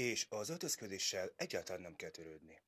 És az öltözködéssel egyáltalán nem kell törődni.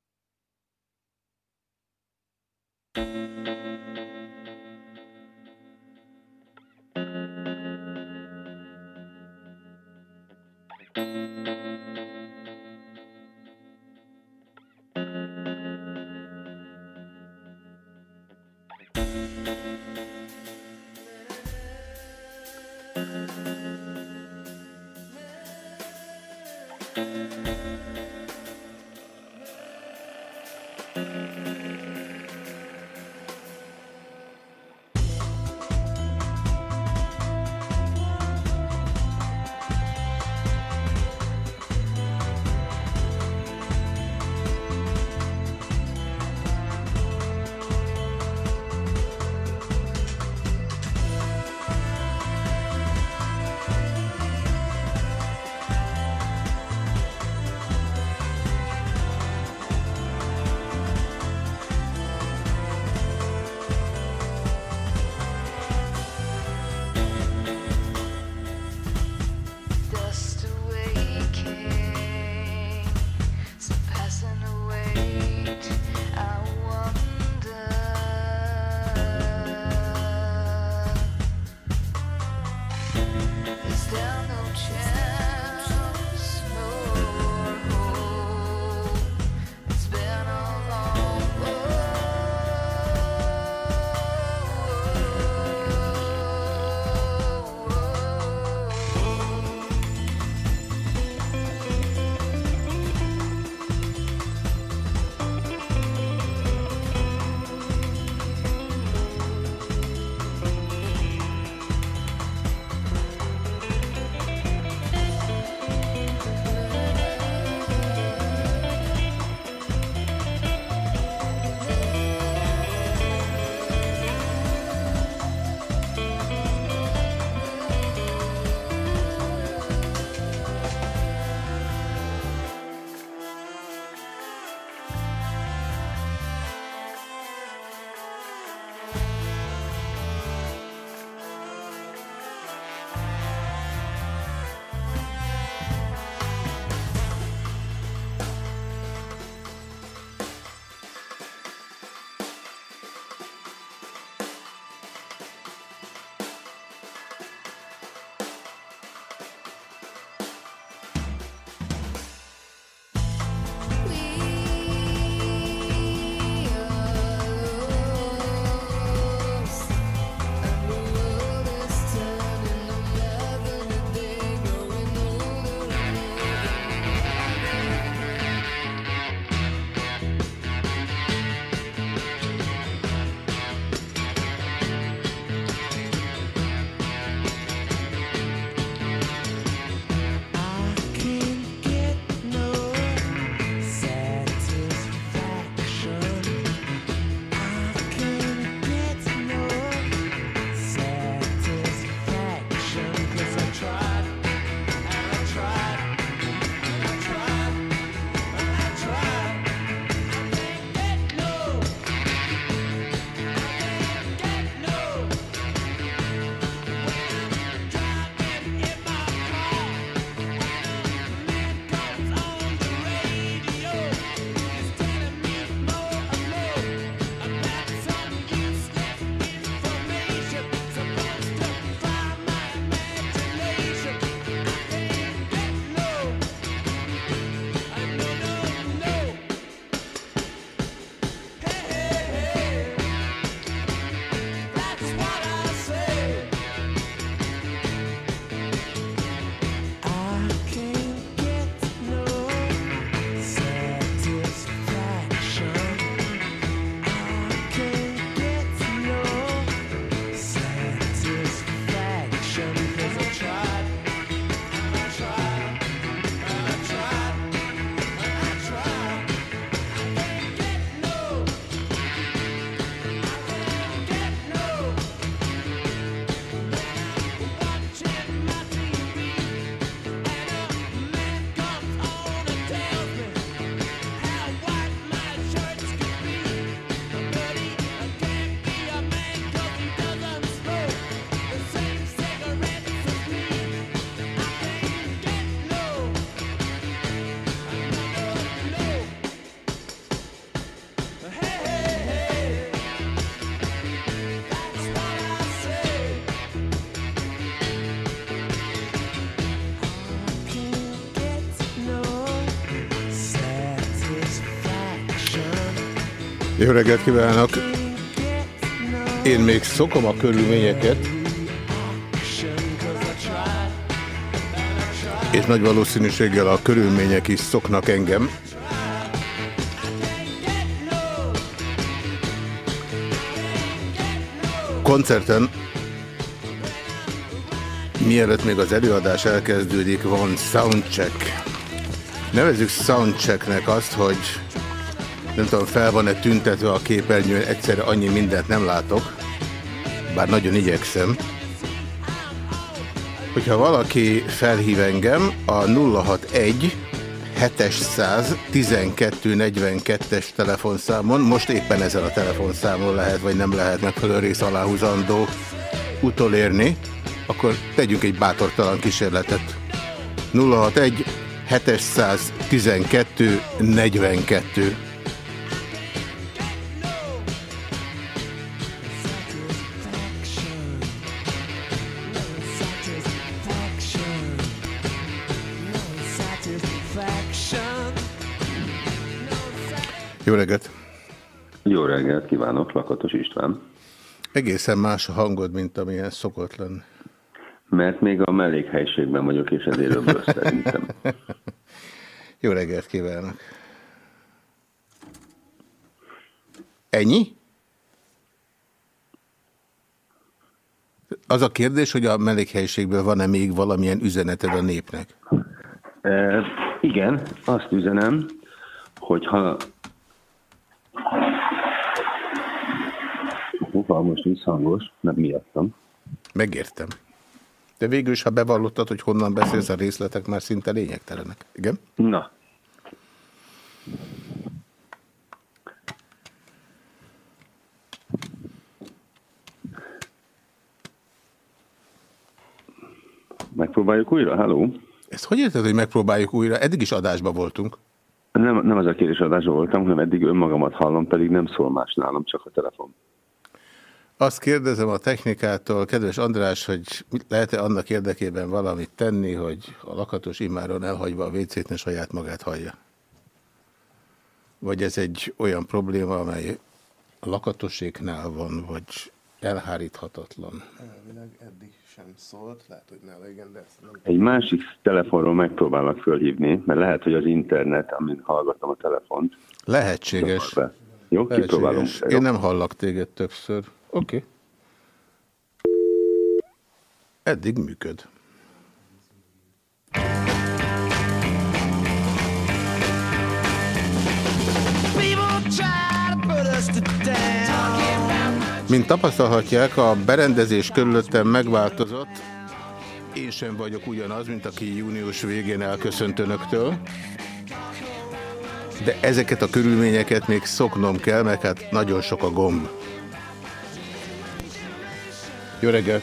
Jó reggelt kívánok! Én még szokom a körülményeket, és nagy valószínűséggel a körülmények is szoknak engem. Koncerten, mielőtt még az előadás elkezdődik, van soundcheck. Nevezzük soundchecknek azt, hogy nem tudom, fel van-e tüntetve a képernyőn, egyszerre annyi mindent nem látok, bár nagyon igyekszem. Hogyha valaki felhív engem a 061 700 1242-es telefonszámon, most éppen ezen a telefonszámon lehet, vagy nem lehet megfelelő rész aláhúzandó utolérni, akkor tegyünk egy bátortalan kísérletet. 061 712 42 reggelt kívánok, Lakatos István. Egészen más a hangod, mint amilyen szokott lenni. Mert még a mellékhelyiségben vagyok, és ezért öblös szerintem. Jó reggelt kívánok! Ennyi? Az a kérdés, hogy a mellékhelyiségből van-e még valamilyen üzeneted a népnek? E, igen, azt üzenem, hogy ha Ufa, most visszhangos, nem miattam. Megértem. De végül is, ha bevallottad, hogy honnan beszélsz, a részletek már szinte lényegtelenek. Igen? Na. Megpróbáljuk újra? Halló? Ezt hogy érted, hogy megpróbáljuk újra? Eddig is adásba voltunk. Nem, nem az a kérdés adásban voltam, hanem eddig önmagamat hallom, pedig nem szól más nálam, csak a telefon. Azt kérdezem a technikától, kedves András, hogy lehet-e annak érdekében valamit tenni, hogy a lakatos immáron elhagyva a WC-t ne saját magát hallja? Vagy ez egy olyan probléma, amely a lakatoséknál van, vagy elháríthatatlan? Elvileg eddig sem szólt, lehet, hogy ne igen, de nem... Egy másik telefonról megpróbálnak fölhívni, mert lehet, hogy az internet, amin hallgatom a telefont. Lehetséges. Jó, Lehetséges. kipróbálom. Én nem hallak téged többször. Oké. Okay. Eddig működ. Mint tapasztalhatják, a berendezés körülöttem megváltozott. Én sem vagyok ugyanaz, mint aki június végén elköszönt önöktől. De ezeket a körülményeket még szoknom kell, mert hát nagyon sok a gomb. Jó reggelt!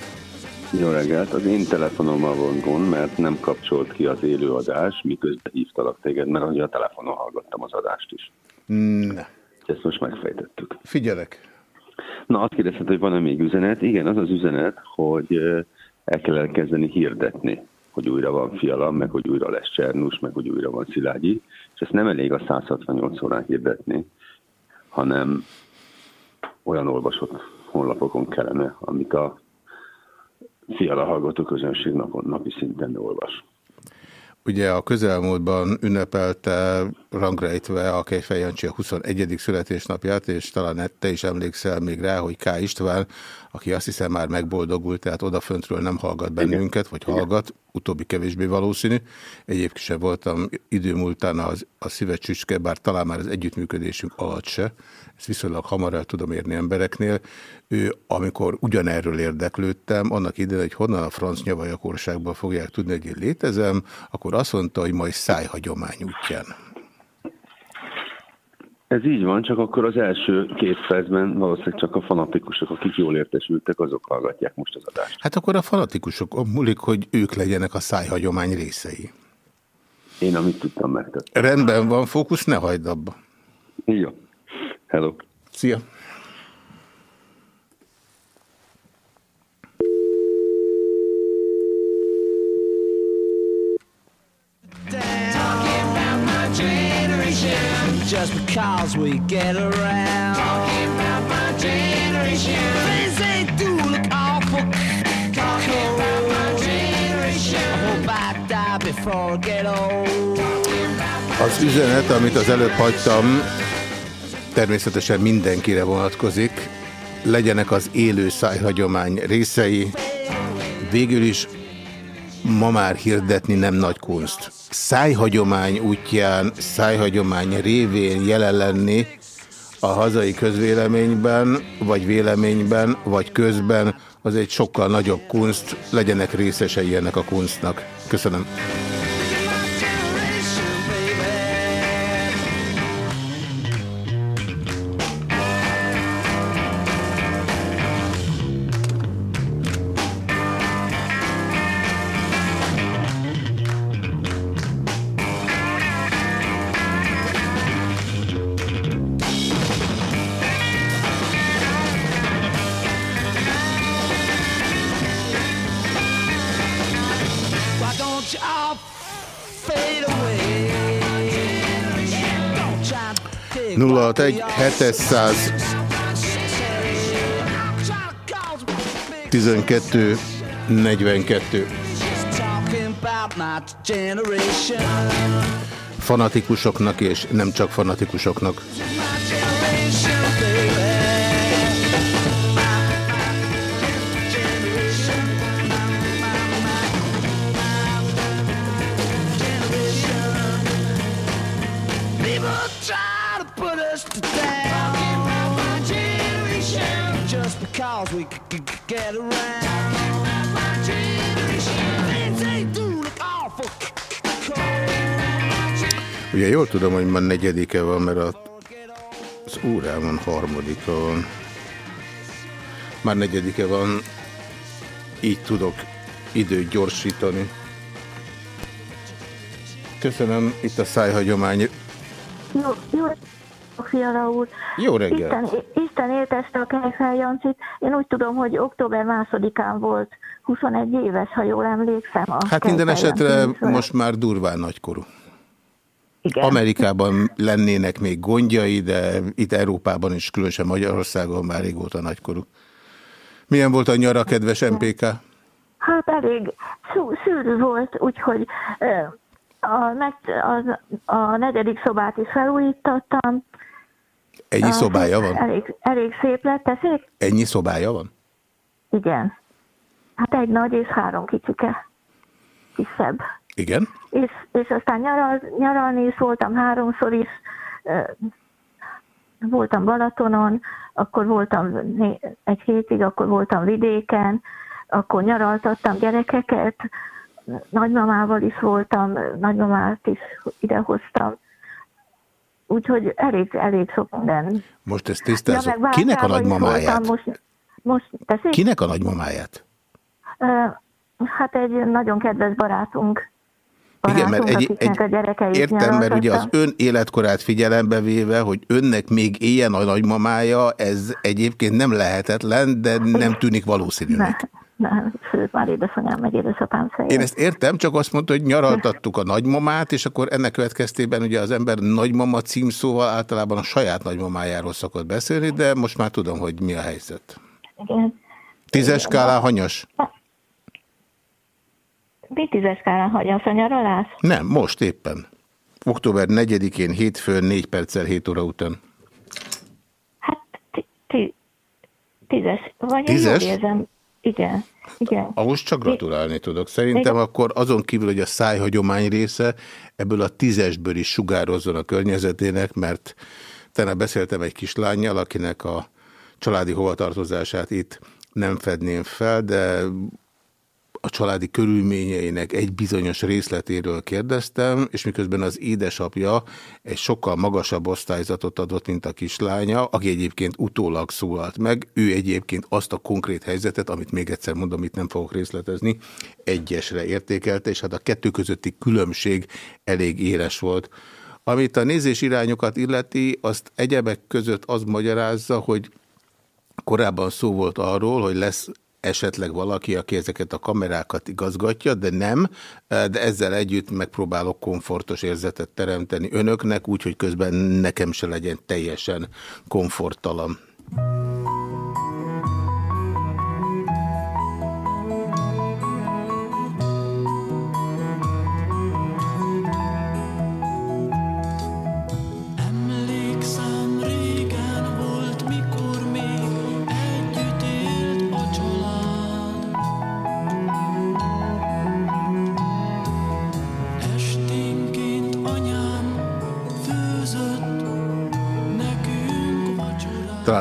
Jó reggelt! Az én telefonommal van gond, mert nem kapcsolt ki az élőadás, miközben hívtalak téged, mert ugye a telefonon hallgattam az adást is. Ne. Ezt most megfejtettük. Figyelek! Na, azt kérdezted, hogy van-e még üzenet? Igen, az az üzenet, hogy el kell elkezdeni hirdetni, hogy újra van Fiala, meg hogy újra lesz Csernus, meg hogy újra van Szilágyi, és ezt nem elég a 168 órán hirdetni, hanem olyan olvasott honlapokon kellene, amit a Fiala hallgató közönség napon, napi szinten olvas. Ugye a közelmúltban ünnepelte rangrejtve a Kejfej Jancsi a 21. születésnapját, és talán te is emlékszel még rá, hogy K. István, aki azt hiszem már megboldogult, tehát odaföntről nem hallgat bennünket, vagy hallgat, utóbbi kevésbé valószínű. Egyébként sem voltam idő múltán az, a szíve csücske, bár talán már az együttműködésünk alatt se, ezt viszonylag hamar el tudom érni embereknél. Ő, amikor ugyanerről érdeklődtem, annak idején, hogy honnan a franc nyavajakorságban fogják tudni, hogy én létezem, akkor azt mondta, hogy majd szájhagyomány útján. Ez így van, csak akkor az első két percben valószínűleg csak a fanatikusok, akik jól értesültek, azok hallgatják most az adást. Hát akkor a fanatikusok múlik, hogy ők legyenek a szájhagyomány részei. Én amit tudtam megtettem. Rendben van, fókusz, ne hagyd abba. Jó. Hello. See ya. just because we get around. Talking about my generation. Things they do look awful. Talking about my generation. I hope I die before I get old. Az üzenet, amit az előbb hagytam, természetesen mindenkire vonatkozik. Legyenek az élő szájhagyomány részei. Végül is ma már hirdetni nem nagy kunst. Szájhagyomány útján, szájhagyomány révén jelen lenni a hazai közvéleményben, vagy véleményben, vagy közben, az egy sokkal nagyobb kunst, legyenek részesei ennek a kunstnak. Köszönöm. 700 12 42 Fanatikusoknak és nem csak fanatikusoknak. Ugye jól tudom, hogy ma negyedike van, mert az órámon harmadika van. Már negyedike van, így tudok időt gyorsítani. Köszönöm, itt a szájhagyomány. Jó, jó Fiala úr. Jó reggel. Isten, Isten élteste a Kejfel Jancsit. Én úgy tudom, hogy október másodikán volt 21 éves, ha jól emlékszem. A hát minden esetre most már durván nagykorú. Igen. Amerikában lennének még gondjai, de itt Európában is, különösen Magyarországon már régóta nagykorú. Milyen volt a nyara, kedves MPK? Hát elég szűrű volt, úgyhogy a, a, a negyedik szobát is felújítottam, Ennyi szobája van? Elég, elég szép lett, tessék? Ennyi szobája van? Igen. Hát egy nagy és három kicsike. Kisebb. Igen? És, és aztán nyaral, nyaralni is voltam háromszor is. Voltam Balatonon, akkor voltam egy hétig, akkor voltam vidéken, akkor nyaraltattam gyerekeket, nagymamával is voltam, nagymamát is idehoztam úgyhogy elég, elég sok minden. Most ezt tisztázok. Ja, Kinek a nagymamáját? Most, most, Kinek a nagymamáját? Hát egy nagyon kedves barátunk. Igen, mert egy, egy, a értem, mert ugye az ön életkorát figyelembe véve, hogy önnek még éljen a nagymamája, ez egyébként nem lehetetlen, de nem tűnik valószínűnek nem, sőt, már édesanyám meg édesapám szerint. Én ezt értem, csak azt mondta, hogy nyaraltattuk a nagymamát, és akkor ennek következtében ugye az ember nagymama címszóval általában a saját nagymamájáról szokott beszélni, de most már tudom, hogy mi a helyzet. Igen. Tízes skálán hanyas? Mi tízes skálán hanyas a nyaralás? Nem, most éppen. Október 4-én, hétfőn, 4 perccel, 7 óra után. Hát, tízes. Vagy tízes? Én érzem. Igen. Igen. Ahhoz csak gratulálni tudok. Szerintem Igen. akkor azon kívül, hogy a szájhagyomány része, ebből a tízesből is sugározzon a környezetének, mert tenne beszéltem egy kislányjal, akinek a családi hovatartozását itt nem fedném fel, de a családi körülményeinek egy bizonyos részletéről kérdeztem, és miközben az édesapja egy sokkal magasabb osztályzatot adott, mint a kislánya, aki egyébként utólag szólalt meg, ő egyébként azt a konkrét helyzetet, amit még egyszer mondom, itt nem fogok részletezni, egyesre értékelte, és hát a kettő közötti különbség elég éles volt. Amit a nézés irányokat illeti, azt egyebek között az magyarázza, hogy korábban szó volt arról, hogy lesz esetleg valaki, aki ezeket a kamerákat igazgatja, de nem, de ezzel együtt megpróbálok komfortos érzetet teremteni önöknek, úgyhogy közben nekem se legyen teljesen komforttalan.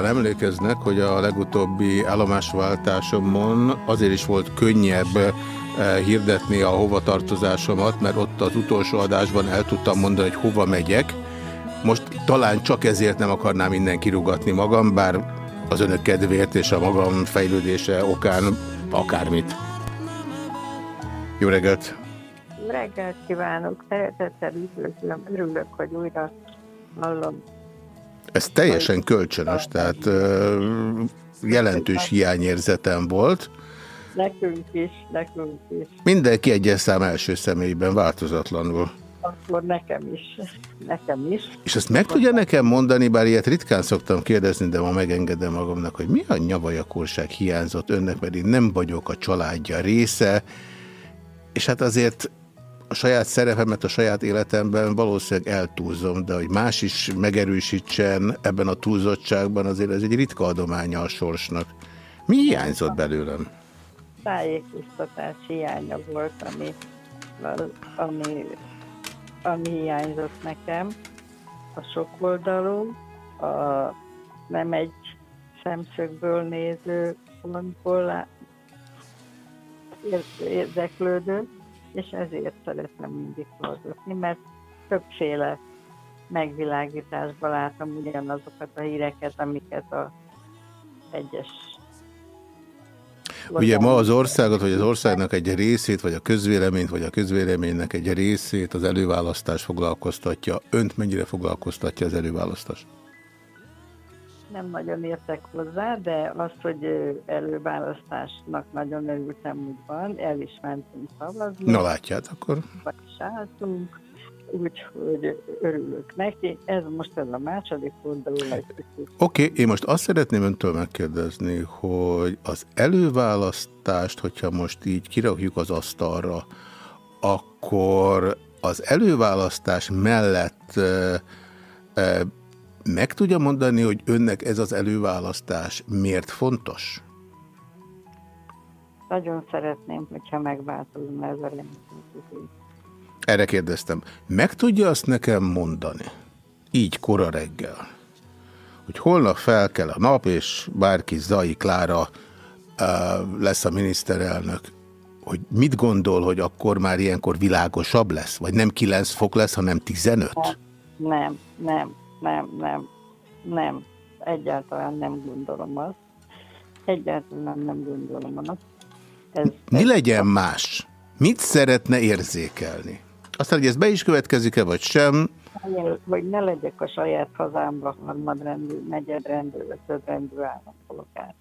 Emlékeznek, hogy a legutóbbi állomásváltásomon azért is volt könnyebb eh, hirdetni a hovatartozásomat, mert ott az utolsó adásban el tudtam mondani, hogy hova megyek. Most talán csak ezért nem akarnám minden kirugatni magam, bár az önök kedvéért és a magam fejlődése okán akármit. Jó reggelt! Reggelt kívánok, szeretettel üdvözlöm, örülök, hogy újra hallom. Ez teljesen kölcsönös, tehát jelentős hiányérzetem volt. Nekünk is, nekünk is. Mindenki egyes szám első személyben, változatlanul. Akkor nekem is, nekem is. És azt meg tudja nekem mondani, bár ilyet ritkán szoktam kérdezni, de ma megengedem magamnak, hogy mi a nyavajakorság hiányzott önnek, én nem vagyok a családja része, és hát azért a saját szerepemet a saját életemben valószínűleg eltúlzom, de hogy más is megerősítsen ebben a túlzottságban, azért ez egy ritka adománya a sorsnak. Mi hiányzott belőlem? Tájékoztatás hiánya volt, ami, ami, ami hiányzott nekem. A sok oldalú, a nem egy szemszögből néző pontból érdeklődő, és ezért szeretem mindig hallgatni, mert többféle megvilágításban látom ugyanazokat a híreket, amiket a egyes Ugye ma az országot, vagy az országnak egy részét, vagy a közvéleményt, vagy a közvéleménynek egy részét az előválasztás foglalkoztatja. Önt mennyire foglalkoztatja az előválasztás? Nem nagyon értek hozzá, de azt, hogy előválasztásnak nagyon örültem, hogy van, el is mentünk szavazni. Na látját akkor. Vagy is álltunk, úgyhogy örülök neki. Ez most ez a második forduló. Oké, okay, én most azt szeretném öntől megkérdezni, hogy az előválasztást, hogyha most így kirakjuk az asztalra, akkor az előválasztás mellett meg tudja mondani, hogy önnek ez az előválasztás miért fontos? Nagyon szeretném, hogyha megváltozna ez a rendszer. Erre kérdeztem. Meg tudja azt nekem mondani, így kora reggel, hogy holnap fel kell a nap, és bárki Zai Klára uh, lesz a miniszterelnök, hogy mit gondol, hogy akkor már ilyenkor világosabb lesz? Vagy nem 9 fok lesz, hanem 15? Nem, nem, nem, nem, nem. Egyáltalán nem gondolom azt. Egyáltalán nem gondolom azt. Ez, Mi ez legyen a... más? Mit szeretne érzékelni? Aztán, hogy ez be is következik-e, vagy sem? Vagy ne legyek a saját hazámba harmadrendű, negyedrendű, ötödrendű állampolgár.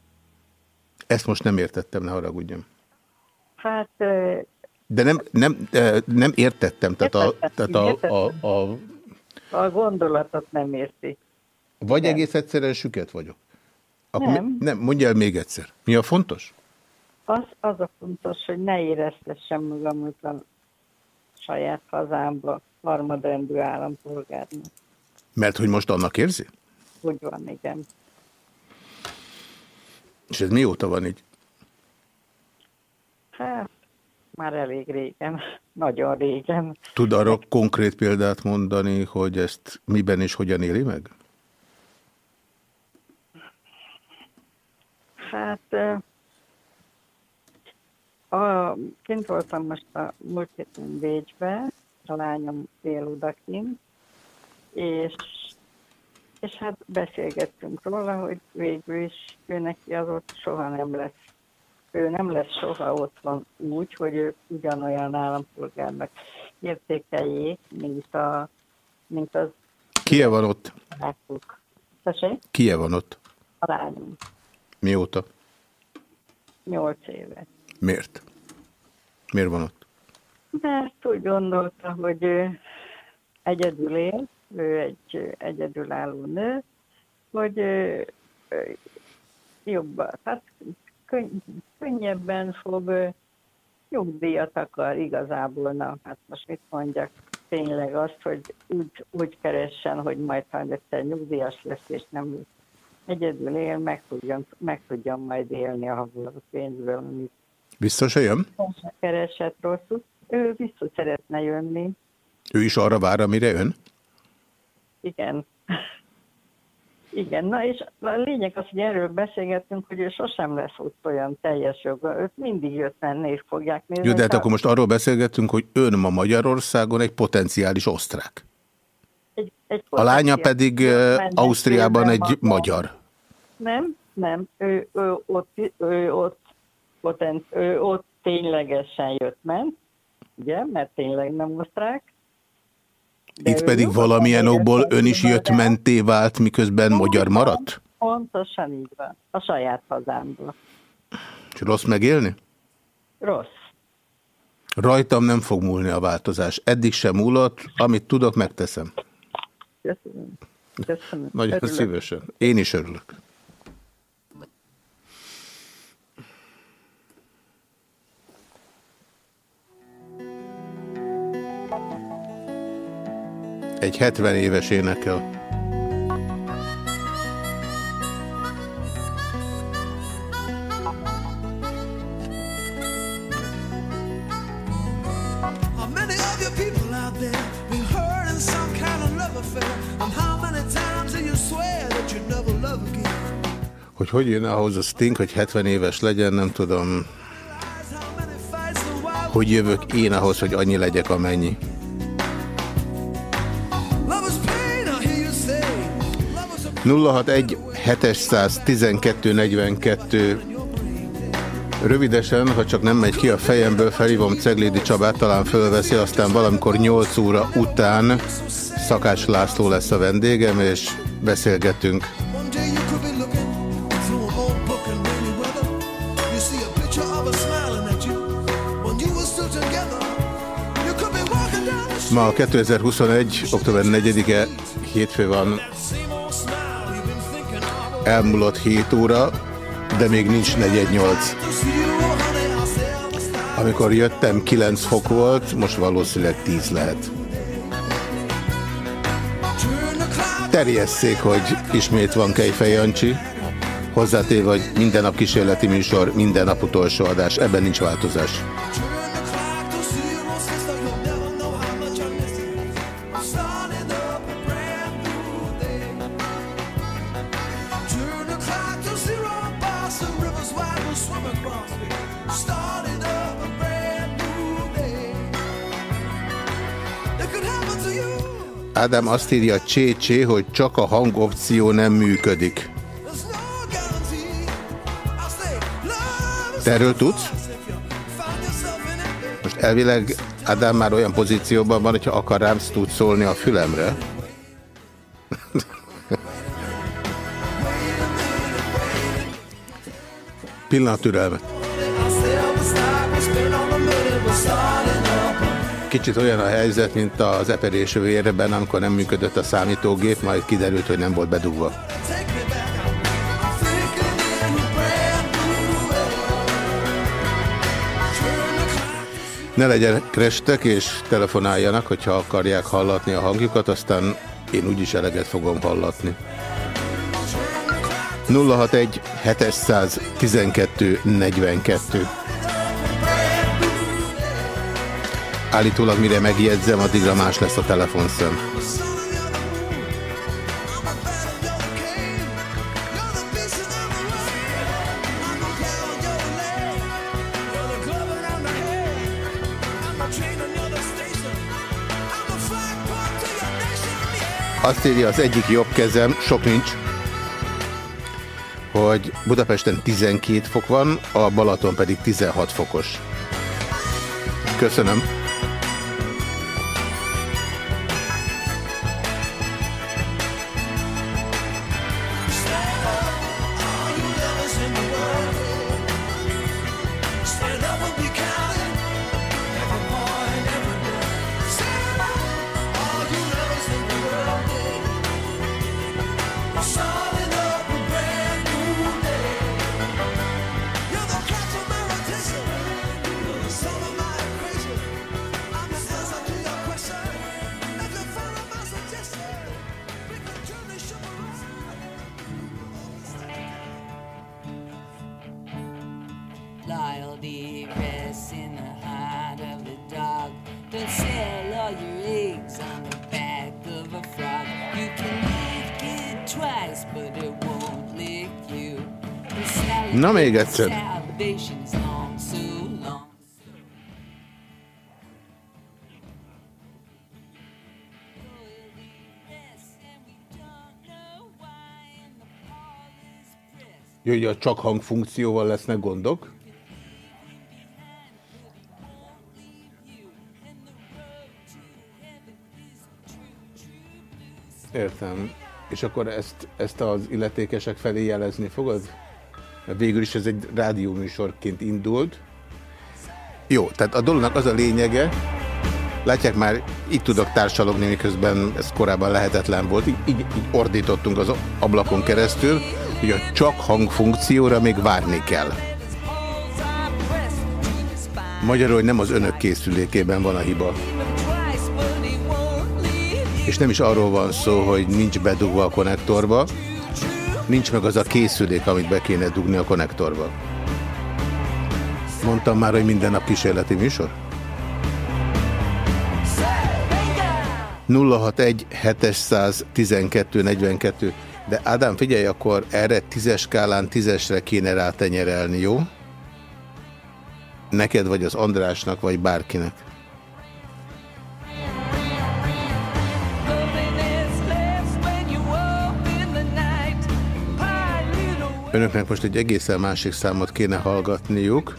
Ezt most nem értettem, ne haragudjam. Hát... De nem, nem, nem értettem, tehát a... Tehát a, a, a, a gondolatot nem érti. Vagy nem. egész egyszerűen süket vagyok? Akkor nem. Mi, nem. Mondja el még egyszer. Mi a fontos? Az, az a fontos, hogy ne éreztessem magam a saját hazámba harmadrendű állampolgárnak. Mert hogy most annak érzi? Úgy van, igen. És ez mióta van így? Hát, már elég régen, nagyon régen. Tud arra konkrét példát mondani, hogy ezt miben és hogyan éli meg? Hát a, kint voltam most a múlt héten Bécsbe, a lányom él odakint, és, és hát beszélgettünk róla, hogy végül is ő neki az ott soha nem lesz. Ő nem lesz soha otthon úgy, hogy ő ugyanolyan állampolgárnak értékeljék, mint, a, mint az... Kie van ott? Tessék? Kie van ott? A lányom. Mióta? Nyolc éve. Miért? Miért van ott? Mert úgy gondolta, hogy ő egyedül él, ő egy egyedülálló nő, hogy jobban, hát könny könnyebben fog nyugdíjat akar igazából, na, hát most mit mondjak, tényleg azt, hogy úgy, úgy keressen, hogy majd ha egyszer nyugdíjas lesz, és nem egyedül él, meg tudjon, meg tudjon majd élni a pénzből, amit Vissza se jön? Keresett rosszul. Ő vissza szeretne jönni. Ő is arra vár, amire ön? Igen. Igen, na és a lényeg az, hogy erről beszélgettünk, hogy ő sosem lesz ott olyan teljes joga, őt mindig jött menni és fogják nézni. Jó, de hát akkor most arról beszélgettünk, hogy ön ma Magyarországon egy potenciális osztrák. Egy, egy a lánya pedig Ausztriában egy van. magyar. Nem, nem, ő, ő, ott, ő, ott, potent, ő ott ténylegesen jött ment, ugye, mert tényleg nem osztrák, itt pedig valamilyen okból ön is jött menté vált, miközben magyar maradt? Pontosan így van. A saját hazámból. És rossz megélni? Rossz. Rajtam nem fog múlni a változás. Eddig sem múlott, amit tudok, megteszem. Köszönöm. Köszönöm. Nagyon örülök. szívesen. Én is örülök. Egy 70 éves énekel. Hogy hogy jön ahhoz a Sting, hogy 70 éves legyen, nem tudom. Hogy jövök én ahhoz, hogy annyi legyek, amennyi. 061 712 42 Rövidesen, ha csak nem megy ki a fejemből, felhívom Ceglédi Csabát, talán fölveszi, aztán valamikor 8 óra után Szakács László lesz a vendégem, és beszélgetünk. Ma 2021. október 4-e hétfő van elmúlott 7 óra, de még nincs 418. Amikor jöttem 9 fok volt, most valószínűleg 10 lehet. Terjesszék, hogy ismét van Kejfej Jancsi. Hozzátéve, hogy minden nap kísérleti műsor, minden nap utolsó adás, ebben nincs változás. Ádám azt írja Csécsé, hogy csak a hangopció nem működik. Te erről tudsz? Most elvileg Ádám már olyan pozícióban van, hogyha akar rám tud szólni a fülemre. Pillanat türelmet. Kicsit olyan a helyzet, mint az eperés vérben, amikor nem működött a számítógép, majd kiderült, hogy nem volt bedugva. Ne legyen krestek és telefonáljanak, hogyha akarják hallatni a hangjukat, aztán én úgyis eleget fogom hallatni. 061 712 42 Állítólag mire megjegyzem, addigra más lesz a telefonszem. Azt írja az egyik jobb kezem, sok nincs, hogy Budapesten 12 fok van, a Balaton pedig 16 fokos. Köszönöm. Még egyszer. Jöjj, a csak hangfunkcióval lesznek gondok? Értem. És akkor ezt, ezt az illetékesek felé jelezni fogod? Végül is ez egy rádióműsorként indult. Jó, tehát a dolognak az a lényege, látják már, itt tudok társalogni, miközben ez korábban lehetetlen volt, így, így, így ordítottunk az ablakon keresztül, hogy a csak hangfunkcióra még várni kell. Magyarul, hogy nem az önök készülékében van a hiba. És nem is arról van szó, hogy nincs bedugva a konnektorba, nincs meg az a készülék, amit be kéne dugni a konnektorba. Mondtam már, hogy minden nap kísérleti műsor? 061 712 42 de Ádám, figyelj, akkor erre tízes skálán tízesre kéne rátenyerelni, jó? Neked, vagy az Andrásnak, vagy bárkinek. Önöknek most egy egészen másik számot kéne hallgatniuk,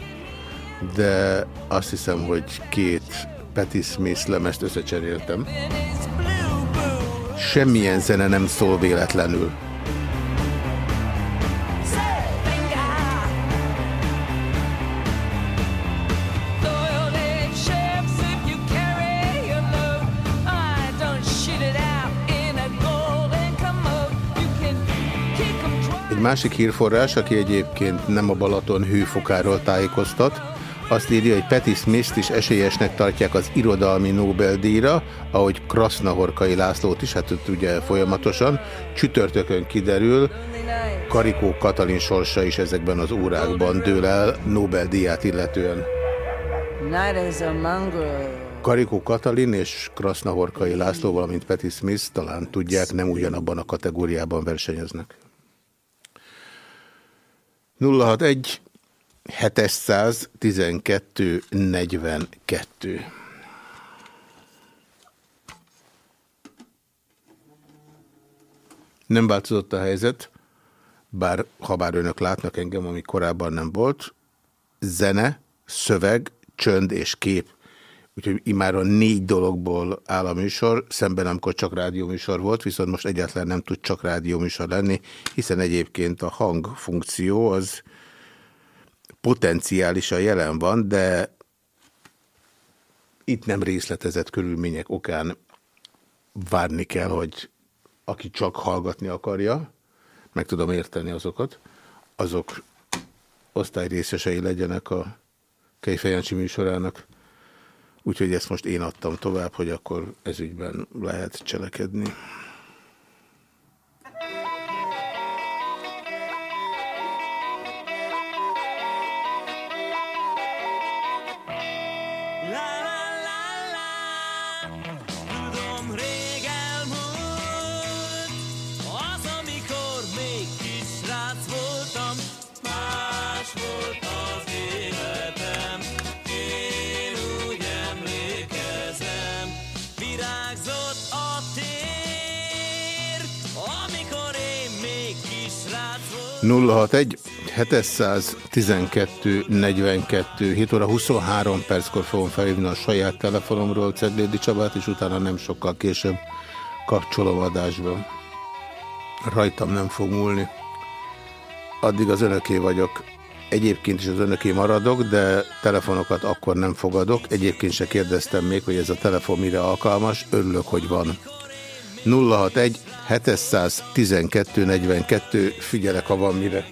de azt hiszem, hogy két Patti Smith lemezt összecseréltem. Semmilyen zene nem szól véletlenül. Másik hírforrás, aki egyébként nem a Balaton hőfokáról tájékoztat, azt írja, hogy Patti Smith-t is esélyesnek tartják az irodalmi Nobel-díjra, ahogy Krasznahorkai Lászlót is, hát ott ugye folyamatosan. Csütörtökön kiderül, Karikó Katalin sorsa is ezekben az órákban dől el Nobel-díját illetően. Karikó Katalin és Krasznahorkai László, valamint Patti Smith talán tudják, nem ugyanabban a kategóriában versenyeznek. 061 712 42. Nem változott a helyzet, bár ha bár önök látnak engem, ami korábban nem volt, zene, szöveg, csönd és kép. Úgyhogy imáron négy dologból áll a műsor, szemben amikor csak rádióműsor volt, viszont most egyáltalán nem tud csak rádióműsor lenni, hiszen egyébként a hangfunkció az potenciálisan jelen van, de itt nem részletezett körülmények okán várni kell, hogy aki csak hallgatni akarja, meg tudom érteni azokat, azok osztályrészesei legyenek a Kejfejancsi műsorának. Úgyhogy ezt most én adtam tovább, hogy akkor ezügyben lehet cselekedni. 712 42 7 óra 23 perckor fogom felhívni a saját telefonomról Ceglédi Csabát, és utána nem sokkal később kapcsolom adásba. Rajtam nem fog múlni. Addig az önöké vagyok. Egyébként is az önöké maradok, de telefonokat akkor nem fogadok. Egyébként se kérdeztem még, hogy ez a telefon mire alkalmas. Örülök, hogy van. 061 712 42, figyelek, ha van mire.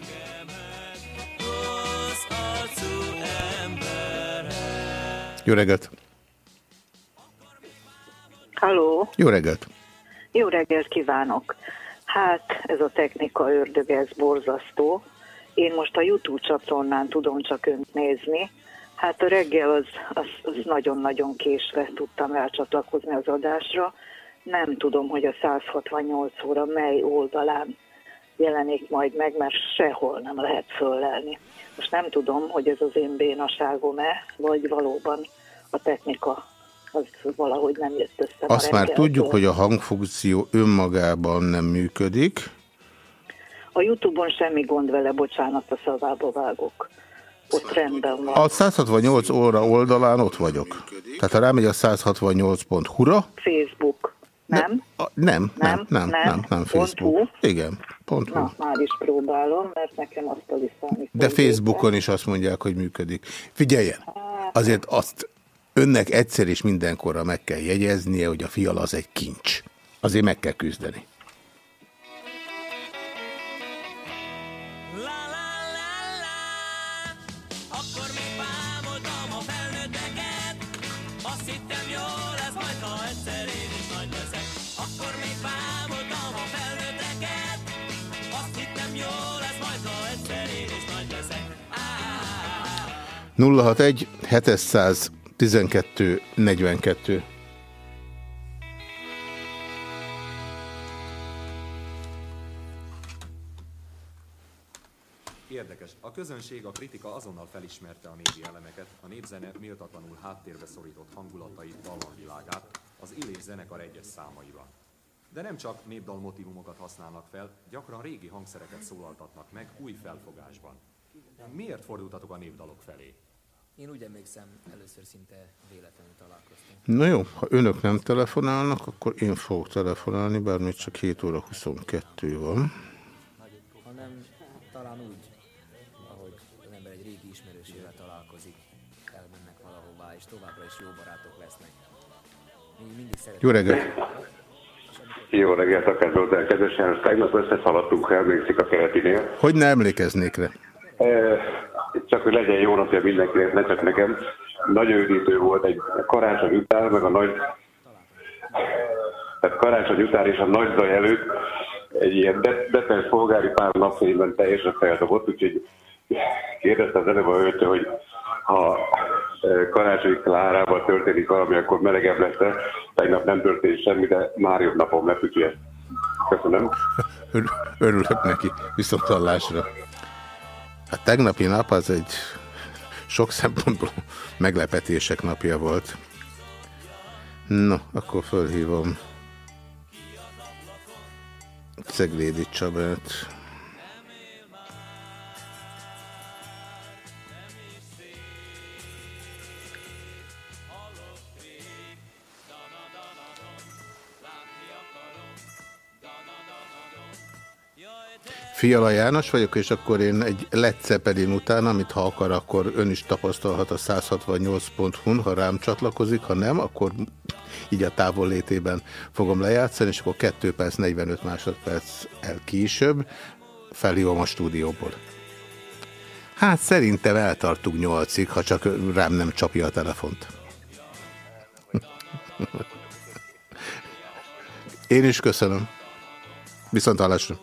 Jó reggelt! Halló! Jó reggelt! Jó reggelt kívánok! Hát, ez a technika ördög, ez borzasztó. Én most a YouTube csatornán tudom csak önt nézni. Hát a reggel az, az, az nagyon-nagyon késve tudtam elcsatlakozni az adásra nem tudom, hogy a 168 óra mely oldalán jelenik majd meg, mert sehol nem lehet föllelni. Most nem tudom, hogy ez az én bénaságom-e, vagy valóban a technika az valahogy nem jött össze. Azt már tudjuk, hogy a hangfunkció önmagában nem működik. A Youtube-on semmi gond vele, bocsánat, a szavába vágok. Ott rendben van. A 168 óra oldalán ott vagyok. Tehát ha rámegy a 168.hu-ra... Facebook. Nem? Ne, a, nem, nem, nem, nem, nem, nem Facebook. Pont Igen, pont Na, már is próbálom, mert nekem azt a liszáni. De Facebookon is azt mondják, hogy működik. Figyeljen, azért azt önnek egyszer és mindenkorra meg kell jegyeznie, hogy a fiala az egy kincs. Azért meg kell küzdeni. Nulla hat egy 700 12 42. Érdekes. A közönség a kritika azonnal felismerte a média elemeket, a népzene méltatlanul háttérbe szorított hangulatait, dallamvilágát az Illés zenekar egyes számaiba. De nem csak népdal motivumokat használnak fel, gyakran régi hangszereket szólaltatnak meg új felfogásban. Miért fordultatok a népdalok felé? Én úgy emlékszem, először szinte véletlenül találkoztunk. Na jó, ha önök nem telefonálnak, akkor én fogok telefonálni, bár még csak 7 óra 22 van. Hanem talán úgy, ahogy az ember egy régi ismerősével találkozik, elmennek valahová, és továbbra is jó barátok lesznek. Mindig Jó reggelt! Jó reggelt, akár Zoltán, kedves János. Tegnap összeszaladtunk, emlékszik a keletinél. Hogy ne emlékeznék rá? Csak hogy legyen jó napja mindenkinek, ne csak nekem. Nagyon üdítő volt egy karácsony után, meg a nagy tehát karácsony után és a nagy zaj előtt egy ilyen defense polgári pár napfényben teljesen feldobott, úgyhogy kérdezte az előbb a hölgye, hogy ha karácsony Klárával történik valami, akkor melegebb lesz. Tegnap nem történt semmi, de már jobb napom lesz, úgyhogy köszönöm. Örülök neki, viszont hallásra. A tegnapi nap az egy sok szempontból meglepetések napja volt. Na, akkor fölhívom Ceglédi Csabát. Fiala János vagyok, és akkor én egy Led Zeppelin után, amit ha akar, akkor ön is tapasztalhat a 168.hu-n, ha rám csatlakozik, ha nem, akkor így a távol létében fogom lejátszani, és akkor 2 perc, 45 másodperc el később felhívom a stúdióból. Hát szerintem eltartunk nyolcig, ha csak rám nem csapja a telefont. Én is köszönöm. Viszont hallásra.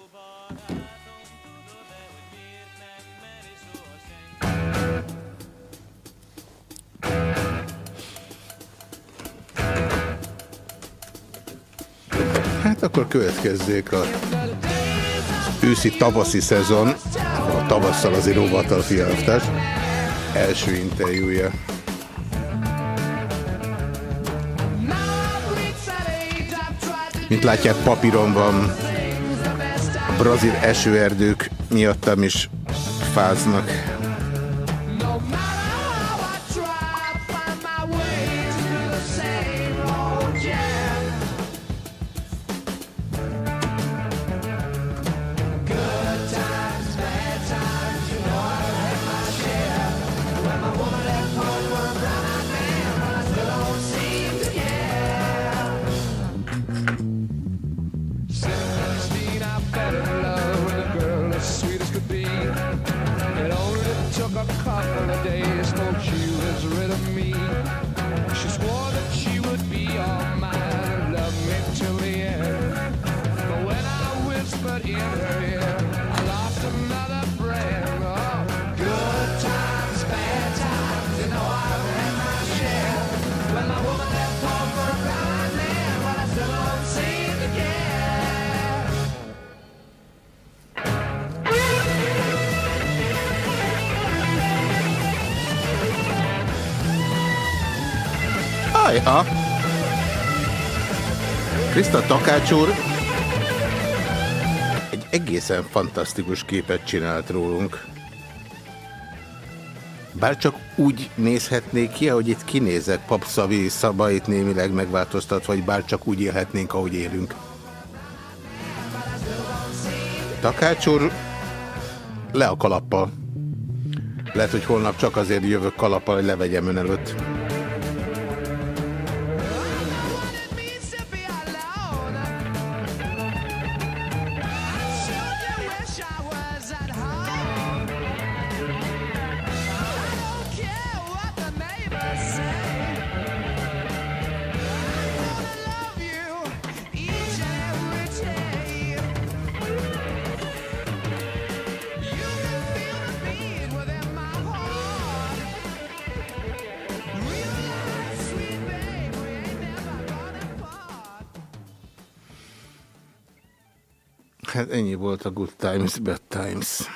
Akkor következzék a őszi-tavaszi szezon, a tavasszal azért óvatal fialaftás, első interjúja. Mint látják, papíron van, a brazil esőerdők miattam is fáznak. Takács úr egy egészen fantasztikus képet csinált rólunk. Bár csak úgy nézhetnék ki, ahogy itt kinézek, papszavi szabait némileg megváltoztatva, vagy bár csak úgy élhetnénk, ahogy élünk. Takács úr le a kalappal. Lehet, hogy holnap csak azért jövök kalappal, hogy levegyem ön előtt. Times, Bad Times.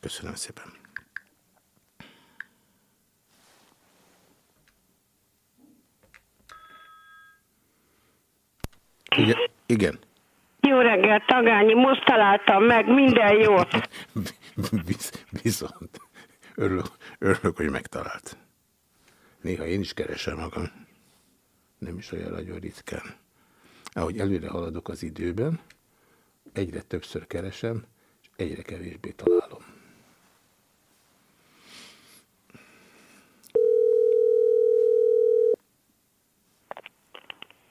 Köszönöm szépen. Igen. Igen. Jó reggelt, Tagányi, most találtam meg, minden jót. Visz, viszont örülök, örülök, hogy megtalált. Néha én is keresem magam. Nem is olyan nagyon ritkán. Ahogy előre haladok az időben, egyre többször keresem, és egyre kevésbé találom.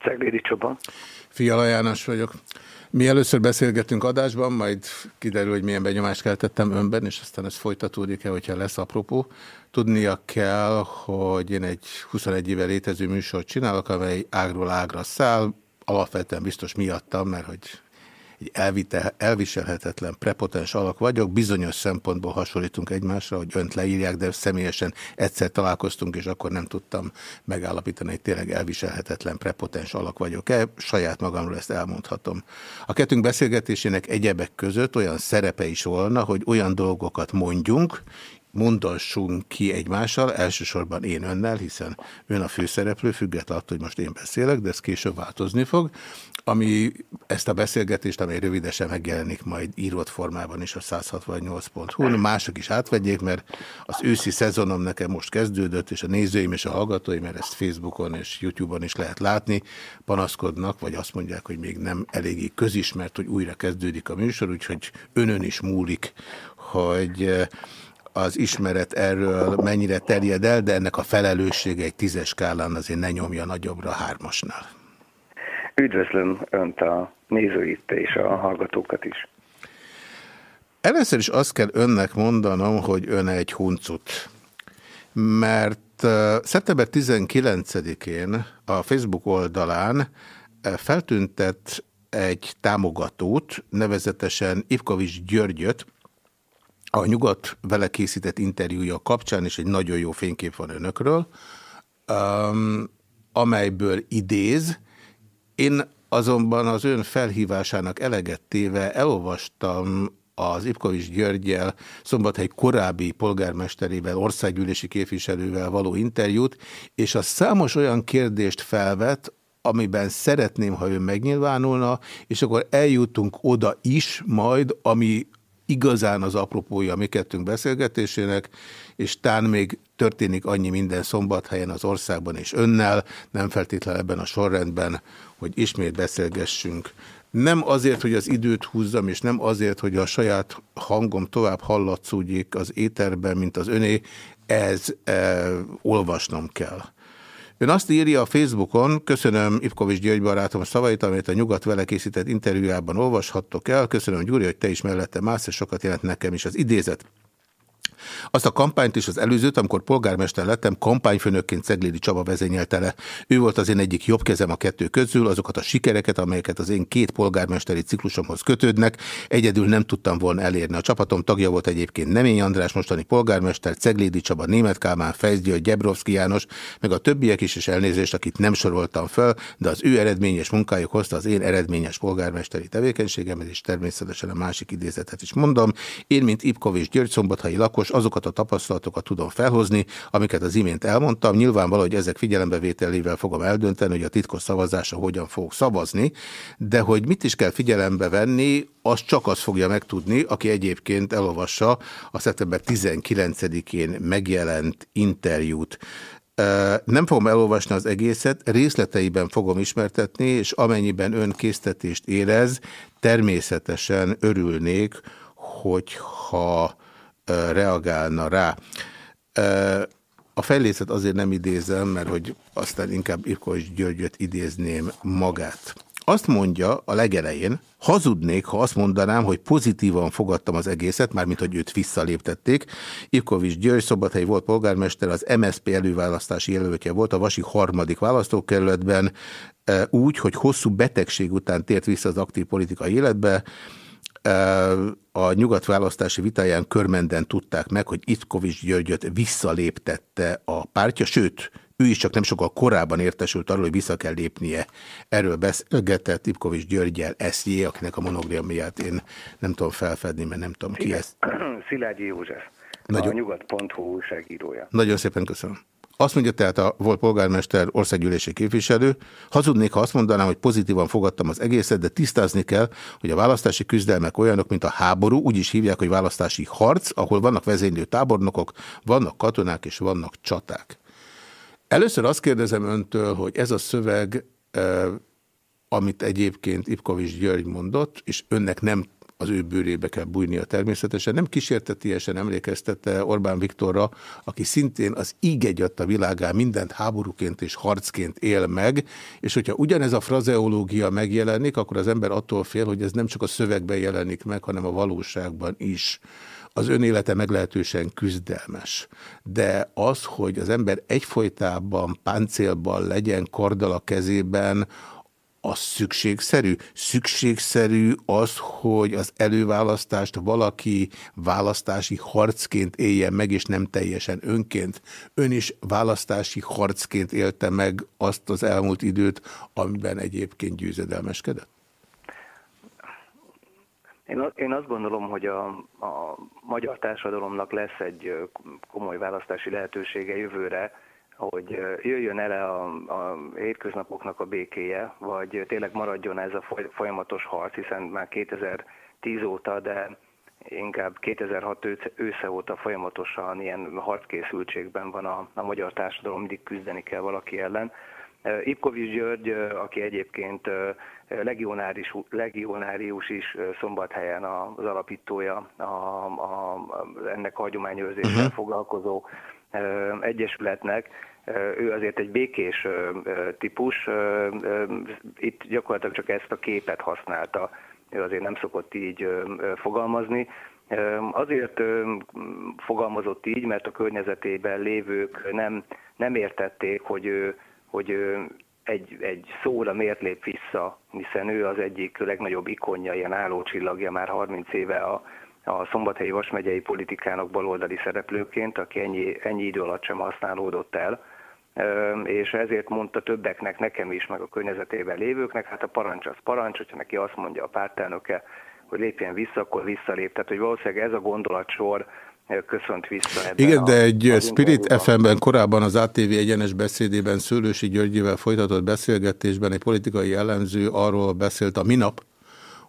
Ceglédi Csaba. Fiala János vagyok. Mi először beszélgetünk adásban, majd kiderül, hogy milyen benyomást keltettem önben, és aztán ez folytatódik-e, hogyha lesz apropó. Tudnia kell, hogy én egy 21 éve létező műsort csinálok, amely ágról ágra száll, alapvetően biztos miattam, mert hogy egy elvite, elviselhetetlen, prepotens alak vagyok, bizonyos szempontból hasonlítunk egymásra, hogy önt leírják, de személyesen egyszer találkoztunk, és akkor nem tudtam megállapítani, hogy tényleg elviselhetetlen, prepotens alak vagyok-e, saját magamról ezt elmondhatom. A kettőnk beszélgetésének egyebek között olyan szerepe is volna, hogy olyan dolgokat mondjunk, mondassunk ki egymással, elsősorban én önnel, hiszen ön a főszereplő, függetlenül attól, hogy most én beszélek, de ez később változni fog, ami ezt a beszélgetést, amely rövidesen megjelenik majd írott formában is a 168.hu, mások is átvegyék, mert az őszi szezonom nekem most kezdődött, és a nézőim és a hallgatóim, mert ezt Facebookon és YouTube-on is lehet látni, panaszkodnak, vagy azt mondják, hogy még nem eléggé közismert, hogy újra kezdődik a műsor, úgyhogy önön is múlik, hogy az ismeret erről mennyire terjed el, de ennek a felelőssége egy tízes skálán azért ne nyomja nagyobbra hármasnál. Üdvözlöm Önt a nézőit és a hallgatókat is. Először is azt kell önnek mondanom, hogy ön egy huncut. Mert szeptember 19-én a Facebook oldalán uh, feltüntet egy támogatót, nevezetesen Ivkovics Györgyöt, a nyugat vele készített interjúja kapcsán, és egy nagyon jó fénykép van önökről, um, amelyből idéz. Én azonban az ön felhívásának eleget téve elolvastam az Ipkovics Györgyel, Szombathely korábbi polgármesterével, országgyűlési képviselővel való interjút, és a számos olyan kérdést felvet, amiben szeretném, ha ő megnyilvánulna, és akkor eljutunk oda is majd, ami igazán az apropója a mi kettőnk beszélgetésének, és tán még történik annyi minden szombathelyen az országban és önnel, nem feltétlenül ebben a sorrendben, hogy ismét beszélgessünk. Nem azért, hogy az időt húzzam, és nem azért, hogy a saját hangom tovább hallatszódjék az éterben, mint az öné, ez e, olvasnom kell. Ön azt írja a Facebookon, köszönöm Ivkovics György barátom szavait, amit a Nyugat vele készített interjújában olvashattok el. Köszönöm Gyuri, hogy te is mellette mász, és sokat jelent nekem is az idézet. Azt a kampányt is az előzőt, amikor polgármester lettem, kampányfőnökként Ceglédi Csaba vezényelte le. Ő volt az én egyik jobb kezem a kettő közül, azokat a sikereket, amelyeket az én két polgármesteri ciklusomhoz kötődnek, egyedül nem tudtam volna elérni. A csapatom tagja volt egyébként Nemény András, mostani polgármester, Ceglédi Csaba, Német Kálmán, Fejsz György, Gyebrovszki János, meg a többiek is, és elnézést, akit nem soroltam fel, de az ő eredményes munkájuk hozta az én eredményes polgármesteri tevékenységemet, és természetesen a másik idézetet is mondom. Én, mint Ipkovics György szombathelyi lakos, azokat a tapasztalatokat tudom felhozni, amiket az imént elmondtam. Nyilvánvaló, hogy ezek figyelembevételével fogom eldönteni, hogy a titkos szavazásra hogyan fogok szavazni, de hogy mit is kell figyelembe venni, az csak az fogja megtudni, aki egyébként elolvassa a szeptember 19-én megjelent interjút. Nem fogom elolvasni az egészet, részleteiben fogom ismertetni, és amennyiben ön késztetést érez, természetesen örülnék, hogyha reagálna rá. A fejlészet azért nem idézem, mert hogy aztán inkább Irkos Györgyöt idézném magát. Azt mondja a legelején, hazudnék, ha azt mondanám, hogy pozitívan fogadtam az egészet, mármint, hogy őt visszaléptették. Ivkovics György Szombathely volt polgármester, az MSZP előválasztási jelöltje volt a Vasi harmadik választókerületben, úgy, hogy hosszú betegség után tért vissza az aktív politikai életbe, a nyugat választási vitáján körmenden tudták meg, hogy Itkovics Györgyöt visszaléptette a pártja, sőt, ő is csak nem sokkal korábban értesült arról, hogy vissza kell lépnie. Erről beszélgetett Ipkovics Györgyel SJ, akinek a monogrammiát én nem tudom felfedni, mert nem tudom ki ez. Szilágyi József, Nagyon... a nyugat.hu újságírója. Nagyon szépen köszönöm. Azt mondja tehát a volt polgármester országgyűlési képviselő, hazudnék, ha azt mondanám, hogy pozitívan fogadtam az egészet, de tisztázni kell, hogy a választási küzdelmek olyanok, mint a háború, úgy is hívják, hogy választási harc, ahol vannak vezénylő tábornokok, vannak katonák és vannak csaták. Először azt kérdezem öntől, hogy ez a szöveg, amit egyébként Ipkovics György mondott, és önnek nem az ő bőrébe kell bújnia természetesen, nem kísértetiesen emlékeztette Orbán Viktorra, aki szintén az íg a világán mindent háborúként és harcként él meg, és hogyha ugyanez a frazeológia megjelenik, akkor az ember attól fél, hogy ez nem csak a szövegben jelenik meg, hanem a valóságban is. Az önélete meglehetősen küzdelmes. De az, hogy az ember egyfolytában, páncélban legyen kardal a kezében, az szükségszerű? Szükségszerű az, hogy az előválasztást valaki választási harcként élje meg, és nem teljesen önként. Ön is választási harcként élte meg azt az elmúlt időt, amiben egyébként győzedelmeskedett? Én, én azt gondolom, hogy a, a magyar társadalomnak lesz egy komoly választási lehetősége jövőre, hogy jöjjön el a, a hétköznapoknak a békéje, vagy tényleg maradjon ez a folyamatos harc, hiszen már 2010 óta, de inkább 2006 ősze óta folyamatosan ilyen harckészültségben van a, a magyar társadalom, mindig küzdeni kell valaki ellen. Ipkovics György, aki egyébként legionárius, legionárius is Szombathelyen az alapítója a, a, a, ennek a hagyományőrzéssel uh-huh. foglalkozó egyesületnek, ő azért egy békés típus, itt gyakorlatilag csak ezt a képet használta, ő azért nem szokott így fogalmazni. Azért fogalmazott így, mert a környezetében lévők nem, nem értették, hogy ő, hogy egy, egy szóra miért lép vissza, hiszen ő az egyik legnagyobb ikonja, ilyen állócsillagja már 30 éve a, a Szombathelyi Vasmegyei politikának baloldali szereplőként, aki ennyi, ennyi idő alatt sem használódott el, és ezért mondta többeknek, nekem is, meg a környezetében lévőknek, hát a parancs az parancs, hogyha neki azt mondja a pártelnöke, hogy lépjen vissza, akkor visszalép. Tehát, hogy valószínűleg ez a gondolatsor köszönt vissza. Ebben Igen, de egy Spirit FM-ben korábban az ATV egyenes beszédében Szőlősi Györgyével folytatott beszélgetésben egy politikai elemző arról beszélt a minap,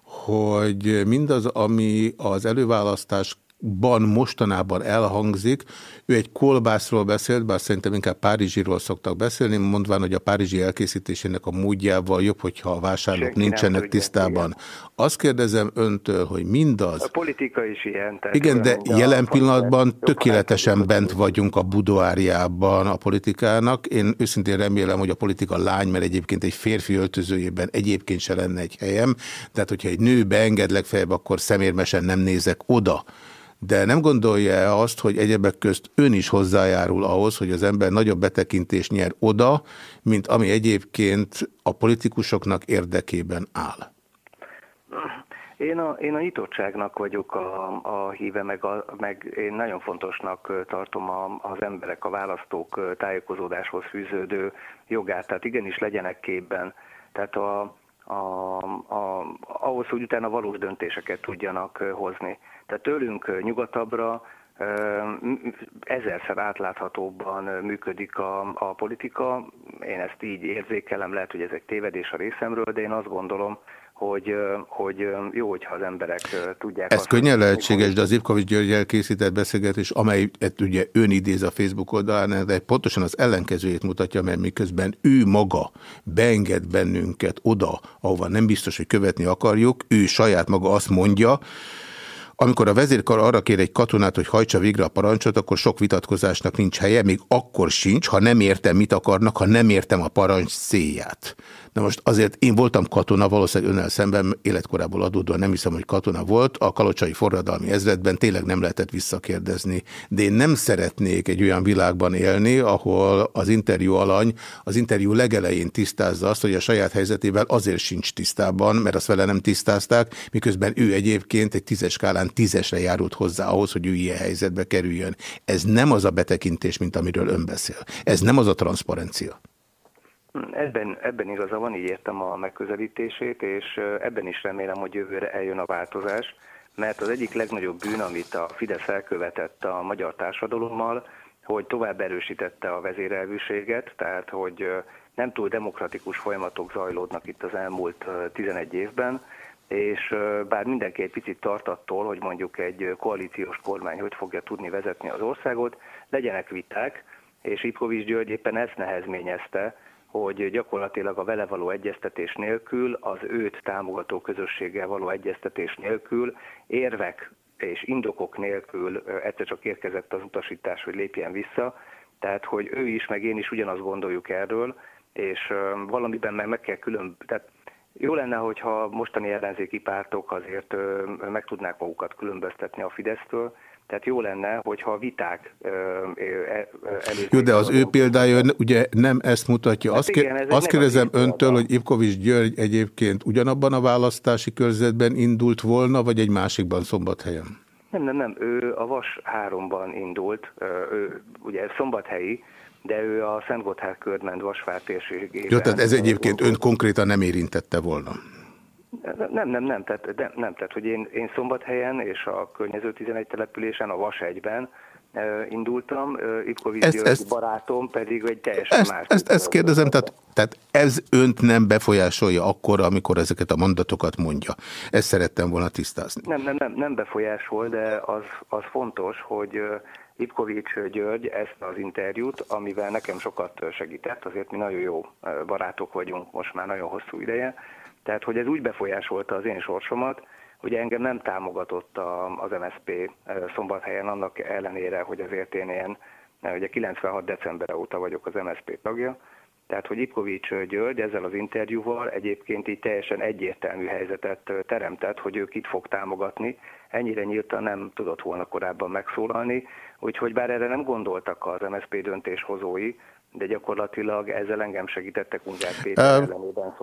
hogy mindaz, ami az előválasztás ban mostanában elhangzik. Ő egy kolbászról beszélt, bár szerintem inkább Párizsiról szoktak beszélni, mondván, hogy a Párizsi elkészítésének a módjával jobb, hogyha a vásárlók Senki nincsenek tisztában. Igen. Azt kérdezem öntől, hogy mindaz... A politika is ilyen. Igen, de jelen pillanatban tökéletesen bent vagyunk a budoáriában a politikának. Én őszintén remélem, hogy a politika lány, mert egyébként egy férfi öltözőjében egyébként se lenne egy helyem. Tehát, hogyha egy nő beenged legfeljebb, akkor szemérmesen nem nézek oda de nem gondolja -e azt, hogy egyebek közt ön is hozzájárul ahhoz, hogy az ember nagyobb betekintést nyer oda, mint ami egyébként a politikusoknak érdekében áll? Én a, én a nyitottságnak vagyok a, a híve, meg, a, meg én nagyon fontosnak tartom a, az emberek, a választók tájékozódáshoz fűződő jogát, tehát igenis legyenek képben. Tehát a, a, a, ahhoz, hogy utána valós döntéseket tudjanak hozni. Tehát tőlünk nyugatabbra ezerszer átláthatóbban működik a, a politika. Én ezt így érzékelem, lehet, hogy ez egy tévedés a részemről, de én azt gondolom, hogy, hogy jó, hogyha az emberek tudják... Ez könnyen lehetséges, de az Ivkovics Györgyel készített beszélgetés, amelyet ugye ön idéz a Facebook oldalán, de pontosan az ellenkezőjét mutatja, mert miközben ő maga beenged bennünket oda, ahova nem biztos, hogy követni akarjuk, ő saját maga azt mondja, amikor a vezérkar arra kér egy katonát, hogy hajtsa végre a parancsot, akkor sok vitatkozásnak nincs helye, még akkor sincs, ha nem értem, mit akarnak, ha nem értem a parancs célját. Na most azért én voltam katona, valószínűleg önnel szemben életkorából adódóan nem hiszem, hogy katona volt. A kalocsai forradalmi ezredben tényleg nem lehetett visszakérdezni. De én nem szeretnék egy olyan világban élni, ahol az interjú alany az interjú legelején tisztázza azt, hogy a saját helyzetével azért sincs tisztában, mert azt vele nem tisztázták, miközben ő egyébként egy tízes skálán tízesre járult hozzá ahhoz, hogy ő ilyen helyzetbe kerüljön. Ez nem az a betekintés, mint amiről ön beszél. Ez nem az a transzparencia. Ebben, ebben igaza van, így értem a megközelítését, és ebben is remélem, hogy jövőre eljön a változás, mert az egyik legnagyobb bűn, amit a Fidesz elkövetett a magyar társadalommal, hogy tovább erősítette a vezérelvűséget, tehát hogy nem túl demokratikus folyamatok zajlódnak itt az elmúlt 11 évben, és bár mindenki egy picit tart attól, hogy mondjuk egy koalíciós kormány hogy fogja tudni vezetni az országot, legyenek viták, és Ipkovics György éppen ezt nehezményezte, hogy gyakorlatilag a vele való egyeztetés nélkül, az őt támogató közösséggel való egyeztetés nélkül, érvek és indokok nélkül egyszer csak érkezett az utasítás, hogy lépjen vissza, tehát hogy ő is, meg én is ugyanazt gondoljuk erről, és valamiben meg, meg kell külön, tehát jó lenne, hogyha mostani ellenzéki pártok azért meg tudnák magukat különböztetni a Fidesztől, tehát jó lenne, hogyha a viták előtt... Jó, de az ő példája ugye nem ezt mutatja. Hát azt, igen, azt kérdezem öntől, hogy Ivkovics György egyébként ugyanabban a választási körzetben indult volna, vagy egy másikban szombathelyen? Nem, nem, nem. Ő a Vas 3-ban indult, ő ugye szombathelyi, de ő a Szent Gotthard körment Vasvár térségében. Jó, tehát ez egyébként ön konkrétan nem érintette volna? Nem, nem, nem, tehát, nem, nem, tehát hogy én, én Szombathelyen és a környező 11 településen, a Vas egyben indultam, Ipkovics ezt, ezt, barátom pedig egy teljesen ezt, más. Ezt, ezt kérdezem, tehát, tehát ez önt nem befolyásolja akkor, amikor ezeket a mondatokat mondja. Ezt szerettem volna tisztázni. Nem, nem, nem, nem befolyásol, de az, az fontos, hogy Ipkovics György ezt az interjút, amivel nekem sokat segített, azért mi nagyon jó barátok vagyunk most már nagyon hosszú ideje, tehát, hogy ez úgy befolyásolta az én sorsomat, hogy engem nem támogatott az MSZP szombathelyen annak ellenére, hogy azért én ilyen, ugye 96 december óta vagyok az MSZP tagja, tehát, hogy Ipkovics György ezzel az interjúval egyébként így teljesen egyértelmű helyzetet teremtett, hogy ő kit fog támogatni. Ennyire nyíltan nem tudott volna korábban megszólalni, úgyhogy bár erre nem gondoltak az MSZP döntéshozói, de gyakorlatilag ezzel engem segítettek Ungár Péter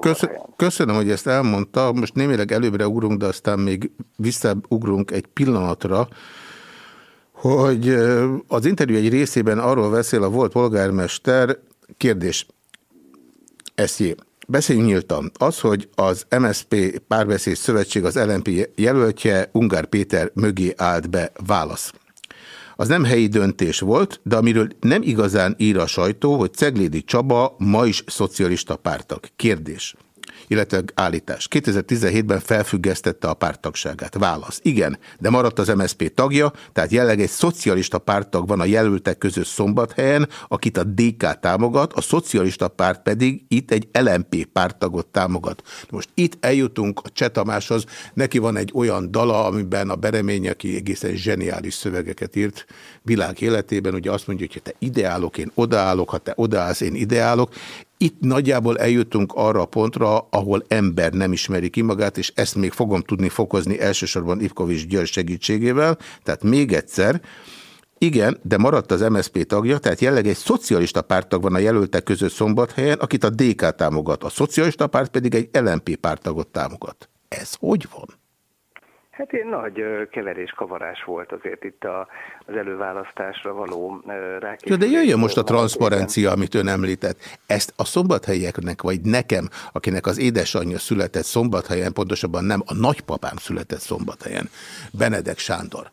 Köszön, Köszönöm, hogy ezt elmondta. Most némileg előbbre ugrunk, de aztán még visszaugrunk egy pillanatra, hogy az interjú egy részében arról beszél a volt polgármester, kérdés, eszé. Beszéljünk nyíltan. Az, hogy az MSP párbeszéd szövetség az LNP jelöltje Ungár Péter mögé állt be, válasz. Az nem helyi döntés volt, de amiről nem igazán ír a sajtó, hogy Ceglédi Csaba ma is szocialista pártak. Kérdés illetve állítás. 2017-ben felfüggesztette a párttagságát. Válasz. Igen, de maradt az MSZP tagja, tehát jelenleg egy szocialista párttag van a jelöltek között szombathelyen, akit a DK támogat, a szocialista párt pedig itt egy LMP párttagot támogat. Most itt eljutunk a Csetamáshoz, neki van egy olyan dala, amiben a Beremény, aki egészen zseniális szövegeket írt világ életében, ugye azt mondja, hogy ha te ideálok, én odaállok, ha te odaállsz, én ideálok, itt nagyjából eljutunk arra a pontra, ahol ember nem ismeri ki magát, és ezt még fogom tudni fokozni elsősorban Ivkovics György segítségével. Tehát még egyszer, igen, de maradt az MSZP tagja, tehát jelleg egy szocialista pártag van a jelöltek között szombathelyen, akit a DK támogat, a szocialista párt pedig egy LNP pártagot támogat. Ez hogy van? Hát egy nagy keverés, kavarás volt azért itt a, az előválasztásra való rákészülés. De jöjjön most a transzparencia, amit ön említett. Ezt a szombathelyeknek, vagy nekem, akinek az édesanyja született szombathelyen, pontosabban nem, a nagypapám született szombathelyen, Benedek Sándor,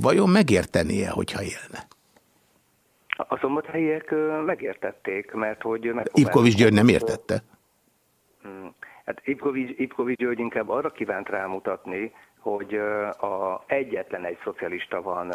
vajon megértenie, hogyha élne? A szombathelyiek megértették, mert hogy... Ivkovics György nem értette? Hmm. Hát Ipkovics, Ipkovics György inkább arra kívánt rámutatni, hogy a, egyetlen egy szocialista van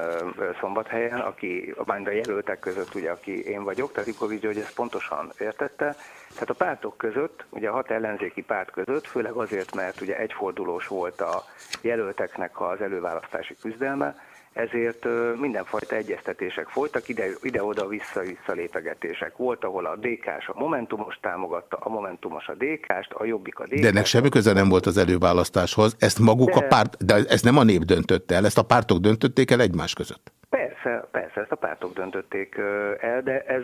Szombathelyen, aki a bánda jelöltek között, ugye, aki én vagyok, tehát Ipkovics György ezt pontosan értette. Tehát a pártok között, ugye a hat ellenzéki párt között, főleg azért, mert ugye egyfordulós volt a jelölteknek az előválasztási küzdelme, ezért mindenfajta egyeztetések folytak, ide, ide-oda vissza-vissza lépegetések. Volt, ahol a DK-s a Momentumos támogatta, a Momentumos a DK-st, a Jobbik a DK-st. De ennek semmi köze nem volt az előválasztáshoz, ezt maguk de... a párt, de ezt nem a nép döntötte el, ezt a pártok döntötték el egymás között. Persze, persze, ezt a pártok döntötték el, de ez,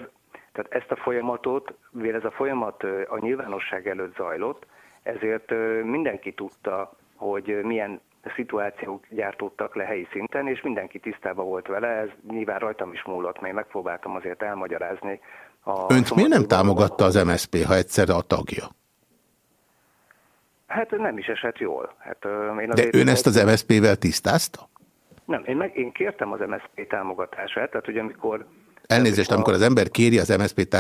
tehát ezt a folyamatot, mivel ez a folyamat a nyilvánosság előtt zajlott, ezért mindenki tudta, hogy milyen szituációk gyártódtak le helyi szinten, és mindenki tisztában volt vele, ez nyilván rajtam is múlott, mert megpróbáltam azért elmagyarázni. A Önt miért nem támogatta az MSZP, ha egyszerre a tagja? Hát nem is esett jól. Hát, én De ön ezt az MSZP-vel tisztázta? Nem, én, meg, én kértem az MSZP támogatását, tehát hogy amikor... Elnézést, amikor az ember kéri az MSZP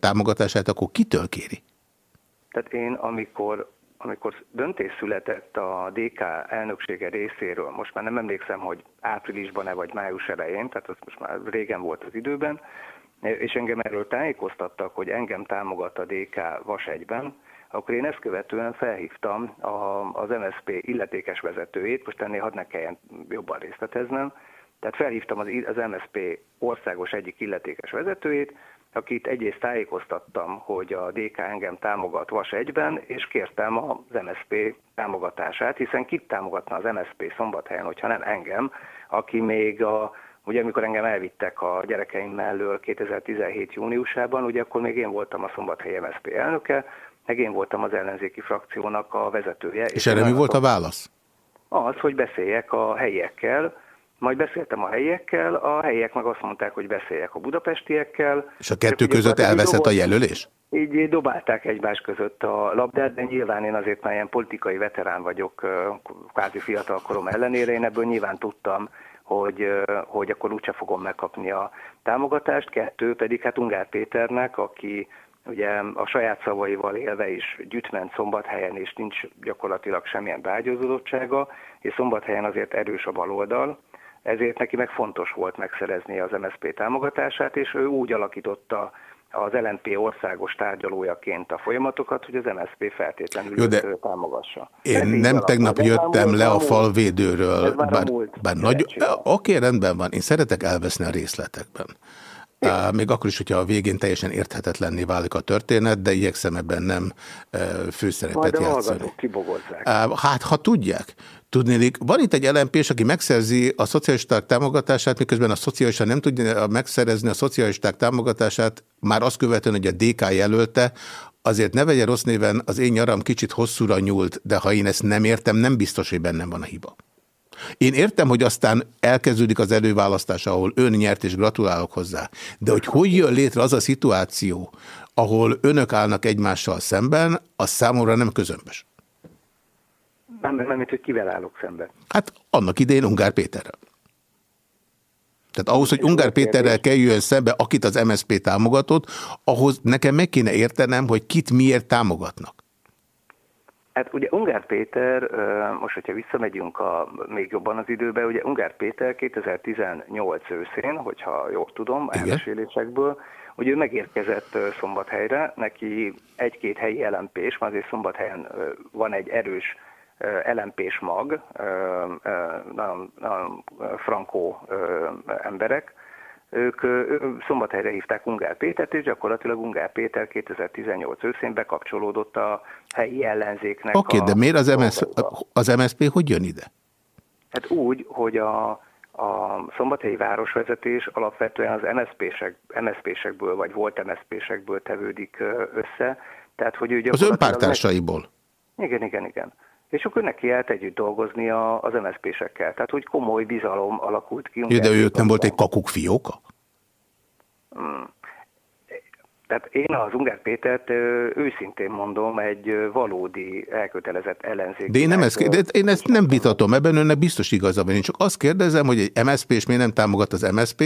támogatását, akkor kitől kéri? Tehát én, amikor amikor döntés született a DK elnöksége részéről, most már nem emlékszem, hogy áprilisban-e vagy május elején, tehát az most már régen volt az időben, és engem erről tájékoztattak, hogy engem támogat a DK Vas egyben, akkor én ezt követően felhívtam a, az MSZP illetékes vezetőjét, most ennél hadd ne kelljen jobban részleteznem, tehát felhívtam az, az MSZP országos egyik illetékes vezetőjét, akit egyrészt tájékoztattam, hogy a DK engem támogat Vas egyben, és kértem az MSZP támogatását, hiszen kit támogatna az MSZP szombathelyen, hogyha nem engem, aki még a Ugye amikor engem elvittek a gyerekeim mellől 2017. júniusában, ugye akkor még én voltam a Szombathely MSZP elnöke, meg én voltam az ellenzéki frakciónak a vezetője. És, és erre mi volt a válasz? Az, hogy beszéljek a helyiekkel, majd beszéltem a helyiekkel, a helyiek meg azt mondták, hogy beszéljek a budapestiekkel. És a kettő között elveszett a jelölés? Így dobálták egymás között a labdát, de nyilván én azért már ilyen politikai veterán vagyok, kvázi fiatal korom ellenére, én ebből nyilván tudtam, hogy, hogy akkor úgyse fogom megkapni a támogatást. Kettő pedig hát Ungár Péternek, aki ugye a saját szavaival élve is gyűjtment szombathelyen, és nincs gyakorlatilag semmilyen beágyazódottsága, és szombathelyen azért erős a baloldal, ezért neki meg fontos volt megszerezni az MSZP támogatását, és ő úgy alakította az LNP országos tárgyalójaként a folyamatokat, hogy az MSZP feltétlenül Jó, de támogassa. Én Ez nem tegnap jöttem le a falvédőről, bár, bár nagy... Oké, rendben van, én szeretek elveszni a részletekben. Uh, még akkor is, hogyha a végén teljesen érthetetlenné válik a történet, de igyekszem ebben nem uh, főszerepet játszani. Uh, hát, ha tudják. Tudnélik, van itt egy lmp aki megszerzi a szocialisták támogatását, miközben a szocialista nem tudja megszerezni a szocialisták támogatását, már azt követően, hogy a DK jelölte, azért ne vegye rossz néven, az én nyaram kicsit hosszúra nyúlt, de ha én ezt nem értem, nem biztos, hogy bennem van a hiba. Én értem, hogy aztán elkezdődik az előválasztás, ahol ön nyert, és gratulálok hozzá. De hogy hogy jön létre az a szituáció, ahol önök állnak egymással szemben, az számomra nem közömbös. Nem, nem, mint hogy kivel állok szemben. Hát annak idején Ungár Péterrel. Tehát ahhoz, hogy Ungár Péterrel kerüljön szembe, akit az MSZP támogatott, ahhoz nekem meg kéne értenem, hogy kit miért támogatnak. Hát ugye Ungár Péter, most hogyha visszamegyünk a, még jobban az időbe, ugye Ungár Péter 2018 őszén, hogyha jól tudom, elmesélésekből, hogy ő megérkezett Szombathelyre, neki egy-két helyi elempés, mert azért Szombathelyen van egy erős elempés mag, nagyon, nagyon frankó emberek, ők szombathelyre hívták Ungár Pétert, és gyakorlatilag Ungár Péter 2018 őszén bekapcsolódott a helyi ellenzéknek. Oké, okay, de miért az, MS, az MSZP hogy jön ide? Hát úgy, hogy a, a szombathelyi városvezetés alapvetően az MSZP-sek, MSZP-sekből, vagy volt MSZP-sekből tevődik össze. Tehát, hogy ő az önpártársaiból? Meg... Igen, igen, igen és akkor neki állt együtt dolgozni a, az MSZP-sekkel. Tehát, hogy komoly bizalom alakult ki. Ja, de ő nem volt egy kakuk fióka? Hmm. Tehát én az Ungár Pétert őszintén mondom, egy valódi elkötelezett ellenzék. De én, nem ezt, de én ezt nem vitatom, ebben önnek biztos igaza van. Én csak azt kérdezem, hogy egy MSZP és miért nem támogat az MSZP,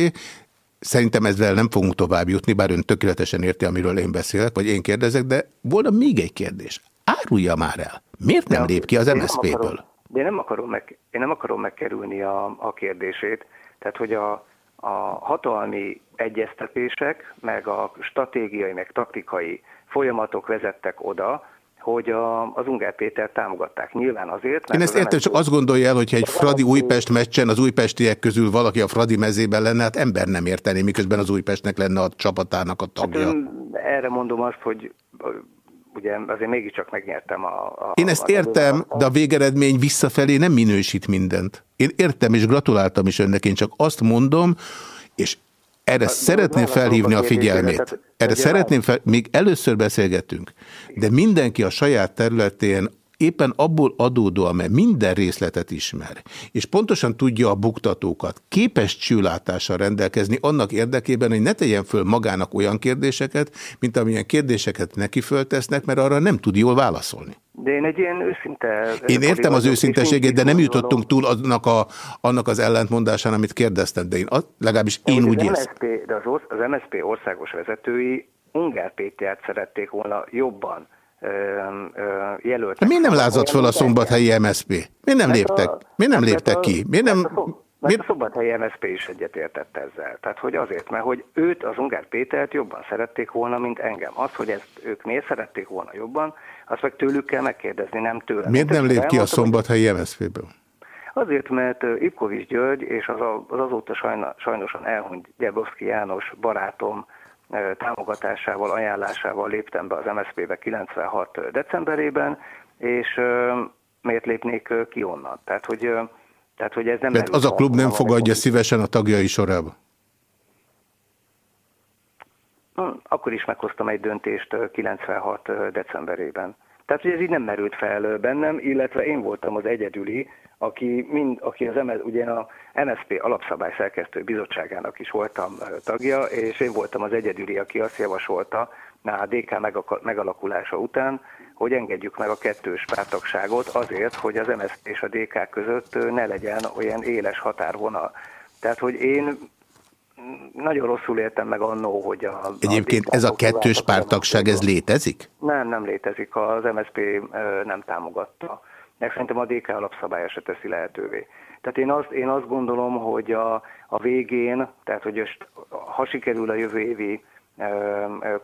Szerintem ezzel nem fogunk tovább jutni, bár ön tökéletesen érti, amiről én beszélek, vagy én kérdezek, de volna még egy kérdés. Árulja már el. Miért nem lép ki az MSZP-ből? De én nem akarom, meg, én nem akarom megkerülni a, a kérdését. Tehát, hogy a, a hatalmi egyeztetések, meg a stratégiai, meg taktikai folyamatok vezettek oda, hogy a, az Ungár Péter támogatták. Nyilván azért, mert Én ezt értem, csak azt gondolja el, hogyha egy Fradi-Újpest meccsen az újpestiek közül valaki a Fradi mezében lenne, hát ember nem értené, miközben az Újpestnek lenne a csapatának a tagja. Hát erre mondom azt, hogy ugye azért mégiscsak megnyertem a... a Én ezt értem, de a végeredmény visszafelé nem minősít mindent. Én értem, és gratuláltam is önnek, én csak azt mondom, és erre hát, szeretném felhívni a figyelmét. Erre szeretném fel, még először beszélgetünk, de mindenki a saját területén éppen abból adódóan, mert minden részletet ismer, és pontosan tudja a buktatókat, képes csőlátással rendelkezni annak érdekében, hogy ne tegyen föl magának olyan kérdéseket, mint amilyen kérdéseket neki föltesznek, mert arra nem tud jól válaszolni. De én egy ilyen őszinte... Én értem az őszinteségét, de nem jutottunk túl annak, a, annak az ellentmondásán, amit kérdeztem, de én legalábbis én úgy érzem. De az, az MSZP országos vezetői Ungár Pétert szerették volna jobban jelöltek. Miért nem lázadt föl a szombathelyi MSZP? Miért nem léptek, miért nem léptek ki? Miért nem... Mert a szombathelyi MSZP is egyetértett ezzel. Tehát, hogy azért, mert hogy őt, az Ungár Pétert jobban szerették volna, mint engem. Az, hogy ezt ők miért szerették volna jobban, azt meg tőlük kell megkérdezni, nem tőlem. Miért nem lép ki a szombathelyi MSZP-ből? Azért, mert Ipkovics György és az, az azóta sajnosan elhunyt Gyebowski János barátom támogatásával, ajánlásával léptem be az MSZP-be 96. decemberében, és miért lépnék ki onnan? Tehát, hogy, tehát, hogy ez nem... Tehát az a klub nem fogadja szívesen a tagjai sorába? Hm, akkor is meghoztam egy döntést 96. decemberében. Tehát, hogy ez így nem merült fel bennem, illetve én voltam az egyedüli, aki, mind, aki az MS, ugye a MSZP alapszabály szerkesztő bizottságának is voltam tagja, és én voltam az egyedüli, aki azt javasolta a DK megalakulása után, hogy engedjük meg a kettős pártagságot azért, hogy az MSZP és a DK között ne legyen olyan éles határvonal. Tehát, hogy én nagyon rosszul értem meg annó, hogy a... Egyébként a ez a kettős pártagság, ez létezik? Nem, nem létezik. Az MSZP nem támogatta. Meg szerintem a DK alapszabálya se teszi lehetővé. Tehát én azt, én azt gondolom, hogy a, a végén, tehát hogy ha sikerül a jövő évi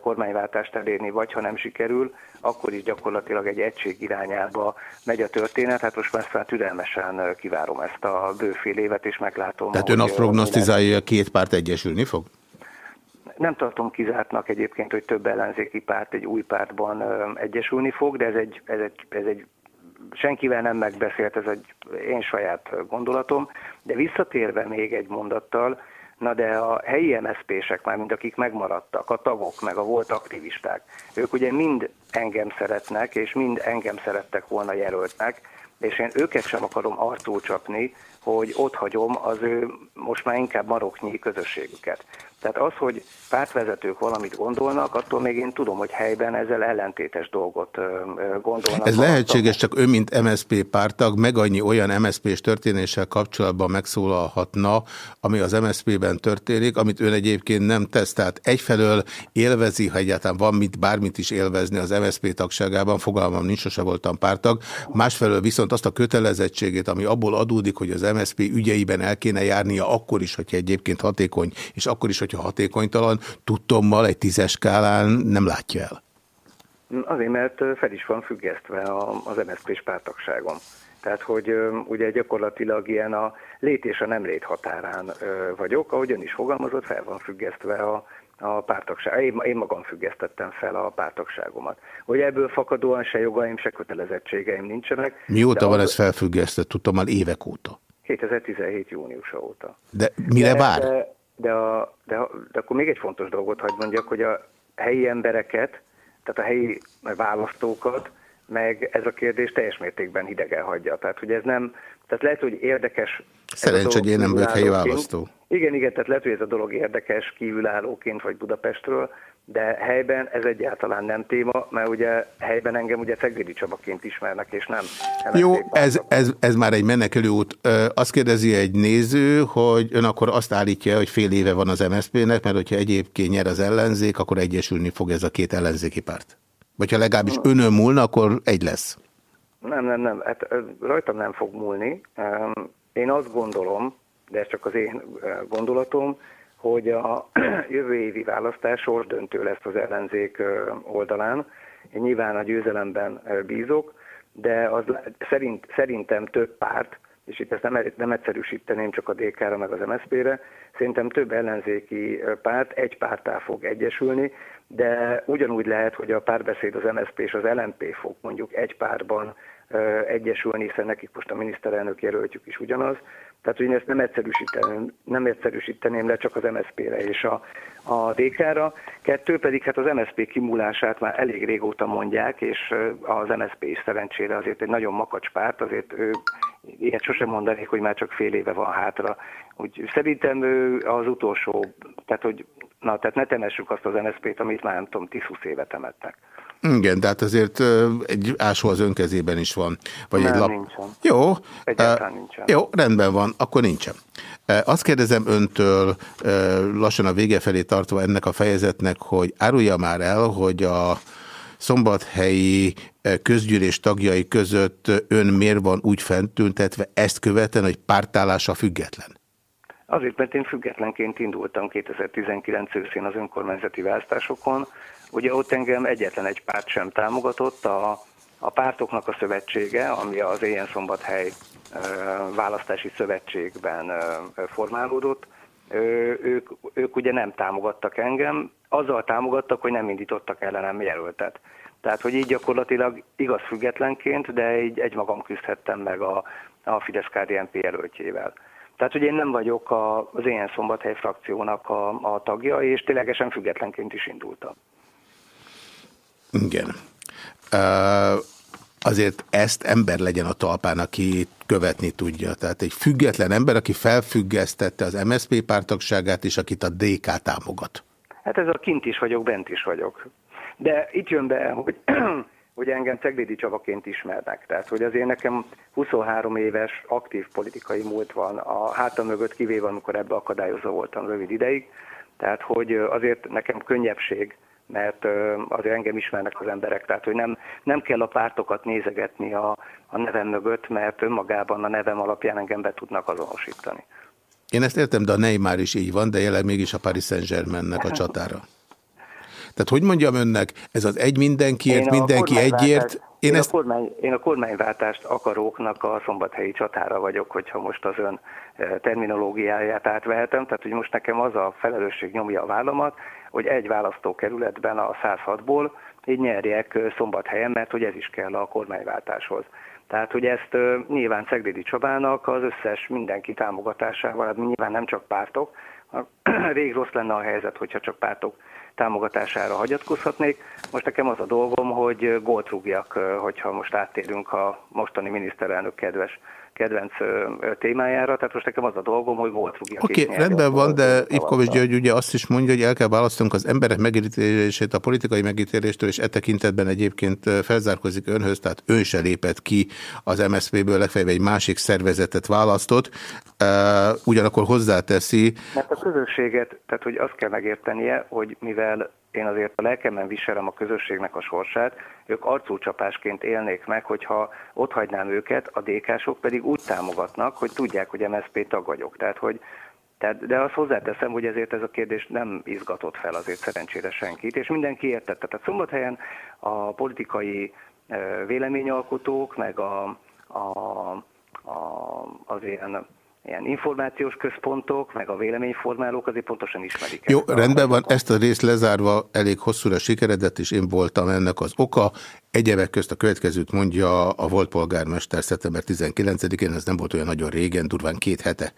kormányváltást elérni, vagy ha nem sikerül, akkor is gyakorlatilag egy egység irányába megy a történet. Hát most már szóval türelmesen kivárom ezt a bőfél évet, és meglátom. Tehát ön azt prognosztizálja, hogy a két párt egyesülni fog? Nem tartom kizártnak egyébként, hogy több ellenzéki párt egy új pártban egyesülni fog, de ez egy, ez egy, ez egy senkivel nem megbeszélt, ez egy én saját gondolatom, de visszatérve még egy mondattal, Na de a helyi MSZP-sek már, mint akik megmaradtak, a tagok, meg a volt aktivisták, ők ugye mind engem szeretnek, és mind engem szerettek volna jelöltnek, és én őket sem akarom arcul csapni, hogy ott hagyom az ő most már inkább maroknyi közösségüket. Tehát az, hogy pártvezetők valamit gondolnak, attól még én tudom, hogy helyben ezzel ellentétes dolgot gondolnak. Ez lehetséges, csak ön, mint MSZP pártag, meg annyi olyan MSZP-s történéssel kapcsolatban megszólalhatna, ami az MSZP-ben történik, amit ön egyébként nem tesz. Tehát egyfelől élvezi, ha egyáltalán van mit, bármit is élvezni az MSZP tagságában, fogalmam nincs, sose voltam pártag. Másfelől viszont azt a kötelezettségét, ami abból adódik, hogy az MSZP ügyeiben el kéne járnia akkor is, hogyha egyébként hatékony, és akkor is, hogyha hatékonytalan, tudtommal egy tízes skálán nem látja el. Azért, mert fel is van függesztve az MSZP-s pártagságom. Tehát, hogy ugye gyakorlatilag ilyen a lét és a nem lét határán vagyok, ahogy ön is fogalmazott, fel van függesztve a, a pártagság. Én, én magam függesztettem fel a pártagságomat. Hogy ebből fakadóan se jogaim, se kötelezettségeim nincsenek. Mióta van az... ez felfüggesztett? Tudtam már évek óta. 2017 júniusa óta. De mire de, vár? De, de, a, de, de akkor még egy fontos dolgot hagyd mondjak, hogy a helyi embereket, tehát a helyi választókat meg ez a kérdés teljes mértékben hidegen hagyja. Tehát, hogy ez nem, tehát lehet, hogy érdekes... Szerencs, hogy én nem vagyok helyi választó. Igen, igen, tehát lehet, hogy ez a dolog érdekes kívülállóként vagy Budapestről, de helyben ez egyáltalán nem téma, mert ugye helyben engem ugye Ceglédi Csabaként ismernek, és nem. nem Jó, ez, ez, ez már egy menekülő út. Azt kérdezi egy néző, hogy ön akkor azt állítja, hogy fél éve van az MSZP-nek, mert hogyha egyébként nyer az ellenzék, akkor egyesülni fog ez a két ellenzéki párt. Vagy ha legalábbis önön múlna, akkor egy lesz. Nem, nem, nem. Hát rajtam nem fog múlni. Én azt gondolom, de ez csak az én gondolatom, hogy a jövő évi választás sorsdöntő lesz az ellenzék oldalán. Én nyilván a győzelemben bízok, de az szerint, szerintem több párt, és itt ezt nem, nem egyszerűsíteném csak a DK-ra meg az MSZP-re, szerintem több ellenzéki párt egy pártá fog egyesülni, de ugyanúgy lehet, hogy a párbeszéd az MSZP és az LNP fog mondjuk egy párban egyesülni, hiszen nekik most a miniszterelnök jelöltjük is ugyanaz, tehát, hogy én ezt nem egyszerűsíteném, nem egyszerűsíteném le csak az MSZP-re és a, a DK-ra. Kettő pedig hát az MSZP kimúlását már elég régóta mondják, és az MSZP is szerencsére azért egy nagyon makacs párt, azért ő, ilyet sosem mondanék, hogy már csak fél éve van hátra. Úgy szerintem ő az utolsó, tehát hogy na, tehát ne temessük azt az MSZP-t, amit már nem tudom, 10-20 éve temettek. Igen, tehát azért egy ásó az önkezében is van. Vagy Nem, egy lap... nincsen. Jó. Egyáltalán nincsen. Jó, rendben van, akkor nincsen. Azt kérdezem öntől lassan a vége felé tartva ennek a fejezetnek, hogy árulja már el, hogy a szombathelyi közgyűlés tagjai között ön miért van úgy fentüntetve ezt követően, hogy pártállása független? Azért, mert én függetlenként indultam 2019 őszén az önkormányzati választásokon, Ugye ott engem egyetlen egy párt sem támogatott, a, a pártoknak a szövetsége, ami az Éjjel Szombathely választási szövetségben formálódott, ők, ők ugye nem támogattak engem, azzal támogattak, hogy nem indítottak ellenem jelöltet. Tehát, hogy így gyakorlatilag igaz függetlenként, de így egymagam küzdhettem meg a, a fidesz KDNP jelöltjével. Tehát, hogy én nem vagyok az Éjjel Szombathely frakciónak a, a tagja, és ténylegesen függetlenként is indultam. Igen. Uh, azért ezt ember legyen a talpán, aki követni tudja. Tehát egy független ember, aki felfüggesztette az MSZP pártagságát, és akit a DK támogat. Hát ez a kint is vagyok, bent is vagyok. De itt jön be, hogy, hogy engem Ceglédi Csavaként ismernek. Tehát, hogy azért nekem 23 éves aktív politikai múlt van, a hátam mögött kivéve, amikor ebbe akadályozva voltam rövid ideig. Tehát, hogy azért nekem könnyebbség mert azért engem ismernek az emberek, tehát hogy nem, nem kell a pártokat nézegetni a, a nevem mögött, mert önmagában a nevem alapján engem be tudnak azonosítani. Én ezt értem, de a Neymar is így van, de jelenleg mégis a Paris Saint-Germainnek a csatára. Tehát hogy mondjam önnek, ez az egy mindenkiért, mindenki egyért? Én, én, ezt... a kormány, én a kormányváltást akaróknak a szombathelyi csatára vagyok, hogyha most az ön terminológiáját átvehetem, tehát hogy most nekem az a felelősség nyomja a vállamat, hogy egy választókerületben a 106-ból így nyerjek szombathelyen, mert hogy ez is kell a kormányváltáshoz. Tehát, hogy ezt nyilván Szeglédi Csabának az összes mindenki támogatásával, hát nyilván nem csak pártok, rég rossz lenne a helyzet, hogyha csak pártok támogatására hagyatkozhatnék. Most nekem az a dolgom, hogy gólt rúgjak, hogyha most áttérünk a mostani miniszterelnök kedves kedvenc témájára, tehát most nekem az a dolgom, hogy volt rúgja. Oké, okay, rendben van, de Ivkovics György ugye azt is mondja, hogy el kell választanunk az emberek megítélését a politikai megítéléstől, és e tekintetben egyébként felzárkozik önhöz, tehát ön se lépett ki az MSZP-ből, legfeljebb egy másik szervezetet választott, ugyanakkor hozzáteszi... Mert a közösséget, tehát hogy azt kell megértenie, hogy mivel én azért a lelkemben viselem a közösségnek a sorsát, ők arcúcsapásként élnék meg, hogyha ott hagynám őket, a DK-sok pedig úgy támogatnak, hogy tudják, hogy MSZP tag vagyok. Tehát, hogy tehát, de azt hozzáteszem, hogy ezért ez a kérdés nem izgatott fel azért szerencsére senkit, és mindenki értette. Tehát szombathelyen a politikai véleményalkotók, meg a, a, a, az ilyen ilyen információs központok, meg a véleményformálók azért pontosan ismerik. Jó, rendben van, ezt a részt lezárva elég hosszúra sikeredett, és én voltam ennek az oka. Egyebek közt a következőt mondja a volt polgármester szeptember 19-én, ez nem volt olyan nagyon régen, durván két hete.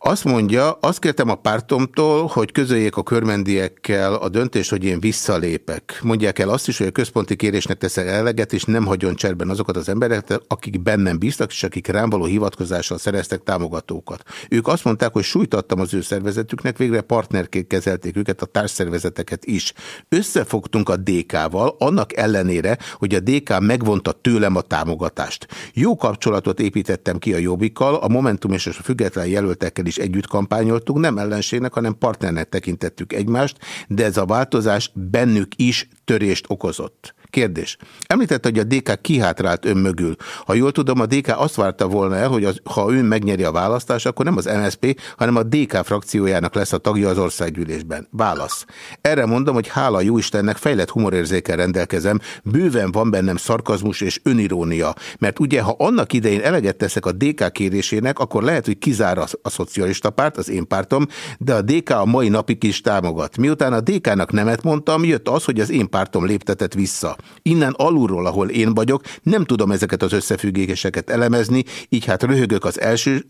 Azt mondja, azt kértem a pártomtól, hogy közöljék a körmendiekkel a döntést, hogy én visszalépek. Mondják el azt is, hogy a központi kérésnek teszek eleget, és nem hagyjon cserben azokat az embereket, akik bennem bíztak, és akik rám való hivatkozással szereztek támogatókat. Ők azt mondták, hogy sújtattam az ő szervezetüknek, végre partnerként kezelték őket, a társszervezeteket is. Összefogtunk a DK-val, annak ellenére, hogy a DK megvonta tőlem a támogatást. Jó kapcsolatot építettem ki a Jobbikkal, a Momentum és a független jelöltekkel is együtt kampányoltunk, nem ellenségnek, hanem partnernek tekintettük egymást, de ez a változás bennük is törést okozott. Kérdés. Említette, hogy a DK kihátrált ön mögül. Ha jól tudom, a DK azt várta volna el, hogy az, ha ön megnyeri a választást, akkor nem az MSP, hanem a DK frakciójának lesz a tagja az országgyűlésben. Válasz. Erre mondom, hogy hála jó Istennek fejlett humorérzékel rendelkezem, bőven van bennem szarkazmus és önirónia, mert ugye, ha annak idején eleget teszek a DK kérésének, akkor lehet, hogy kizár a, a szocialista párt, az én pártom, de a DK a mai napig is támogat. Miután a DK-nak nemet mondtam, jött az, hogy az én pártom léptetett vissza. Innen alulról, ahol én vagyok, nem tudom ezeket az összefüggéseket elemezni, így hát röhögök az, első,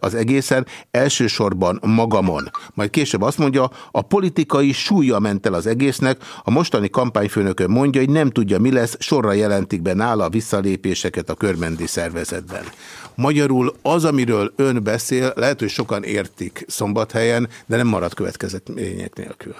az egészen, elsősorban magamon. Majd később azt mondja, a politikai súlya ment el az egésznek, a mostani kampányfőnökön mondja, hogy nem tudja mi lesz, sorra jelentik be nála a visszalépéseket a körmendi szervezetben. Magyarul az, amiről ön beszél, lehet, hogy sokan értik szombathelyen, de nem marad következetmények nélkül.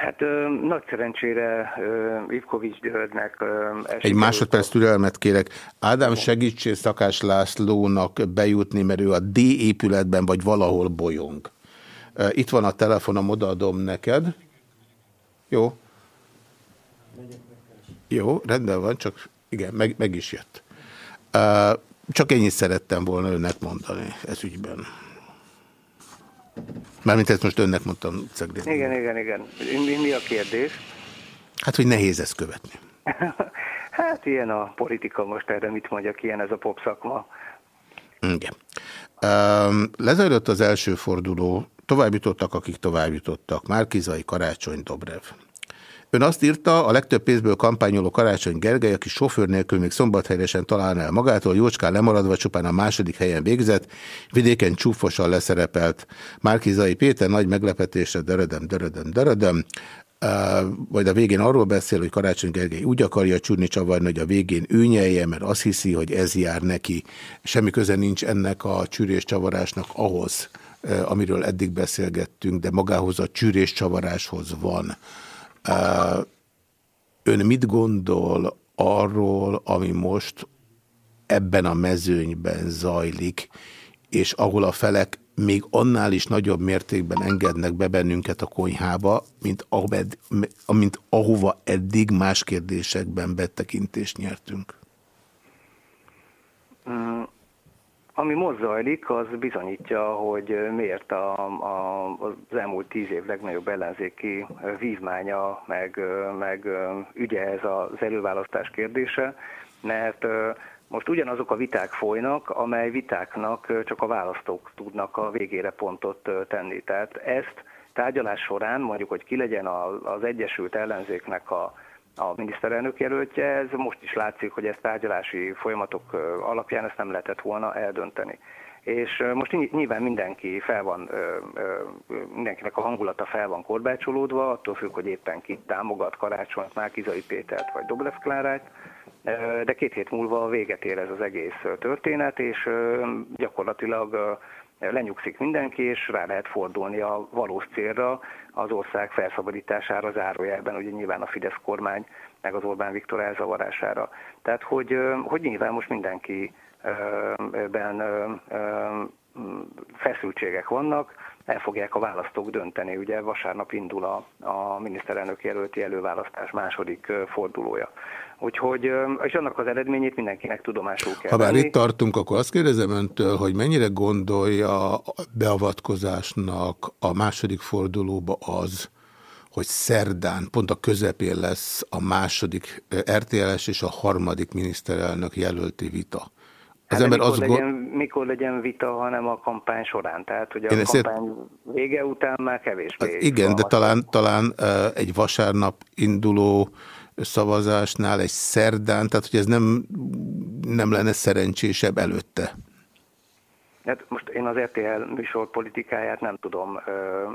Hát ö, nagy szerencsére ö, Ivkovics Györgynek... Ö, Egy másodperc türelmet kérek. Ádám segítsé Szakás Lászlónak bejutni, mert ő a D épületben vagy valahol bolyong. Itt van a telefonom, odaadom neked. Jó. Jó, rendben van, csak igen, meg, meg is jött. Csak ennyit szerettem volna önnek mondani ez ügyben. Mármint ezt most önnek mondtam. Cegléd. Igen, igen, igen. Mi, mi a kérdés? Hát, hogy nehéz ezt követni. hát ilyen a politika most erre mit mondjak, ilyen ez a pop szakma. Igen. Um, lezajlott az első forduló, tovább jutottak, akik tovább jutottak. Márkizai, Karácsony, Dobrev. Ön azt írta, a legtöbb pénzből kampányoló Karácsony Gergely, aki sofőr nélkül még szombathelyesen találná el magától, jócskán lemaradva csupán a második helyen végzett, vidéken csúfosan leszerepelt. Márkizai Péter nagy meglepetésre, dörödem, dörödem, dörödem. Uh, majd a végén arról beszél, hogy Karácsony Gergely úgy akarja csúrni csavarni, hogy a végén ő nyelje, mert azt hiszi, hogy ez jár neki. Semmi köze nincs ennek a csűrés csavarásnak ahhoz, amiről eddig beszélgettünk, de magához a csűrés csavaráshoz van. Ön mit gondol arról, ami most ebben a mezőnyben zajlik, és ahol a felek még annál is nagyobb mértékben engednek be bennünket a konyhába, mint, ahoved, mint ahova eddig más kérdésekben betekintést nyertünk? Ami most zajlik, az bizonyítja, hogy miért a, a, az elmúlt tíz év legnagyobb ellenzéki vívmánya, meg, meg ügye ez az előválasztás kérdése, mert most ugyanazok a viták folynak, amely vitáknak csak a választók tudnak a végére pontot tenni. Tehát ezt tárgyalás során, mondjuk, hogy ki legyen az Egyesült Ellenzéknek a a miniszterelnök jelöltje, ez most is látszik, hogy ez tárgyalási folyamatok alapján ezt nem lehetett volna eldönteni. És most nyilván mindenki fel van, mindenkinek a hangulata fel van korbácsolódva, attól függ, hogy éppen ki támogat Karácsonyt, Márkizai Pétert vagy Doblev Klárájt, de két hét múlva véget ér ez az egész történet, és gyakorlatilag lenyugszik mindenki, és rá lehet fordulni a valós célra, az ország felszabadítására zárójelben, ugye nyilván a Fidesz kormány, meg az Orbán Viktor elzavarására. Tehát, hogy, hogy nyilván most mindenkiben feszültségek vannak, el fogják a választók dönteni. Ugye vasárnap indul a, a miniszterelnök jelölti előválasztás második fordulója. Úgyhogy, és annak az eredményét mindenkinek tudomásul kell Ha már itt tartunk, akkor azt kérdezem öntől, hogy mennyire gondolja a beavatkozásnak a második fordulóba az, hogy szerdán, pont a közepén lesz a második RTLS és a harmadik miniszterelnök jelölti vita. Az hát ember mikor, azt legyen, mikor legyen vita, hanem a kampány során. Tehát, hogy a Én kampány ért... vége után már kevésbé. Hát igen, de talán, talán egy vasárnap induló szavazásnál egy szerdán, tehát hogy ez nem, nem lenne szerencsésebb előtte. Hát most én az RTL műsor politikáját nem tudom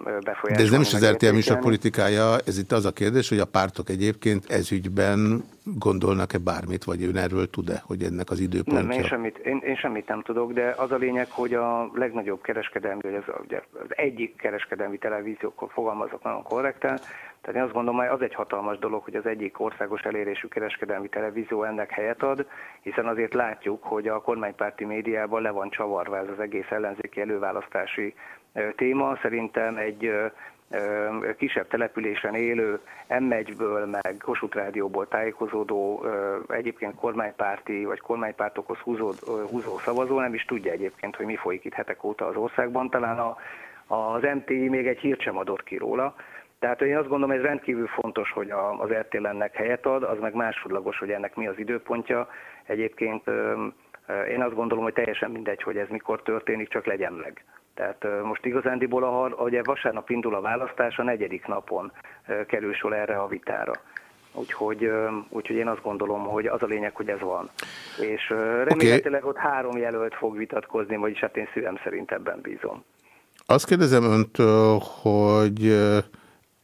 befolyásolni. De ez nem is az RTL műsor politikája, ez itt az a kérdés, hogy a pártok egyébként ezügyben gondolnak-e bármit, vagy ön erről tud-e, hogy ennek az időpontja? Nem, én semmit, én, én semmit nem tudok, de az a lényeg, hogy a legnagyobb kereskedelmi, vagy az, ugye, az egyik kereskedelmi televíziókon fogalmazok nagyon korrekten, tehát én azt gondolom, hogy az egy hatalmas dolog, hogy az egyik országos elérésű kereskedelmi televízió ennek helyet ad, hiszen azért látjuk, hogy a kormánypárti médiában le van csavarva ez az egész ellenzéki előválasztási téma. Szerintem egy kisebb településen élő M1-ből, meg Kossuth Rádióból tájékozódó egyébként kormánypárti vagy kormánypártokhoz húzó, húzó szavazó nem is tudja egyébként, hogy mi folyik itt hetek óta az országban. Talán a, az MTI még egy hírt sem adott ki róla. Tehát én azt gondolom, ez rendkívül fontos, hogy az RTL ennek helyet ad, az meg másodlagos, hogy ennek mi az időpontja. Egyébként én azt gondolom, hogy teljesen mindegy, hogy ez mikor történik, csak legyen meg. Tehát most igazándiból, a, ugye vasárnap indul a választás, a negyedik napon kerül sor erre a vitára. Úgyhogy, úgyhogy én azt gondolom, hogy az a lényeg, hogy ez van. És remélhetőleg okay. ott három jelölt fog vitatkozni, vagyis hát én szívem szerint ebben bízom. Azt kérdezem öntől, hogy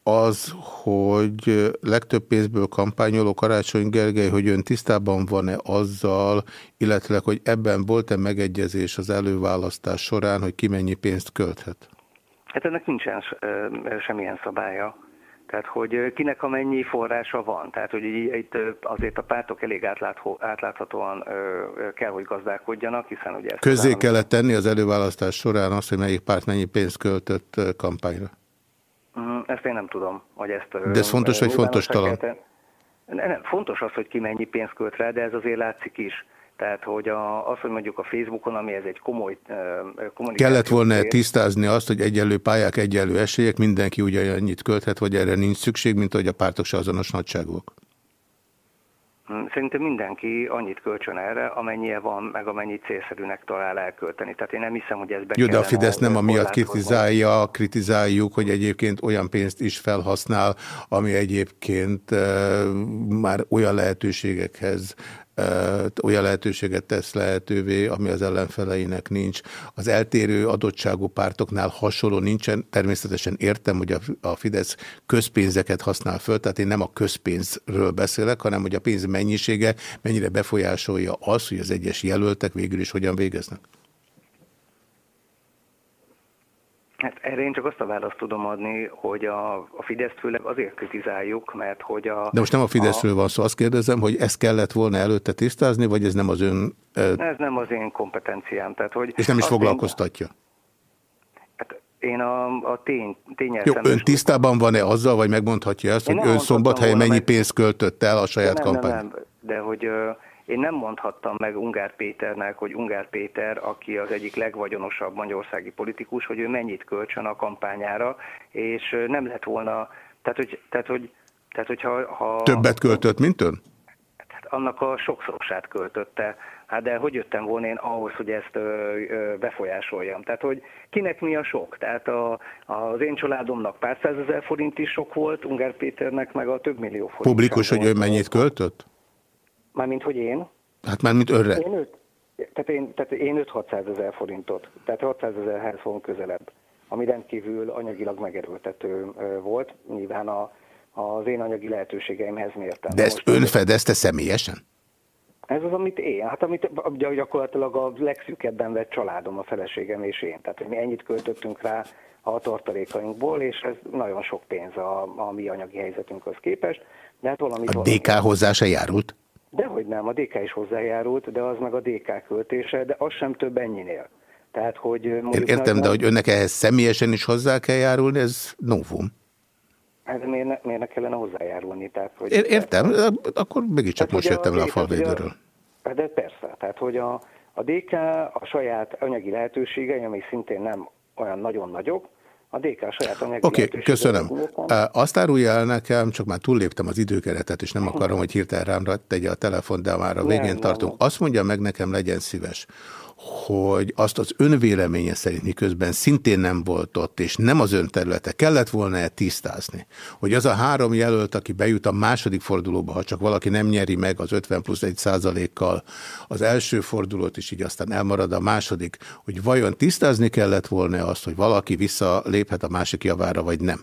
az, hogy legtöbb pénzből kampányoló Karácsony Gergely, hogy ön tisztában van-e azzal, illetve hogy ebben volt-e megegyezés az előválasztás során, hogy ki mennyi pénzt költhet? Hát ennek nincsen semmilyen szabálya. Tehát, hogy kinek amennyi forrása van. Tehát, hogy itt azért a pártok elég átlátható, átláthatóan kell, hogy gazdálkodjanak, hiszen ugye... Közé kellett tenni az előválasztás során azt, hogy melyik párt mennyi pénzt költött kampányra? Mm, ezt én nem tudom, hogy ezt... De ez fontos, hogy fontos talán? Nem, fontos az, hogy ki mennyi pénzt költ rá, de ez azért látszik is. Tehát, hogy a, az, hogy mondjuk a Facebookon, ami ez egy komoly kommunikáció... Kellett volna -e tisztázni azt, hogy egyenlő pályák, egyenlő esélyek, mindenki ugyanannyit költhet, vagy erre nincs szükség, mint hogy a pártok se azonos nagyságúak? Mm, szerintem mindenki annyit kölcsön erre, amennyie van, meg amennyit célszerűnek talál elkölteni. Tehát én nem hiszem, hogy ez be Jó, de a Fidesz nem amiatt kritizálja, kritizáljuk, hogy egyébként olyan pénzt is felhasznál, ami egyébként uh, már olyan lehetőségekhez olyan lehetőséget tesz lehetővé, ami az ellenfeleinek nincs. Az eltérő adottságú pártoknál hasonló nincsen. Természetesen értem, hogy a Fidesz közpénzeket használ föl, tehát én nem a közpénzről beszélek, hanem hogy a pénz mennyisége mennyire befolyásolja az, hogy az egyes jelöltek végül is hogyan végeznek. Hát erre én csak azt a választ tudom adni, hogy a, a Fidesz főleg azért kritizáljuk, mert hogy a... De most nem a Fideszről a... van szó, azt kérdezem, hogy ezt kellett volna előtte tisztázni, vagy ez nem az ön... Ez nem az én kompetenciám. Tehát, hogy és nem is foglalkoztatja? Én... Hát én a, a tény, tényel Jó, ön tisztában van-e azzal, vagy megmondhatja azt, én hogy ön szombathelyen mennyi meg... pénzt költött el a saját kampány? Nem, nem, de hogy... Én nem mondhattam meg Ungár Péternek, hogy Ungár Péter, aki az egyik legvagyonosabb magyarországi politikus, hogy ő mennyit kölcsön a kampányára, és nem lett volna, tehát hogy, tehát, hogy, tehát hogyha... Ha, Többet költött, mint ön? Hát annak a sokszorosát költötte. Hát de hogy jöttem volna én ahhoz, hogy ezt ö, ö, befolyásoljam? Tehát, hogy kinek mi a sok? Tehát a, az én családomnak pár százezer forint is sok volt, Ungár Péternek meg a több millió forint. Publikus, hogy ő mennyit költött? Mármint, hogy én? Hát már mint önre. Én öt, tehát én, tehát én 5-600 ezer forintot, tehát 600 ezerhez fogunk közelebb, ami rendkívül anyagilag megerőltető volt, nyilván a, az én anyagi lehetőségeimhez mértem. De ezt ön fedezte személyesen? Ez az, amit én, hát amit gyakorlatilag a legszűkebben vett családom, a feleségem és én. Tehát, hogy mi ennyit költöttünk rá a tartalékainkból, és ez nagyon sok pénz a, a mi anyagi helyzetünkhöz képest. De hát valamit a DK hozzá se járult? Dehogy nem, a DK is hozzájárult, de az meg a DK költése, de az sem több ennyinél. Tehát, hogy Én értem, nem... de hogy önnek ehhez személyesen is hozzá kell járulni, ez novum. Hát miért ne, miért ne kellene hozzájárulni? Tehát, hogy értem, akkor mégiscsak most jöttem le a falvédőről. Hát de persze, tehát hogy a, a DK a saját anyagi lehetőségei, ami szintén nem olyan nagyon nagyok, a DK saját anyagi Oké, okay, köszönöm. Azt árulja el nekem, csak már túlléptem az időkeretet, és nem akarom, hogy hirtelen rám tegye a telefon, de már a végén nem, tartunk. Nem. Azt mondja meg nekem, legyen szíves, hogy azt az önvéleménye szerint miközben szintén nem volt ott, és nem az ön területe, kellett volna -e tisztázni, hogy az a három jelölt, aki bejut a második fordulóba, ha csak valaki nem nyeri meg az 50 plusz 1 százalékkal az első fordulót, és így aztán elmarad a második, hogy vajon tisztázni kellett volna -e azt, hogy valaki visszaléphet a másik javára, vagy nem?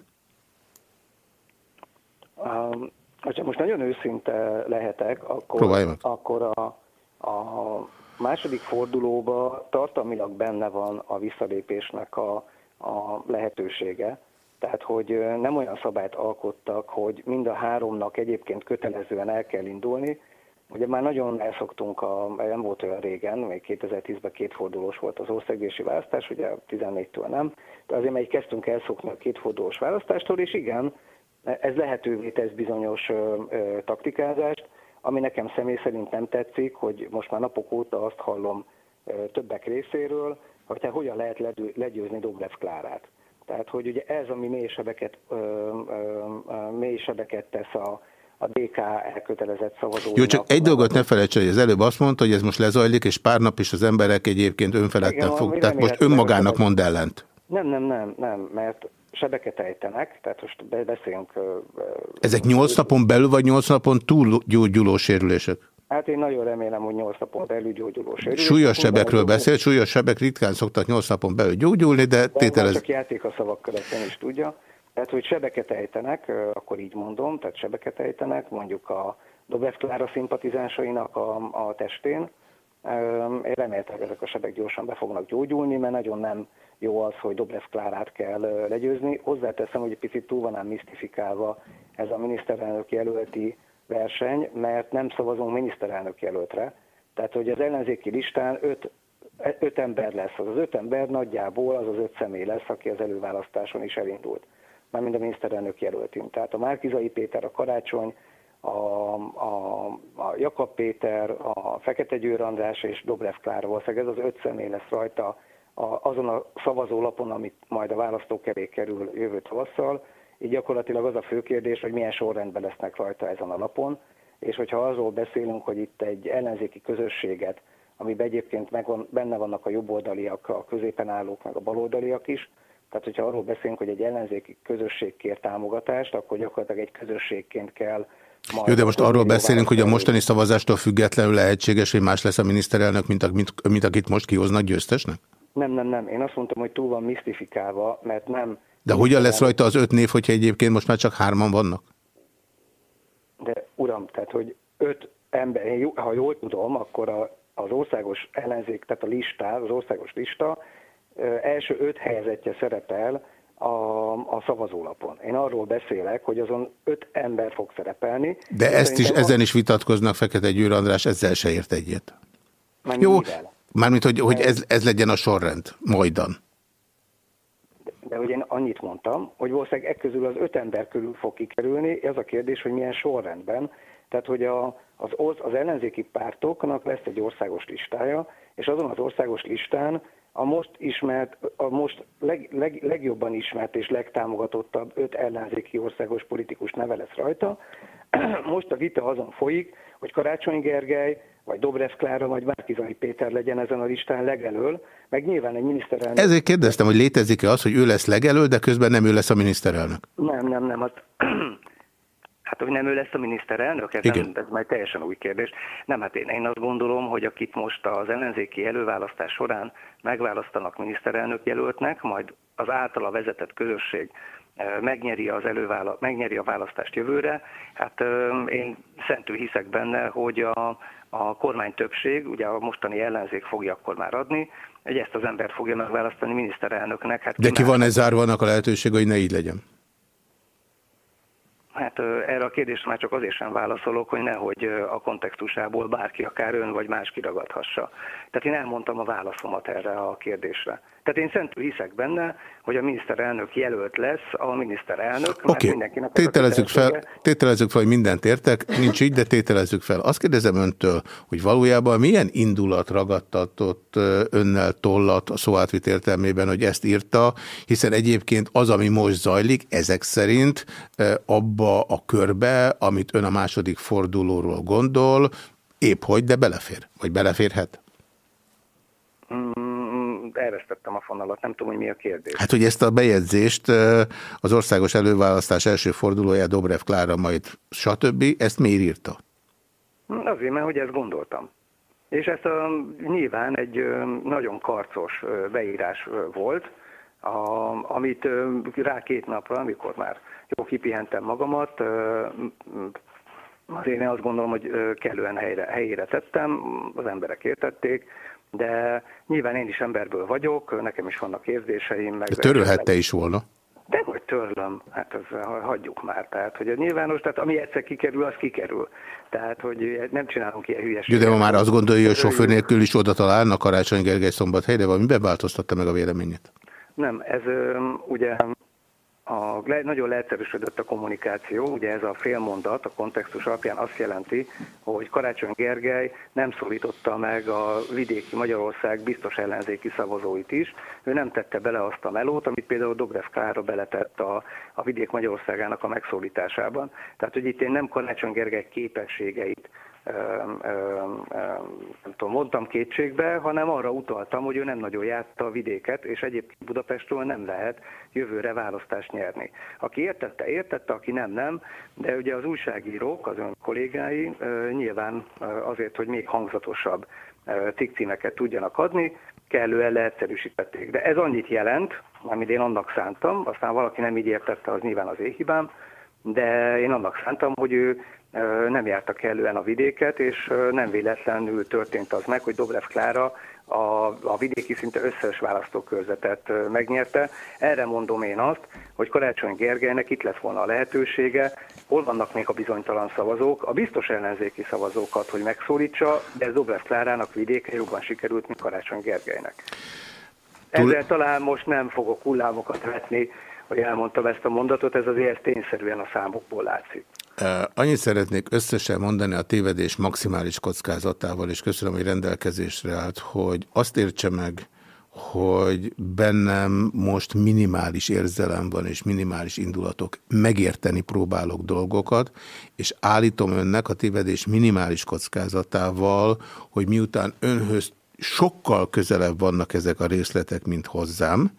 Um, ha most nagyon őszinte lehetek, akkor, akkor a, a második fordulóba tartalmilag benne van a visszalépésnek a, a lehetősége. Tehát, hogy nem olyan szabályt alkottak, hogy mind a háromnak egyébként kötelezően el kell indulni. Ugye már nagyon elszoktunk, a, nem volt olyan régen, még 2010-ben kétfordulós volt az országgyűlési választás, ugye 14-től nem, de azért már kezdtünk elszokni a kétfordulós választástól, és igen, ez lehetővé tesz bizonyos ö, ö, taktikázást, ami nekem személy szerint nem tetszik, hogy most már napok óta azt hallom többek részéről, hogy te hogyan lehet legyőzni Dobrev Klárát. Tehát, hogy ugye ez, ami mélysebeket, mélysebeket tesz a, a DK elkötelezett szavazóinak. Jó, csak egy dolgot ne felejts, hogy az előbb azt mondta, hogy ez most lezajlik, és pár nap is az emberek egyébként önfeledten fog, tehát most önmagának mond ellent. Nem, nem, nem, nem, mert sebeket ejtenek, tehát most beszélünk... Ezek nyolc napon belül, vagy nyolc napon túl gyógyuló sérülések? Hát én nagyon remélem, hogy nyolc napon belül gyógyuló sérülések. Súlyos sebekről beszél, súlyos sebek ritkán szoktak nyolc napon belül gyógyulni, de, tételez... csak játék a szavak követően is tudja. Tehát, hogy sebeket ejtenek, akkor így mondom, tehát sebeket ejtenek, mondjuk a Dobrev Klára szimpatizánsainak a, a testén. Én reméltem, ezek a sebek gyorsan be fognak gyógyulni, mert nagyon nem jó az, hogy Dobrev Klárát kell legyőzni. Hozzáteszem, hogy egy picit túl van ám misztifikálva ez a miniszterelnök jelölti verseny, mert nem szavazunk miniszterelnök jelöltre. Tehát, hogy az ellenzéki listán öt, öt ember lesz. Az az öt ember nagyjából az az öt személy lesz, aki az előválasztáson is elindult. Mármint a miniszterelnök jelöltünk. Tehát a Márkizai Péter, a Karácsony, a, a, a Jakab Péter, a Fekete Győr András és Dobrev Klára valószínűleg ez az öt személy lesz rajta a, azon a szavazólapon, amit majd a választók elé kerül jövő tavasszal. Így gyakorlatilag az a fő kérdés, hogy milyen sorrendben lesznek rajta ezen a lapon, és hogyha arról beszélünk, hogy itt egy ellenzéki közösséget, amiben egyébként megvan, benne vannak a jobboldaliak, a középen állók, meg a baloldaliak is, tehát hogyha arról beszélünk, hogy egy ellenzéki közösség kér támogatást, akkor gyakorlatilag egy közösségként kell jó, de most arról beszélünk, hogy a mostani szavazástól függetlenül lehetséges, hogy más lesz a miniszterelnök, mint, mint, mint akit most kihoznak győztesnek? Nem, nem, nem. Én azt mondtam, hogy túl van misztifikálva, mert nem... De hogyan lesz rajta az öt név, hogyha egyébként most már csak hárman vannak? De uram, tehát, hogy öt ember, én, ha jól tudom, akkor a, az országos ellenzék, tehát a listá, az országos lista első öt helyezettje szerepel a, a szavazólapon. Én arról beszélek, hogy azon öt ember fog szerepelni. De ezt is, ezen is vitatkoznak Fekete Győr András, ezzel se ért egyet. Jó, mivel? Mármint, hogy, hogy ez, ez legyen a sorrend, majdan. De, de hogy én annyit mondtam, hogy valószínűleg e közül az öt ember körül fog kikerülni, ez a kérdés, hogy milyen sorrendben. Tehát, hogy a, az, az ellenzéki pártoknak lesz egy országos listája, és azon az országos listán a most ismert, a most leg, leg, legjobban ismert és legtámogatottabb öt ellenzéki országos politikus neve lesz rajta. Most a vita azon folyik, hogy Karácsony Gergely, vagy Dobrev Klára, vagy Márkizai Péter legyen ezen a listán legelől, meg nyilván egy miniszterelnök... Ezért kérdeztem, hogy létezik-e az, hogy ő lesz legelől, de közben nem ő lesz a miniszterelnök? Nem, nem, nem. Hát, hát hogy nem ő lesz a miniszterelnök, ez, Igen. nem, ez már teljesen új kérdés. Nem, hát én, én azt gondolom, hogy akit most az ellenzéki előválasztás során megválasztanak miniszterelnök jelöltnek, majd az általa vezetett közösség megnyeri, az elővála, megnyeri a választást jövőre, hát én szentül hiszek benne, hogy a, a kormány többség, ugye a mostani ellenzék fogja akkor már adni, hogy ezt az embert fogja megválasztani miniszterelnöknek. Hát De ki van ez zárva annak a lehetőség, hogy ne így legyen? Hát erre a kérdésre már csak azért sem válaszolok, hogy nehogy a kontextusából bárki, akár ön vagy más kiragadhassa. Tehát én elmondtam a válaszomat erre a kérdésre. Tehát én szentül hiszek benne, hogy a miniszterelnök jelölt lesz a miniszterelnök, okay. mindenkinek tételezzük fel, tételezzük fel, hogy mindent értek, nincs így, de tételezzük fel. Azt kérdezem öntől, hogy valójában milyen indulat ragadtatott önnel tollat a szóátvit értelmében, hogy ezt írta, hiszen egyébként az, ami most zajlik, ezek szerint abba a körbe, amit ön a második fordulóról gondol, épp hogy, de belefér, vagy beleférhet? Mm, elvesztettem a fonalat, nem tudom, hogy mi a kérdés. Hát, hogy ezt a bejegyzést az országos előválasztás első fordulója Dobrev Klára majd stb. Ezt miért írta? Azért, mert hogy ezt gondoltam. És ez a, nyilván egy nagyon karcos beírás volt, a, amit rá két napra, amikor már jó kipihentem magamat, azért én azt gondolom, hogy kellően helyre, helyére tettem, az emberek értették, de nyilván én is emberből vagyok, nekem is vannak érzéseim. Meg de törölhette is volna. De hogy törlöm, hát az, hagyjuk már. Tehát, hogy a nyilvános, tehát ami egyszer kikerül, az kikerül. Tehát, hogy nem csinálunk ilyen hülyeséget. De ma már azt gondolja, hogy sofőr nélkül is oda találnak Karácsony Gergely szombathelyre, vagy miben változtatta meg a véleményét? Nem, ez ugye a, nagyon leegyszerűsödött a kommunikáció, ugye ez a félmondat a kontextus alapján azt jelenti, hogy Karácsony Gergely nem szólította meg a vidéki Magyarország biztos ellenzéki szavazóit is. Ő nem tette bele azt a melót, amit például Dobrev Klára beletett a, a vidék Magyarországának a megszólításában. Tehát, hogy itt én nem Karácsony Gergely képességeit nem tudom, mondtam kétségbe, hanem arra utaltam, hogy ő nem nagyon járta a vidéket, és egyébként Budapestről nem lehet jövőre választást nyerni. Aki értette, értette, aki nem, nem, de ugye az újságírók, az ön kollégái nyilván azért, hogy még hangzatosabb cikkcímeket tudjanak adni, kellően leegyszerűsítették. De ez annyit jelent, amit én annak szántam, aztán valaki nem így értette, az nyilván az éhibám, de én annak szántam, hogy ő nem járta kellően a vidéket, és nem véletlenül történt az meg, hogy Dobrev Klára a, a vidéki szinte összes választókörzetet megnyerte. Erre mondom én azt, hogy Karácsony Gergelynek itt lett volna a lehetősége, hol vannak még a bizonytalan szavazók, a biztos ellenzéki szavazókat, hogy megszólítsa, de ez Dobrev Klárának vidéke jobban sikerült, mint Karácsony Gergelynek. Ezzel talán most nem fogok hullámokat vetni, hogy elmondtam ezt a mondatot, ez azért tényszerűen a számokból látszik. Annyit szeretnék összesen mondani a tévedés maximális kockázatával, és köszönöm, hogy rendelkezésre állt, hogy azt értse meg, hogy bennem most minimális érzelem van, és minimális indulatok. Megérteni próbálok dolgokat, és állítom önnek a tévedés minimális kockázatával, hogy miután önhöz sokkal közelebb vannak ezek a részletek, mint hozzám,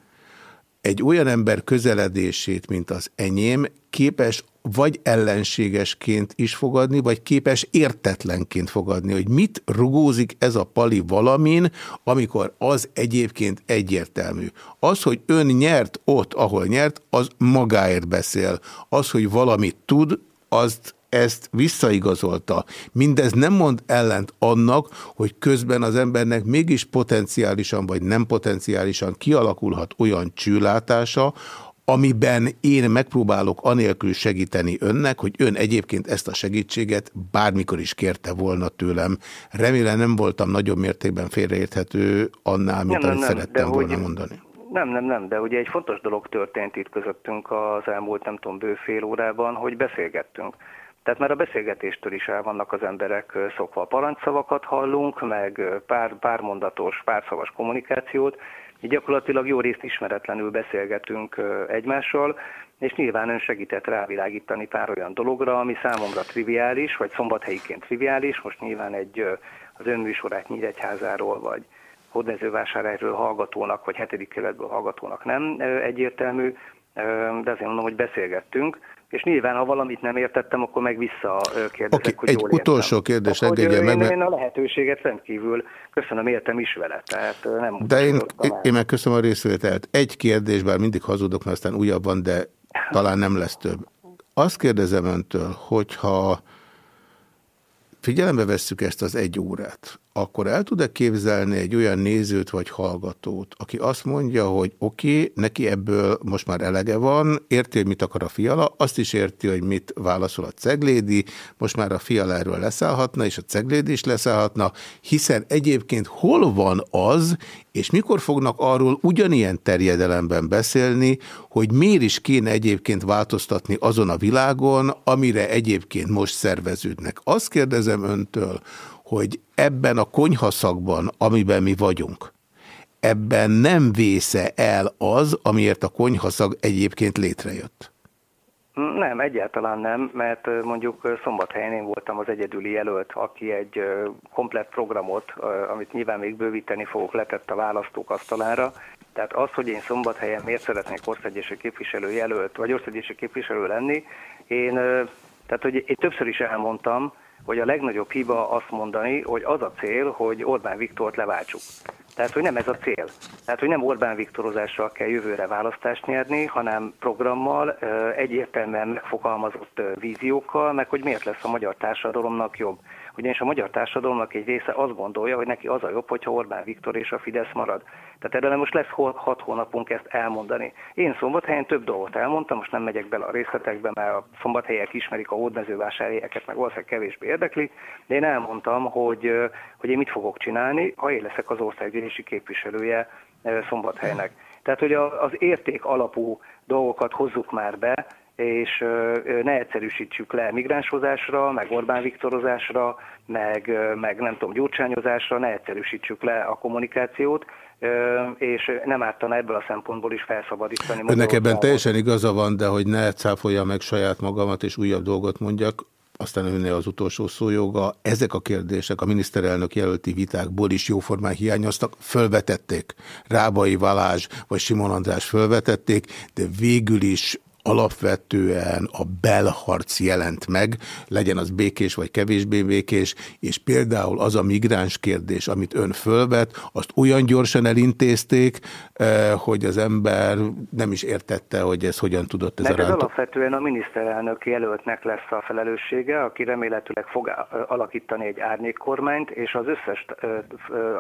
egy olyan ember közeledését, mint az enyém, képes vagy ellenségesként is fogadni, vagy képes értetlenként fogadni, hogy mit rugózik ez a pali valamin, amikor az egyébként egyértelmű. Az, hogy ön nyert ott, ahol nyert, az magáért beszél. Az, hogy valamit tud, azt ezt visszaigazolta. Mindez nem mond ellent annak, hogy közben az embernek mégis potenciálisan vagy nem potenciálisan kialakulhat olyan csőlátása, amiben én megpróbálok anélkül segíteni önnek, hogy ön egyébként ezt a segítséget bármikor is kérte volna tőlem. Remélem nem voltam nagyobb mértékben félreérthető annál, mint amit szerettem volna hogy... mondani. Nem, nem, nem, de ugye egy fontos dolog történt itt közöttünk az elmúlt, nem tudom, bő fél órában, hogy beszélgettünk. Tehát már a beszélgetéstől is el vannak az emberek szokva. Parancsszavakat hallunk, meg pár, pár mondatos, párszavas kommunikációt, így gyakorlatilag jó részt ismeretlenül beszélgetünk egymással, és nyilván ön segített rávilágítani pár olyan dologra, ami számomra triviális, vagy szombathelyiként triviális, most nyilván egy az önműsorát Nyíregyházáról, vagy Hódmezővásárhelyről hallgatónak, vagy hetedik keletből hallgatónak nem egyértelmű, de azért mondom, hogy beszélgettünk, és nyilván, ha valamit nem értettem, akkor meg visszakérdezek, okay, hogy egy jól utolsó kérdés, engedje meg. Én, én a lehetőséget rendkívül köszönöm, értem is vele. Tehát nem de én, én meg köszönöm a részvételt. Egy kérdés, bár mindig hazudok, mert aztán újabb van, de talán nem lesz több. Azt kérdezem öntől, hogyha figyelembe vesszük ezt az egy órát, akkor el tud-e képzelni egy olyan nézőt vagy hallgatót, aki azt mondja, hogy oké, okay, neki ebből most már elege van, érti, hogy mit akar a fiala, azt is érti, hogy mit válaszol a ceglédi, most már a fiala erről leszállhatna, és a ceglédi is leszállhatna, hiszen egyébként hol van az, és mikor fognak arról ugyanilyen terjedelemben beszélni, hogy miért is kéne egyébként változtatni azon a világon, amire egyébként most szerveződnek. Azt kérdezem öntől, hogy ebben a konyhaszakban, amiben mi vagyunk, ebben nem vésze el az, amiért a konyhaszag egyébként létrejött? Nem, egyáltalán nem, mert mondjuk szombathelyen én voltam az egyedüli jelölt, aki egy komplett programot, amit nyilván még bővíteni fogok, letett a választók asztalára. Tehát az, hogy én szombathelyen miért szeretnék országgyűlési képviselő jelölt, vagy országgyűlési képviselő lenni, én, tehát hogy én többször is elmondtam, hogy a legnagyobb hiba azt mondani, hogy az a cél, hogy Orbán Viktort leváltsuk. Tehát, hogy nem ez a cél. Tehát, hogy nem Orbán Viktorozással kell jövőre választást nyerni, hanem programmal, egyértelműen megfogalmazott víziókkal, meg hogy miért lesz a magyar társadalomnak jobb ugyanis a magyar társadalomnak egy része azt gondolja, hogy neki az a jobb, hogyha Orbán Viktor és a Fidesz marad. Tehát erre most lesz hat hónapunk ezt elmondani. Én szombathelyen több dolgot elmondtam, most nem megyek bele a részletekbe, mert a szombathelyek ismerik a hódmezővásárhelyeket, meg valószínűleg kevésbé érdekli, de én elmondtam, hogy, hogy én mit fogok csinálni, ha én leszek az országgyűlési képviselője szombathelynek. Tehát, hogy az érték alapú dolgokat hozzuk már be, és ne egyszerűsítsük le migránshozásra, meg Orbán Viktorozásra, meg, meg nem tudom, gyurcsányozásra, ne egyszerűsítsük le a kommunikációt, és nem ártana ebből a szempontból is felszabadítani. Önnek ebben teljesen igaza van, de hogy ne cáfolja meg saját magamat, és újabb dolgot mondjak, aztán önnél az utolsó szójoga. Ezek a kérdések a miniszterelnök jelölti vitákból is jóformán hiányoztak, fölvetették. Rábai Valázs vagy Simon András fölvetették, de végül is alapvetően a belharc jelent meg, legyen az békés vagy kevésbé békés, és például az a migráns kérdés, amit ön fölvet, azt olyan gyorsan elintézték, eh, hogy az ember nem is értette, hogy ez hogyan tudott ez Mert a ez alapvetően a miniszterelnök jelöltnek lesz a felelőssége, aki remélhetőleg fog alakítani egy árnyékkormányt, és az összes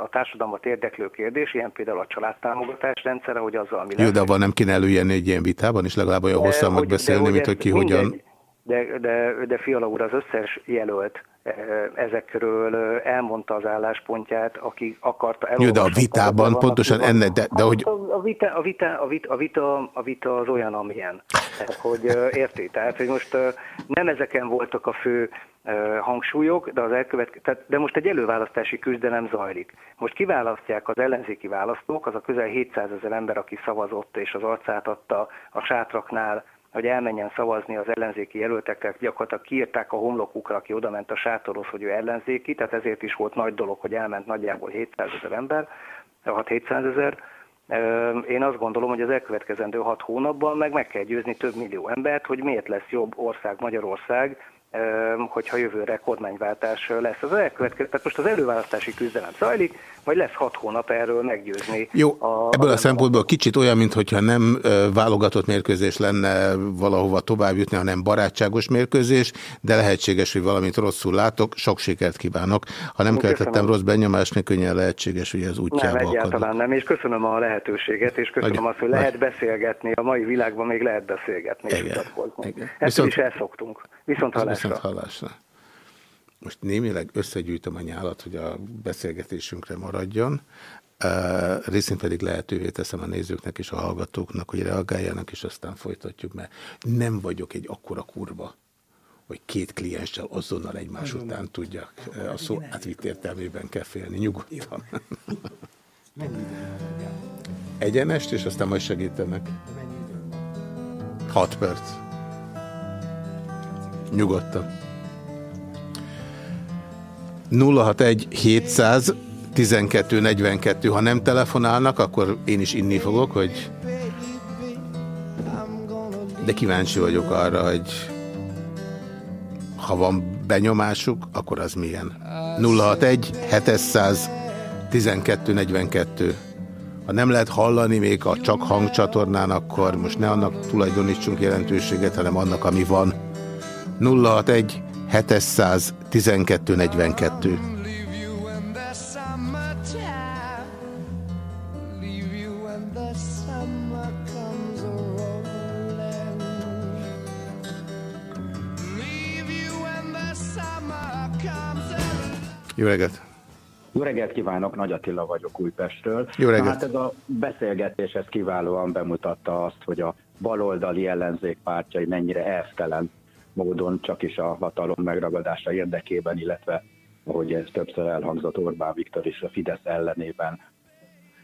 a társadalmat érdeklő kérdés, ilyen például a családtámogatás rendszere, hogy azzal mi. Jó, de van nem kéne előjönni egy ilyen vitában, és legalább olyan hosszan megbeszélni, mint hogy ki mindegy, hogyan... De, de, de Fiala úr az összes jelölt e, ezekről e, elmondta az álláspontját, aki akarta elolvasni. Jó, de a vitában van, pontosan ennek, de, de hogy... A, vita, a, vita, a, vita, a, vita, a vita az olyan, amilyen. Tehát, hogy e, érti? Tehát, hogy most nem ezeken voltak a fő hangsúlyok, de, az elkövet... Tehát, de most egy előválasztási küzdelem zajlik. Most kiválasztják az ellenzéki választók, az a közel 700 ezer ember, aki szavazott és az arcát adta a sátraknál hogy elmenjen szavazni az ellenzéki jelöltekkel, gyakorlatilag kiírták a homlokukra, aki oda ment a sátorhoz, hogy ő ellenzéki, tehát ezért is volt nagy dolog, hogy elment nagyjából 700 ezer ember, 6-700 ezer. Én azt gondolom, hogy az elkövetkezendő hat hónapban meg meg kell győzni több millió embert, hogy miért lesz jobb ország Magyarország, hogyha jövőre kormányváltás lesz. Az elkövetkező, tehát most az előválasztási küzdelem zajlik, vagy lesz hat hónap erről meggyőzni. Jó, a, ebből a, a szempontból kicsit olyan, mintha nem válogatott mérkőzés lenne valahova tovább jutni, hanem barátságos mérkőzés, de lehetséges, hogy valamit rosszul látok. Sok sikert kívánok. Ha nem keltettem rossz benyomást, könnyen lehetséges, hogy az útjába Nem, egyáltalán akadok. nem, és köszönöm a lehetőséget, és köszönöm Nagy, azt, hogy lehet nagy... beszélgetni. A mai világban még lehet beszélgetni. Igen. Igen. Ezt Viszont... is elszoktunk. Viszont hallásra. Viszont hallásra. Most némileg összegyűjtöm a nyálat, hogy a beszélgetésünkre maradjon. Részint pedig lehetővé teszem a nézőknek és a hallgatóknak, hogy reagáljanak, és aztán folytatjuk, mert nem vagyok egy akkora kurva, hogy két klienssel azonnal egymás Nagyon után tudjak a szó átvitt értelmében kell félni, nyugodtan. Egyenest, és aztán majd segítenek. Hat perc. Nyugodtan. 061 700 12 42. Ha nem telefonálnak, akkor én is inni fogok, hogy... De kíváncsi vagyok arra, hogy ha van benyomásuk, akkor az milyen. 061 700 12 42. Ha nem lehet hallani még a csak hangcsatornán, akkor most ne annak tulajdonítsunk jelentőséget, hanem annak, ami van. 061 712 42. Jó reggelt! Jó reggelt kívánok, Nagy Attila vagyok Újpestről. Jó reggelt! Hát ez a beszélgetés ez kiválóan bemutatta azt, hogy a baloldali ellenzék pártjai mennyire elvtelen módon csak is a hatalom megragadása érdekében, illetve ahogy ez többször elhangzott Orbán Viktor is a Fidesz ellenében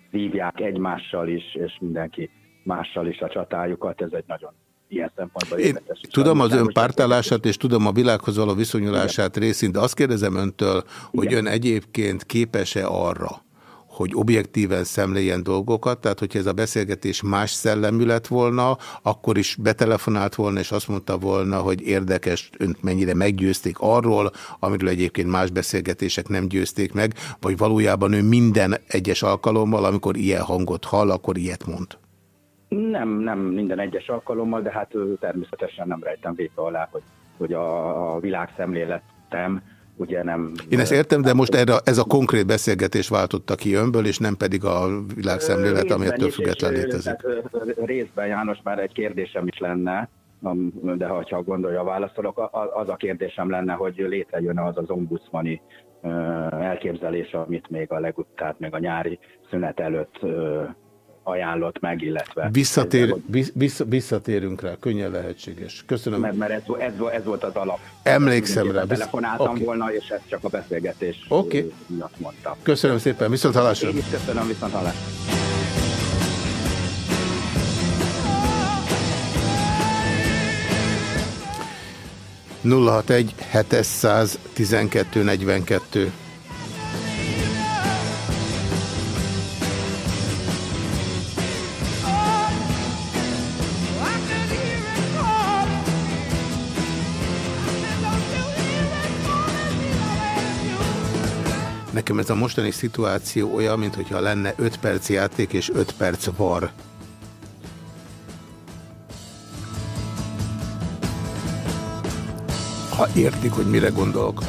vívják egymással is, és mindenki mással is a csatájukat. Ez egy nagyon ilyen szempontból Én érdekes. tudom az ön pártállását, és tudom a világhoz való viszonyulását részint, de azt kérdezem öntől, hogy ön egyébként képes-e arra, hogy objektíven szemléljen dolgokat, tehát hogyha ez a beszélgetés más szellemű lett volna, akkor is betelefonált volna, és azt mondta volna, hogy érdekes, önt mennyire meggyőzték arról, amiről egyébként más beszélgetések nem győzték meg, vagy valójában ő minden egyes alkalommal, amikor ilyen hangot hall, akkor ilyet mond. Nem, nem minden egyes alkalommal, de hát természetesen nem rejtem vépe alá, hogy, hogy a, a világszemléletem ugye nem... Én ezt értem, de most erre, ez a konkrét beszélgetés váltotta ki önből, és nem pedig a világszemlélet, ami ettől független létezik. Részben János már egy kérdésem is lenne, de ha gondolja, válaszolok. Az a kérdésem lenne, hogy létrejön az az ombudsmani elképzelés, amit még a legut, tehát még a nyári szünet előtt ajánlott meg, illetve... Visszatér, vissz- vissza, visszatérünk rá, könnyen lehetséges. Köszönöm. Mert, mert ez, ez, ez volt az alap. Emlékszem rá, Telefonáltam oké. volna, és ezt csak a beszélgetés Oké. ö, miatt mondtam. Köszönöm szépen, viszont hallásra. Én is köszönöm, viszont hallásra. nulla hat egy 700 12 42. Nekem ez a mostani szituáció olyan, mintha lenne 5 perc játék és 5 perc var. Ha értik, hogy mire gondolok.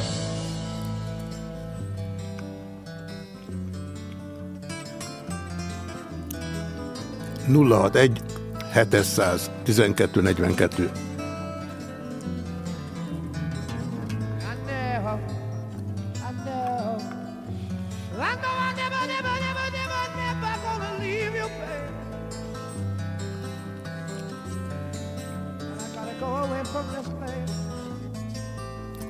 nulla hat egy 700 12 42.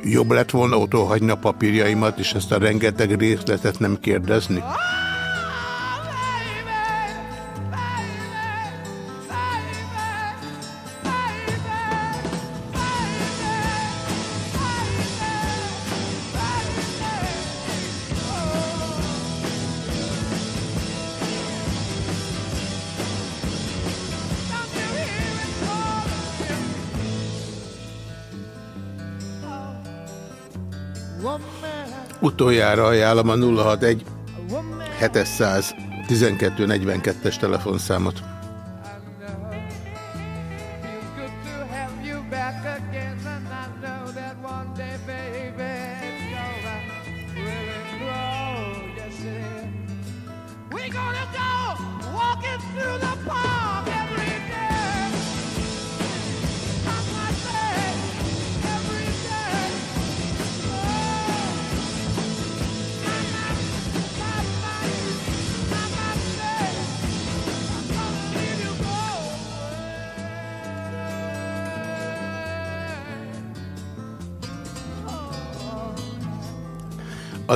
Jobb lett volna otthon hagyni a papírjaimat, és ezt a rengeteg részletet nem kérdezni? Utoljára ajánlom a 061 700 12 42-es telefonszámot.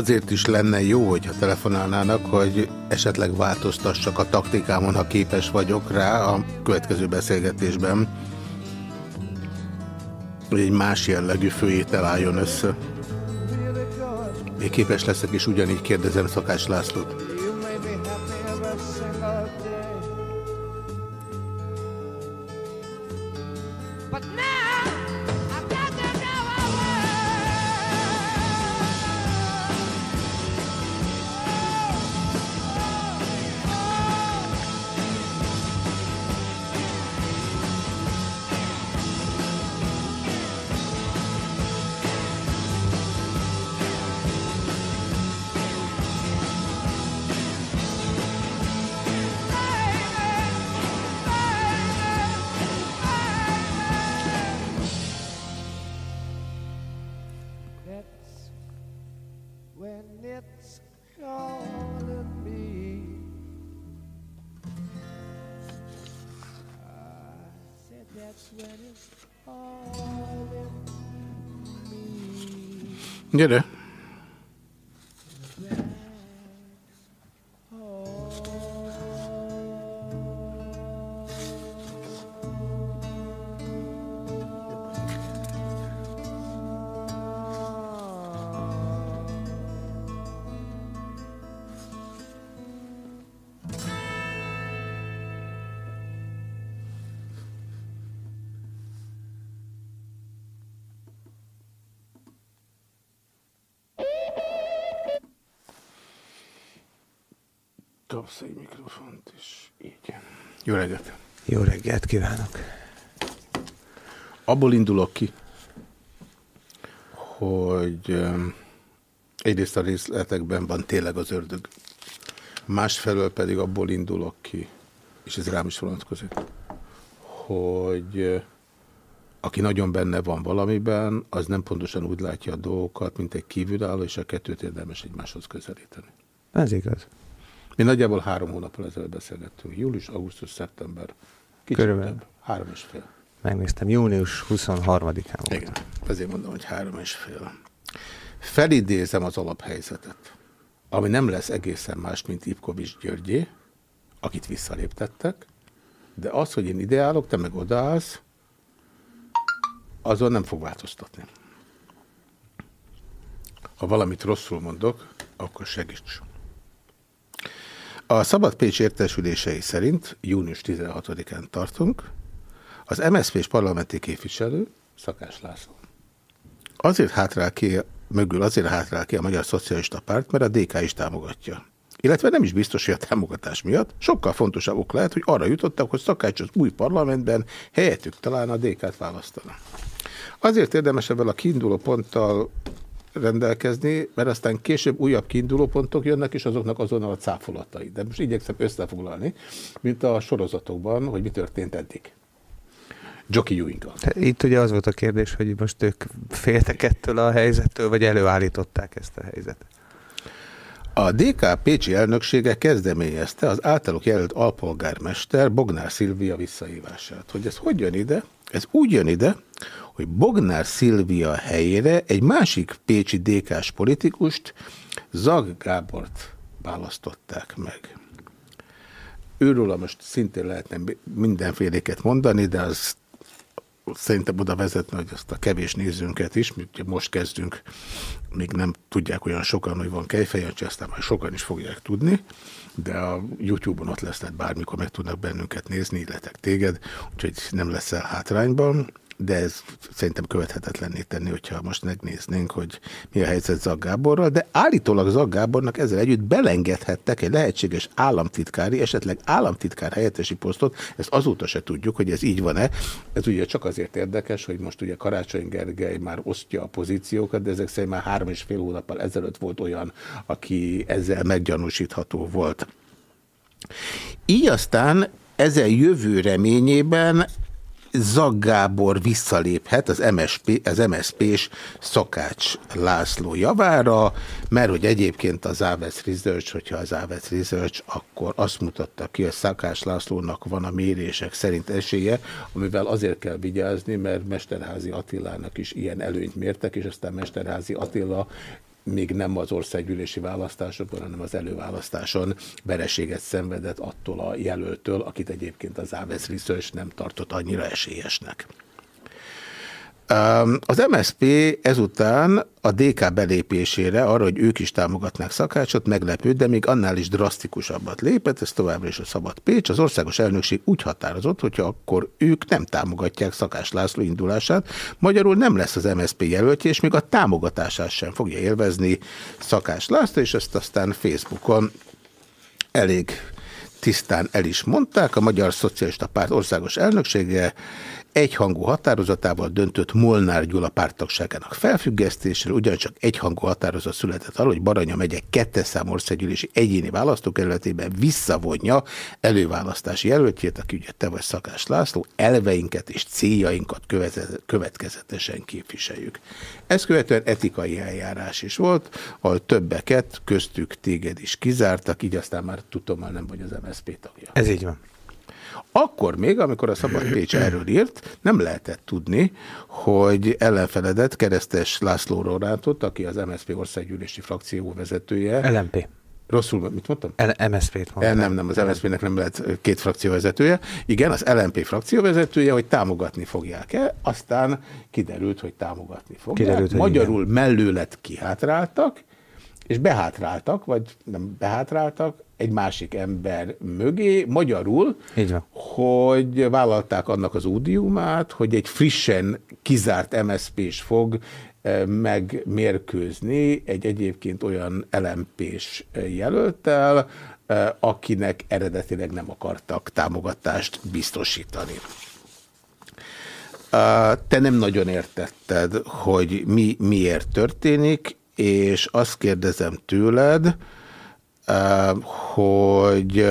Azért is lenne jó, hogyha telefonálnának, hogy esetleg változtassak a taktikámon, ha képes vagyok rá a következő beszélgetésben, hogy egy más jellegű főétel álljon össze. Én képes leszek, és ugyanígy kérdezem Szakács Lászlót. Kapsz egy mikrofont is. Így. Jó reggelt! Jó reggelt kívánok! Abból indulok ki, hogy egyrészt a részletekben van tényleg az ördög. Másfelől pedig abból indulok ki, és ez rám is vonatkozik, hogy ö, aki nagyon benne van valamiben, az nem pontosan úgy látja a dolgokat, mint egy kívülálló, és a kettőt érdemes egymáshoz közelíteni. Ez igaz. Mi nagyjából három hónappal ezelőtt beszélgettünk. Július, augusztus, szeptember. Kicsit Körülbelül. több. Három és fél. Megnéztem, június 23-án volt. Igen, ezért mondom, hogy három és fél. Felidézem az alaphelyzetet, ami nem lesz egészen más, mint Ipkovics Györgyé, akit visszaléptettek, de az, hogy én ideálok, te meg odaállsz, azon nem fog változtatni. Ha valamit rosszul mondok, akkor segíts. A Szabad Pécs értesülései szerint június 16-án tartunk, az MSZP-s parlamenti képviselő, Szakás László, azért hátrál ki, mögül azért hátrál ki a Magyar Szocialista Párt, mert a DK is támogatja. Illetve nem is biztos, hogy a támogatás miatt. Sokkal fontosabb ok lehet, hogy arra jutottak, hogy Szakács az új parlamentben helyettük talán a DK-t választana. Azért érdemes ebben a kiinduló ponttal rendelkezni, mert aztán később újabb kiinduló pontok jönnek, és azoknak azonnal a cáfolatai. De most igyekszem összefoglalni, mint a sorozatokban, hogy mi történt eddig. Jockey ewing Itt ugye az volt a kérdés, hogy most ők féltek ettől a helyzettől, vagy előállították ezt a helyzetet. A DK Pécsi elnöksége kezdeményezte az általuk jelölt alpolgármester Bognár Szilvia visszahívását. Hogy ez hogy jön ide? Ez úgy jön ide, hogy Bognár Szilvia helyére egy másik pécsi DK-s politikust, Zag Gábort választották meg. Őről most szintén lehetne mindenféléket mondani, de az szerintem oda vezetne, hogy azt a kevés nézőnket is, mert most kezdünk, még nem tudják olyan sokan, hogy van kejfejancsi, aztán majd sokan is fogják tudni, de a YouTube-on ott lesz, tehát bármikor meg tudnak bennünket nézni, illetve téged, úgyhogy nem leszel hátrányban de ez szerintem követhetetlenné tenni, hogyha most megnéznénk, hogy mi a helyzet Zaggáborral, de állítólag Zaggábornak ezzel együtt belengedhettek egy lehetséges államtitkári, esetleg államtitkár helyettesi posztot, ezt azóta se tudjuk, hogy ez így van-e. Ez ugye csak azért érdekes, hogy most ugye Karácsony Gergely már osztja a pozíciókat, de ezek szerint már három és fél hónappal ezelőtt volt olyan, aki ezzel meggyanúsítható volt. Így aztán ezen jövő reményében Zaggábor visszaléphet az, MSP, az MSZP-s Szakács László javára, mert hogy egyébként az Aves Research, hogyha az Aves Research, akkor azt mutatta ki, hogy Szakács Lászlónak van a mérések szerint esélye, amivel azért kell vigyázni, mert Mesterházi Attilának is ilyen előnyt mértek, és aztán Mesterházi Attila még nem az országgyűlési választásokon, hanem az előválasztáson vereséget szenvedett attól a jelöltől, akit egyébként az Aves Research nem tartott annyira esélyesnek. Az MSP ezután a DK belépésére, arra, hogy ők is támogatnák szakácsot, meglepő, de még annál is drasztikusabbat lépett, ez továbbra is a Szabad Pécs. Az országos elnökség úgy határozott, hogyha akkor ők nem támogatják Szakás László indulását, magyarul nem lesz az MSP jelöltje, és még a támogatását sem fogja élvezni Szakás László, és ezt aztán Facebookon elég tisztán el is mondták. A Magyar Szocialista Párt országos elnöksége egyhangú határozatával döntött Molnár Gyula pártagságának felfüggesztésre, ugyancsak egyhangú határozat született arról, hogy Baranya megye kettes szám országgyűlési egyéni választókerületében visszavonja előválasztási jelöltjét, aki ugye te vagy Szakás László, elveinket és céljainkat következetesen képviseljük. Ez követően etikai eljárás is volt, ahol többeket, köztük téged is kizártak, így aztán már tudom, már nem vagy az MSZP tagja. Ez így van. Akkor még, amikor a Szabad Pécs erről írt, nem lehetett tudni, hogy ellenfeledet keresztes László Rorátot, aki az MSZP országgyűlési frakció vezetője. LMP. Rosszul, mit mondtam? MSZP-t mondtam. Nem, nem, az MSZP-nek nem lehet két frakció vezetője. Igen, az LMP frakció vezetője, hogy támogatni fogják-e, aztán kiderült, hogy támogatni fogják. Kiderült, Magyarul igen. mellőlet kihátráltak, és behátráltak, vagy nem behátráltak, egy másik ember mögé, magyarul, hogy vállalták annak az údiumát, hogy egy frissen kizárt MSZP-s fog eh, megmérkőzni egy egyébként olyan LMP-s jelöltel, akinek eredetileg nem akartak támogatást biztosítani. Te nem nagyon értetted, hogy mi miért történik, és azt kérdezem tőled, hogy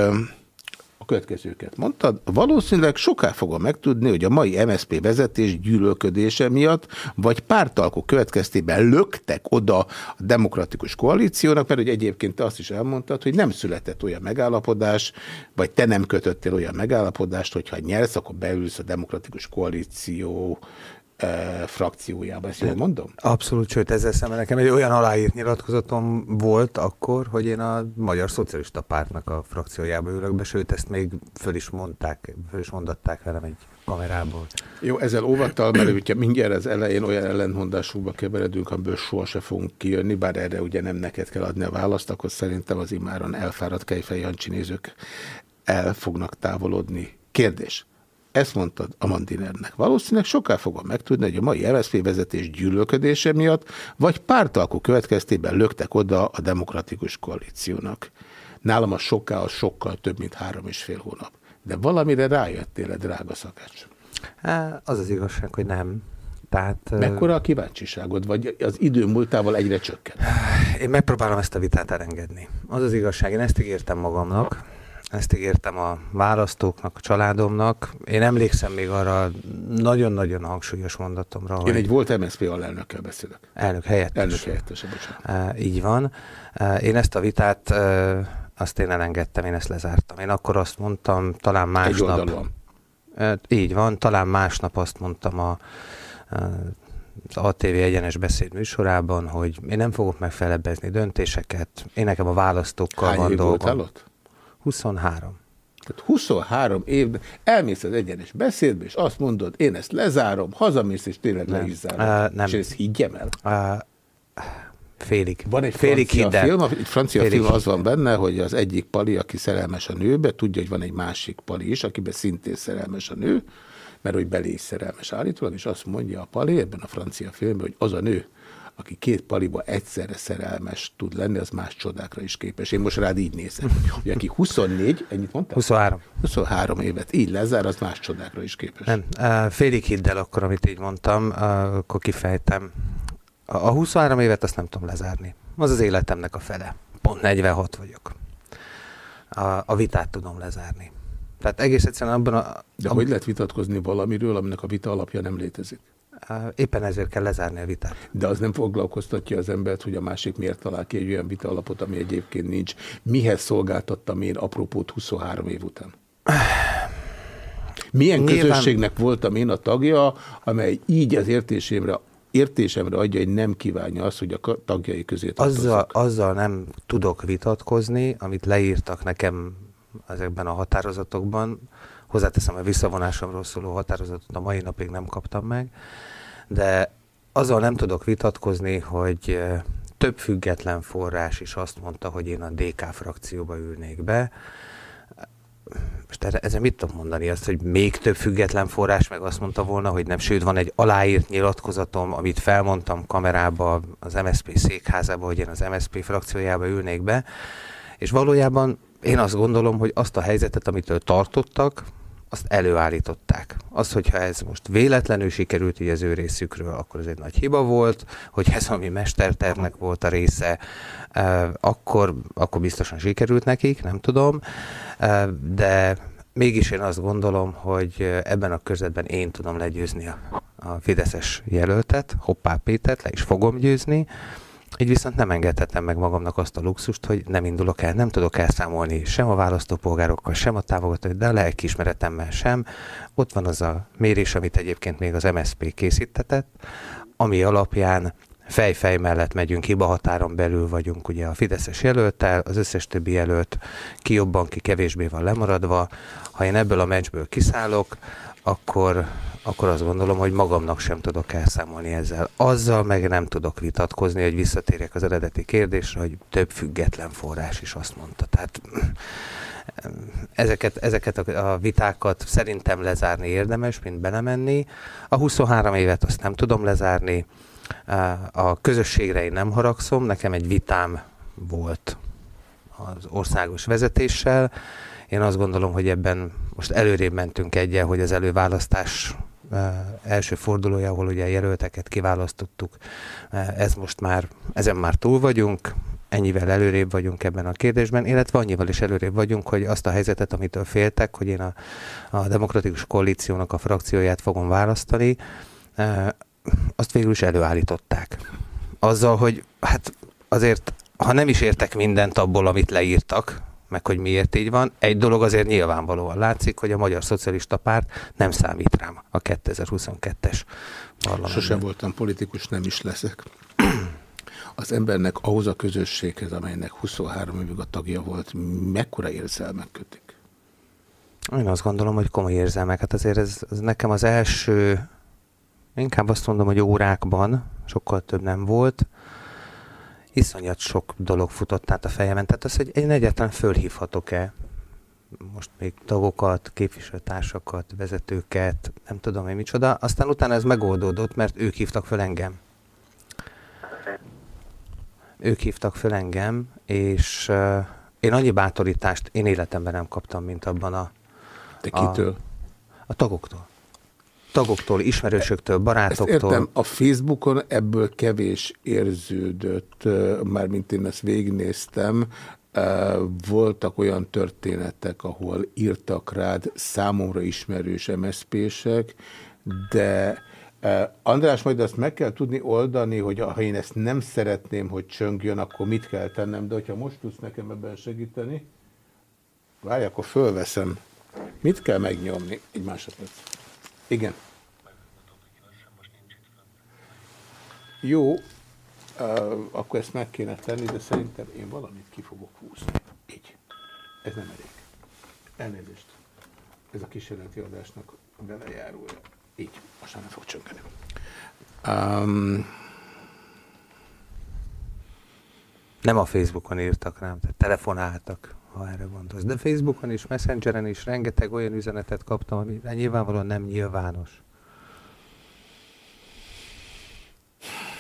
következőket mondtad. Valószínűleg soká fogom megtudni, hogy a mai MSZP vezetés gyűlölködése miatt, vagy pártalkok következtében löktek oda a demokratikus koalíciónak, mert hogy egyébként te azt is elmondtad, hogy nem született olyan megállapodás, vagy te nem kötöttél olyan megállapodást, hogyha nyersz, akkor beülsz a demokratikus koalíció frakciójába. Ezt jól mondom? Abszolút, sőt ezzel szemben nekem egy olyan aláírt nyilatkozatom volt akkor, hogy én a Magyar Szocialista Pártnak a frakciójába ülök be, sőt ezt még föl is mondták, föl is mondatták velem egy kamerából. Jó, ezzel óvattal, mert ugye mindjárt az elején olyan ellentmondásúba keveredünk, amiből soha se fogunk kijönni, bár erre ugye nem neked kell adni a választ, akkor szerintem az imáron elfáradt Kejfej Jancsi nézők el fognak távolodni. Kérdés. Ezt mondtad a Mandinernek. Valószínűleg soká fogom megtudni, hogy a mai MSZP vezetés gyűlölködése miatt, vagy pártalkó következtében löktek oda a demokratikus koalíciónak. Nálam a soká az sokkal több, mint három és fél hónap. De valamire rájöttél, drága szakács? Az az igazság, hogy nem. Tehát, Mekkora a kíváncsiságod, vagy az idő múltával egyre csökken? Én megpróbálom ezt a vitát elengedni. Az az igazság, én ezt ígértem magamnak, ezt ígértem a választóknak, a családomnak. Én emlékszem még arra nagyon-nagyon hangsúlyos mondatomra. Én hogy... egy volt MSZP alelnökkel beszélek. Elnök helyettes. Elnök helyettes, bocsánat. Uh, így van. Én ezt a vitát, azt én elengedtem, én ezt lezártam. Én akkor azt mondtam, talán másnap... Egy uh, így van, talán másnap azt mondtam a az ATV egyenes beszéd műsorában, hogy én nem fogok megfelebbezni döntéseket, én nekem a választókkal Hány van dolgom. ott? 23. Tehát 23 évben elmész az egyenes beszédbe, és azt mondod, én ezt lezárom, hazamész, és tényleg le is zárom. Uh, nem. És ezt higgyem el? Uh, félig. Van egy félig francia hiddel. film, egy francia Félig film az van benne, hogy az egyik pali, aki szerelmes a nőbe, tudja, hogy van egy másik pali is, akiben szintén szerelmes a nő, mert hogy belé is szerelmes állítólag, és azt mondja a pali ebben a francia filmben, hogy az a nő, aki két paliba egyszerre szerelmes tud lenni, az más csodákra is képes. Én most rád így nézem, hogy aki 24, ennyit mondtál? 23. 23 évet így lezár, az más csodákra is képes. Nem, félig hidd el akkor, amit így mondtam, akkor kifejtem. A, a 23 évet azt nem tudom lezárni. Az az életemnek a fele. Pont 46 vagyok. A, a vitát tudom lezárni. Tehát egész egyszerűen abban a... De hogy lehet vitatkozni valamiről, aminek a vita alapja nem létezik? Uh, éppen ezért kell lezárni a vitát. De az nem foglalkoztatja az embert, hogy a másik miért talál ki egy olyan vita alapot, ami egyébként nincs. Mihez szolgáltattam én apropót 23 év után? Milyen Nyilván- közösségnek voltam én a tagja, amely így az értésemre, értésemre adja, hogy nem kívánja azt, hogy a tagjai közé tartozzak? Azzal, azzal nem tudok vitatkozni, amit leírtak nekem ezekben a határozatokban. Hozzáteszem, a visszavonásomról szóló határozatot a mai napig nem kaptam meg, de azzal nem tudok vitatkozni, hogy több független forrás is azt mondta, hogy én a DK frakcióba ülnék be. Most erre, ezzel mit tudom mondani? Azt, hogy még több független forrás meg azt mondta volna, hogy nem. Sőt, van egy aláírt nyilatkozatom, amit felmondtam kamerába az MSZP székházába, hogy én az MSZP frakciójába ülnék be. És valójában én azt gondolom, hogy azt a helyzetet, amitől tartottak, azt előállították. Az, hogyha ez most véletlenül sikerült így az ő részükről, akkor ez egy nagy hiba volt, hogy ez ami mestertervnek volt a része, akkor, akkor biztosan sikerült nekik, nem tudom, de mégis én azt gondolom, hogy ebben a körzetben én tudom legyőzni a, a Fideszes jelöltet, Hoppá Pétert, le is fogom győzni, így viszont nem engedhetem meg magamnak azt a luxust, hogy nem indulok el, nem tudok elszámolni sem a választópolgárokkal, sem a támogatói, de a lelkiismeretemmel sem. Ott van az a mérés, amit egyébként még az MSZP készítetett, ami alapján fej-fej mellett megyünk, hiba határon belül vagyunk ugye a Fideszes jelölttel, az összes többi jelölt ki jobban, ki kevésbé van lemaradva. Ha én ebből a meccsből kiszállok, akkor, akkor azt gondolom, hogy magamnak sem tudok elszámolni ezzel. Azzal meg nem tudok vitatkozni, hogy visszatérjek az eredeti kérdésre, hogy több független forrás is azt mondta. Tehát ezeket, ezeket a, vitákat szerintem lezárni érdemes, mint belemenni. A 23 évet azt nem tudom lezárni, a közösségre én nem haragszom, nekem egy vitám volt az országos vezetéssel. Én azt gondolom, hogy ebben most előrébb mentünk egyen, hogy az előválasztás első fordulója, ahol ugye jelölteket kiválasztottuk, ez most már, ezen már túl vagyunk, ennyivel előrébb vagyunk ebben a kérdésben, illetve annyival is előrébb vagyunk, hogy azt a helyzetet, amitől féltek, hogy én a, a demokratikus koalíciónak a frakcióját fogom választani, azt végül is előállították. Azzal, hogy hát azért, ha nem is értek mindent abból, amit leírtak, meg hogy miért így van. Egy dolog azért nyilvánvalóan látszik, hogy a Magyar Szocialista Párt nem számít rám a 2022-es parlamentben. Sosem voltam politikus, nem is leszek. Az embernek ahhoz a közösséghez, amelynek 23 évig a tagja volt, mekkora érzelmek kötik? Én azt gondolom, hogy komoly érzelmek. Hát azért ez, ez nekem az első, inkább azt mondom, hogy órákban sokkal több nem volt, iszonyat sok dolog futott át a fejemen. Tehát az, hogy én egyáltalán fölhívhatok-e most még tagokat, képviselőtársakat, vezetőket, nem tudom én micsoda. Aztán utána ez megoldódott, mert ők hívtak föl engem. Ők hívtak föl engem, és uh, én annyi bátorítást én életemben nem kaptam, mint abban a... Te kitől? A, a tagoktól tagoktól, ismerősöktől, barátoktól. Ezt értem, a Facebookon ebből kevés érződött, mármint én ezt végignéztem, voltak olyan történetek, ahol írtak rád számomra ismerős MSZP-sek, de András, majd azt meg kell tudni oldani, hogy ha én ezt nem szeretném, hogy csöngjön, akkor mit kell tennem, de hogyha most tudsz nekem ebben segíteni, várj, akkor fölveszem. Mit kell megnyomni? Egy másodperc. Igen. Jó, uh, akkor ezt meg kéne tenni, de szerintem én valamit ki fogok húzni. Így. Ez nem elég. Elnézést. Ez a kísérleti adásnak belejárója. Így. Most már nem fog csöngeni. Um, nem a Facebookon írtak rám, tehát telefonáltak ha erre gondolsz. De Facebookon is, Messengeren is rengeteg olyan üzenetet kaptam, ami nyilvánvalóan nem nyilvános.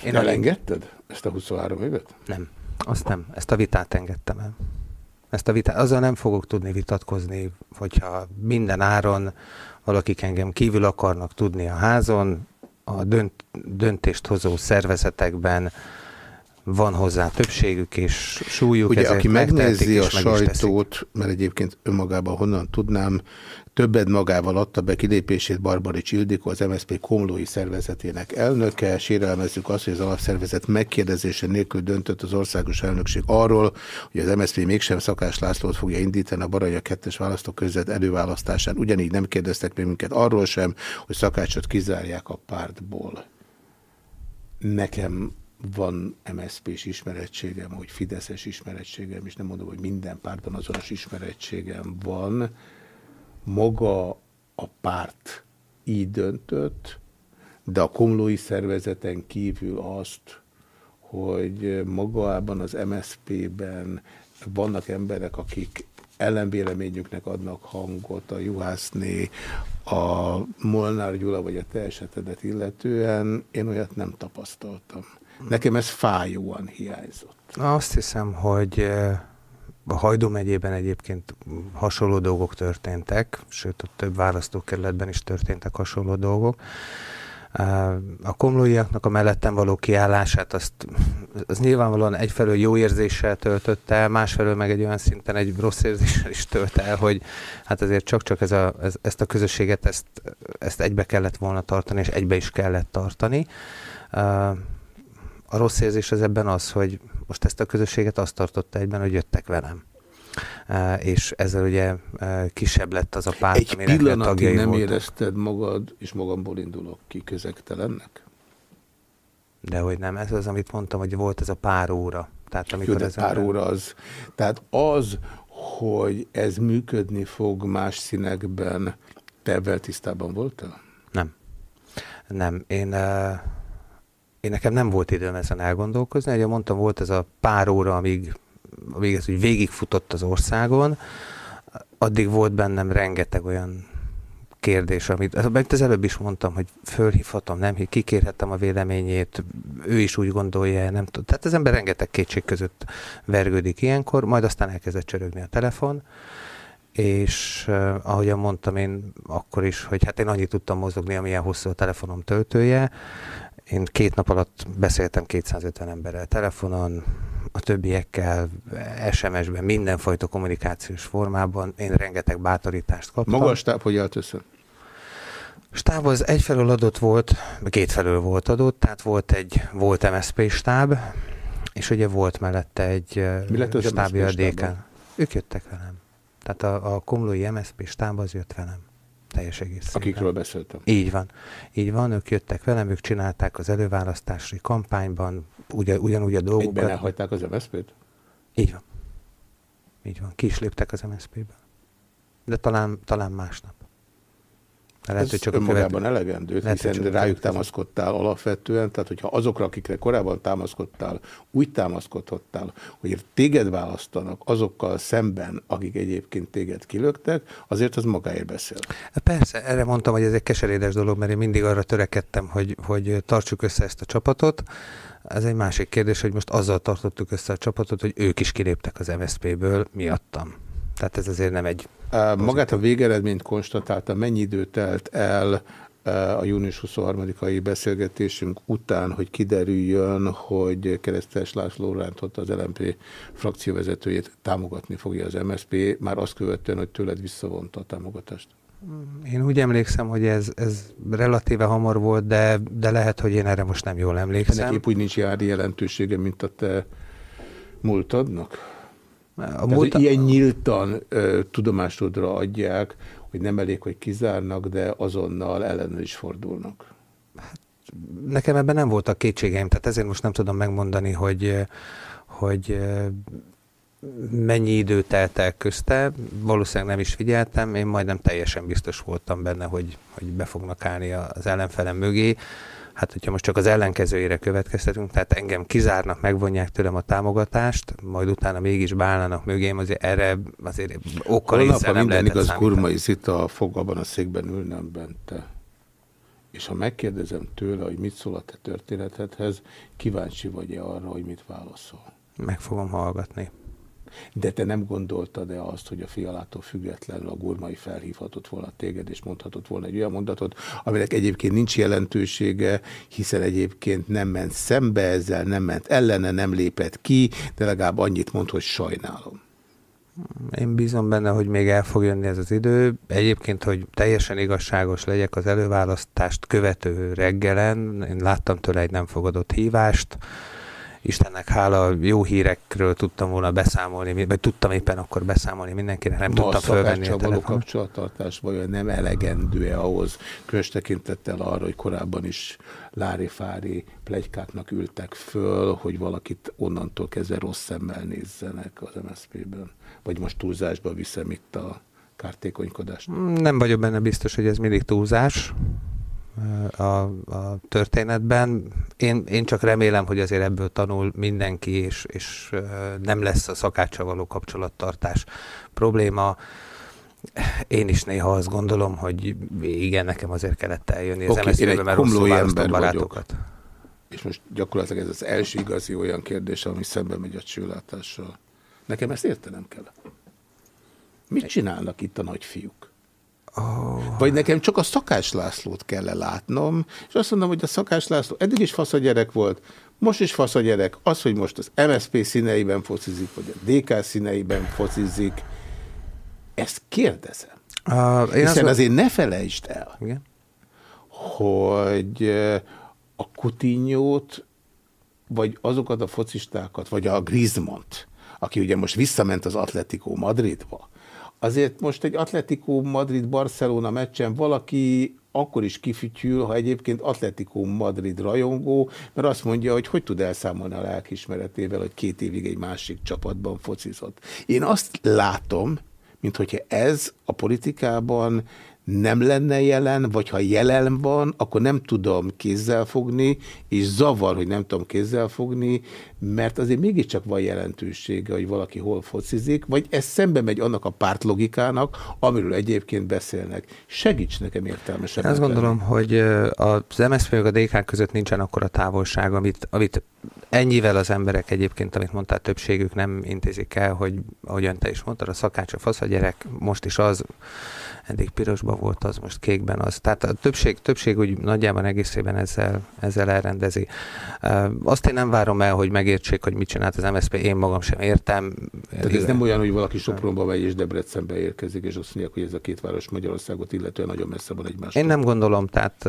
Én elengedted ezt a 23 évet? Nem, azt nem. Ezt a vitát engedtem el. Ezt a vitát, azzal nem fogok tudni vitatkozni, hogyha minden áron valakik engem kívül akarnak tudni a házon, a dönt, döntést hozó szervezetekben, van hozzá többségük és súlyuk. Ugye, aki megnézi a sajtót, mert egyébként önmagában honnan tudnám, többet magával adta be kilépését Barbarics Ildikó, az MSZP komlói szervezetének elnöke. Sérelmezzük azt, hogy az alapszervezet megkérdezése nélkül döntött az országos elnökség arról, hogy az MSZP mégsem Szakás Lászlót fogja indítani a Baranya kettes választóközlet előválasztásán. Ugyanígy nem kérdeztek még minket arról sem, hogy Szakácsot kizárják a pártból. Nekem van MSZP-s ismerettségem, hogy Fideszes ismerettségem, és nem mondom, hogy minden pártban azonos ismerettségem van. Maga a párt így döntött, de a komlói szervezeten kívül azt, hogy magában az MSZP-ben vannak emberek, akik ellenvéleményüknek adnak hangot a Juhászné, a Molnár Gyula vagy a te esetedet illetően, én olyat nem tapasztaltam. Nekem ez fájóan hiányzott. Azt hiszem, hogy eh, a Hajdú megyében egyébként hasonló dolgok történtek, sőt, a több választókerületben is történtek hasonló dolgok. Eh, a komlóiaknak a mellettem való kiállását, azt, az nyilvánvalóan egyfelől jó érzéssel töltött el, másfelől meg egy olyan szinten egy rossz érzéssel is tölt el, hogy hát azért csak-csak ez a, ez, ezt a közösséget, ezt, ezt egybe kellett volna tartani, és egybe is kellett tartani. A rossz érzés az ebben az, hogy most ezt a közösséget azt tartotta egyben, hogy jöttek velem. Uh, és ezzel ugye uh, kisebb lett az a párt, Egy pillanatig nem voltak. érezted magad, és magamból indulok ki közegtelennek? Dehogy nem, ez az, amit mondtam, hogy volt ez a pár óra. Tehát amikor Jó, de pár ember... óra az. Tehát az, hogy ez működni fog más színekben, te ebben tisztában voltál? Nem. Nem. Én... Uh én nekem nem volt időm ezen elgondolkozni, ugye mondtam, volt ez a pár óra, amíg, amíg ez úgy végigfutott az országon, addig volt bennem rengeteg olyan kérdés, amit, amit az előbb is mondtam, hogy fölhívhatom, nem, hogy kikérhettem a véleményét, ő is úgy gondolja, nem tud. Tehát az ember rengeteg kétség között vergődik ilyenkor, majd aztán elkezdett csörögni a telefon, és uh, ahogyan mondtam én akkor is, hogy hát én annyit tudtam mozogni, amilyen hosszú a telefonom töltője. Én két nap alatt beszéltem 250 emberrel telefonon, a többiekkel, SMS-ben, mindenfajta kommunikációs formában. Én rengeteg bátorítást kaptam. Maga a stáb hogy össze? Stáb az egyfelől adott volt, kétfelől volt adott, tehát volt egy, volt MSZP stáb, és ugye volt mellette egy Mi lett az stábja a? DK. Ők jöttek velem. Tehát a, a komlói MSZP stáb az jött velem. Teljes egész. Akikről beszéltem. Így van. Így van, ők jöttek velem, ők csinálták az előválasztási kampányban ugyan, ugyanúgy a dolgokat. Egyben elhagyták az MSZP-t? Így van. Így van. Ki is léptek az MSZP-be. De talán, talán másnap. Lehet, Ez hogy csak önmagában következő- elegendő, lehet, hiszen csak rájuk támaszkodtál alapvetően, tehát hogyha azokra, akikre korábban támaszkodtál, úgy támaszkodhattál, hogy téged választanak azokkal szemben, akik egyébként téged kilöktek, azért az magáért beszél. Persze, erre mondtam, hogy ez egy keserédes dolog, mert én mindig arra törekedtem, hogy, hogy tartsuk össze ezt a csapatot. Ez egy másik kérdés, hogy most azzal tartottuk össze a csapatot, hogy ők is kiléptek az MSZP-ből miattam. Tehát ez azért nem egy... Magát a végeredményt konstatálta, mennyi idő telt el a június 23-ai beszélgetésünk után, hogy kiderüljön, hogy Keresztes László Rántot, az LMP frakcióvezetőjét támogatni fogja az MSZP, már azt követően, hogy tőled visszavonta a támogatást. Én úgy emlékszem, hogy ez, ez relatíve hamar volt, de, de lehet, hogy én erre most nem jól emlékszem. Ennek épp úgy nincs jári jelentősége, mint a te múltadnak? A múlt- ilyen nyíltan ö, tudomásodra adják, hogy nem elég, hogy kizárnak, de azonnal ellen is fordulnak. Nekem ebben nem voltak kétségeim, tehát ezért most nem tudom megmondani, hogy, hogy mennyi idő telt el közte, valószínűleg nem is figyeltem, én majdnem teljesen biztos voltam benne, hogy, hogy be fognak állni az ellenfelem mögé. Hát, hogyha most csak az ellenkezőjére következtetünk, tehát engem kizárnak, megvonják tőlem a támogatást, majd utána mégis beállnának mögém, azért erre azért okkal ha nem minden igaz, számítani. Gurmai Zita fog abban a székben ülnem bente. És ha megkérdezem tőle, hogy mit szól a te történetedhez, kíváncsi vagy-e arra, hogy mit válaszol? Meg fogom hallgatni. De te nem gondoltad-e azt, hogy a fialától függetlenül a gurmai felhívhatott volna téged, és mondhatott volna egy olyan mondatot, aminek egyébként nincs jelentősége, hiszen egyébként nem ment szembe ezzel, nem ment ellene, nem lépett ki, de legalább annyit mond, hogy sajnálom. Én bízom benne, hogy még el fog jönni ez az idő. Egyébként, hogy teljesen igazságos legyek az előválasztást követő reggelen, én láttam tőle egy nem fogadott hívást, Istennek hála, jó hírekről tudtam volna beszámolni, vagy tudtam éppen akkor beszámolni mindenkinek, nem Ma tudtam fölvenni a telefon. kapcsolattartás vajon nem elegendő-e ahhoz, különös tekintettel arra, hogy korábban is lári-fári plegykáknak ültek föl, hogy valakit onnantól kezdve rossz szemmel nézzenek az MSZP-ben? Vagy most túlzásba viszem itt a kártékonykodást? Nem vagyok benne biztos, hogy ez mindig túlzás a, a történetben. Én, én csak remélem, hogy azért ebből tanul mindenki, és, és nem lesz a szakáccsal való kapcsolattartás probléma. Én is néha azt gondolom, hogy igen, nekem azért kellett eljönni az okay, MSZP-be, mert rosszul ember barátokat. vagyok. És most gyakorlatilag ez az első igazi olyan kérdés, ami szembe megy a csőlátással. Nekem ezt értenem kell. Mit csinálnak itt a nagyfiúk? Oh. Vagy nekem csak a Szakás Lászlót kell -e látnom, és azt mondom, hogy a Szakás László eddig is fasz a gyerek volt, most is fasz a gyerek, az, hogy most az MSZP színeiben focizik, vagy a DK színeiben focizik, ezt kérdezem. Uh, én Hiszen azt- azért ne felejtsd el, Igen? hogy eh, a Coutinho-t, vagy azokat a focistákat, vagy a Griezmann-t, aki ugye most visszament az Atletico Madridba, azért most egy Atletico Madrid-Barcelona meccsen valaki akkor is kifütyül, ha egyébként Atletico Madrid rajongó, mert azt mondja, hogy hogy tud elszámolni a lelkismeretével, hogy két évig egy másik csapatban focizott. Én azt látom, mint hogyha ez a politikában nem lenne jelen, vagy ha jelen van, akkor nem tudom kézzel fogni, és zavar, hogy nem tudom kézzel fogni, mert azért mégiscsak van jelentősége, hogy valaki hol focizik, vagy ez szembe megy annak a pártlogikának, amiről egyébként beszélnek. Segíts nekem értelmesen. Azt gondolom, hogy az MSZP meg a DK között nincsen akkora távolság, amit, amit ennyivel az emberek egyébként, amit mondtál, többségük nem intézik el, hogy ahogyan te is mondtad, a szakács a fasz a gyerek, most is az, eddig pirosban volt az, most kékben az. Tehát a többség, többség úgy nagyjában egészében ezzel, ezzel elrendezi. Azt én nem várom el, hogy megértsék, hogy mit csinált az MSZP, én magam sem értem. Tehát ez nem olyan, hogy valaki Sopronba megy és Debrecenbe érkezik, és azt mondják, hogy ez a két város Magyarországot illetően nagyon messze van egymástól. Én nem gondolom, tehát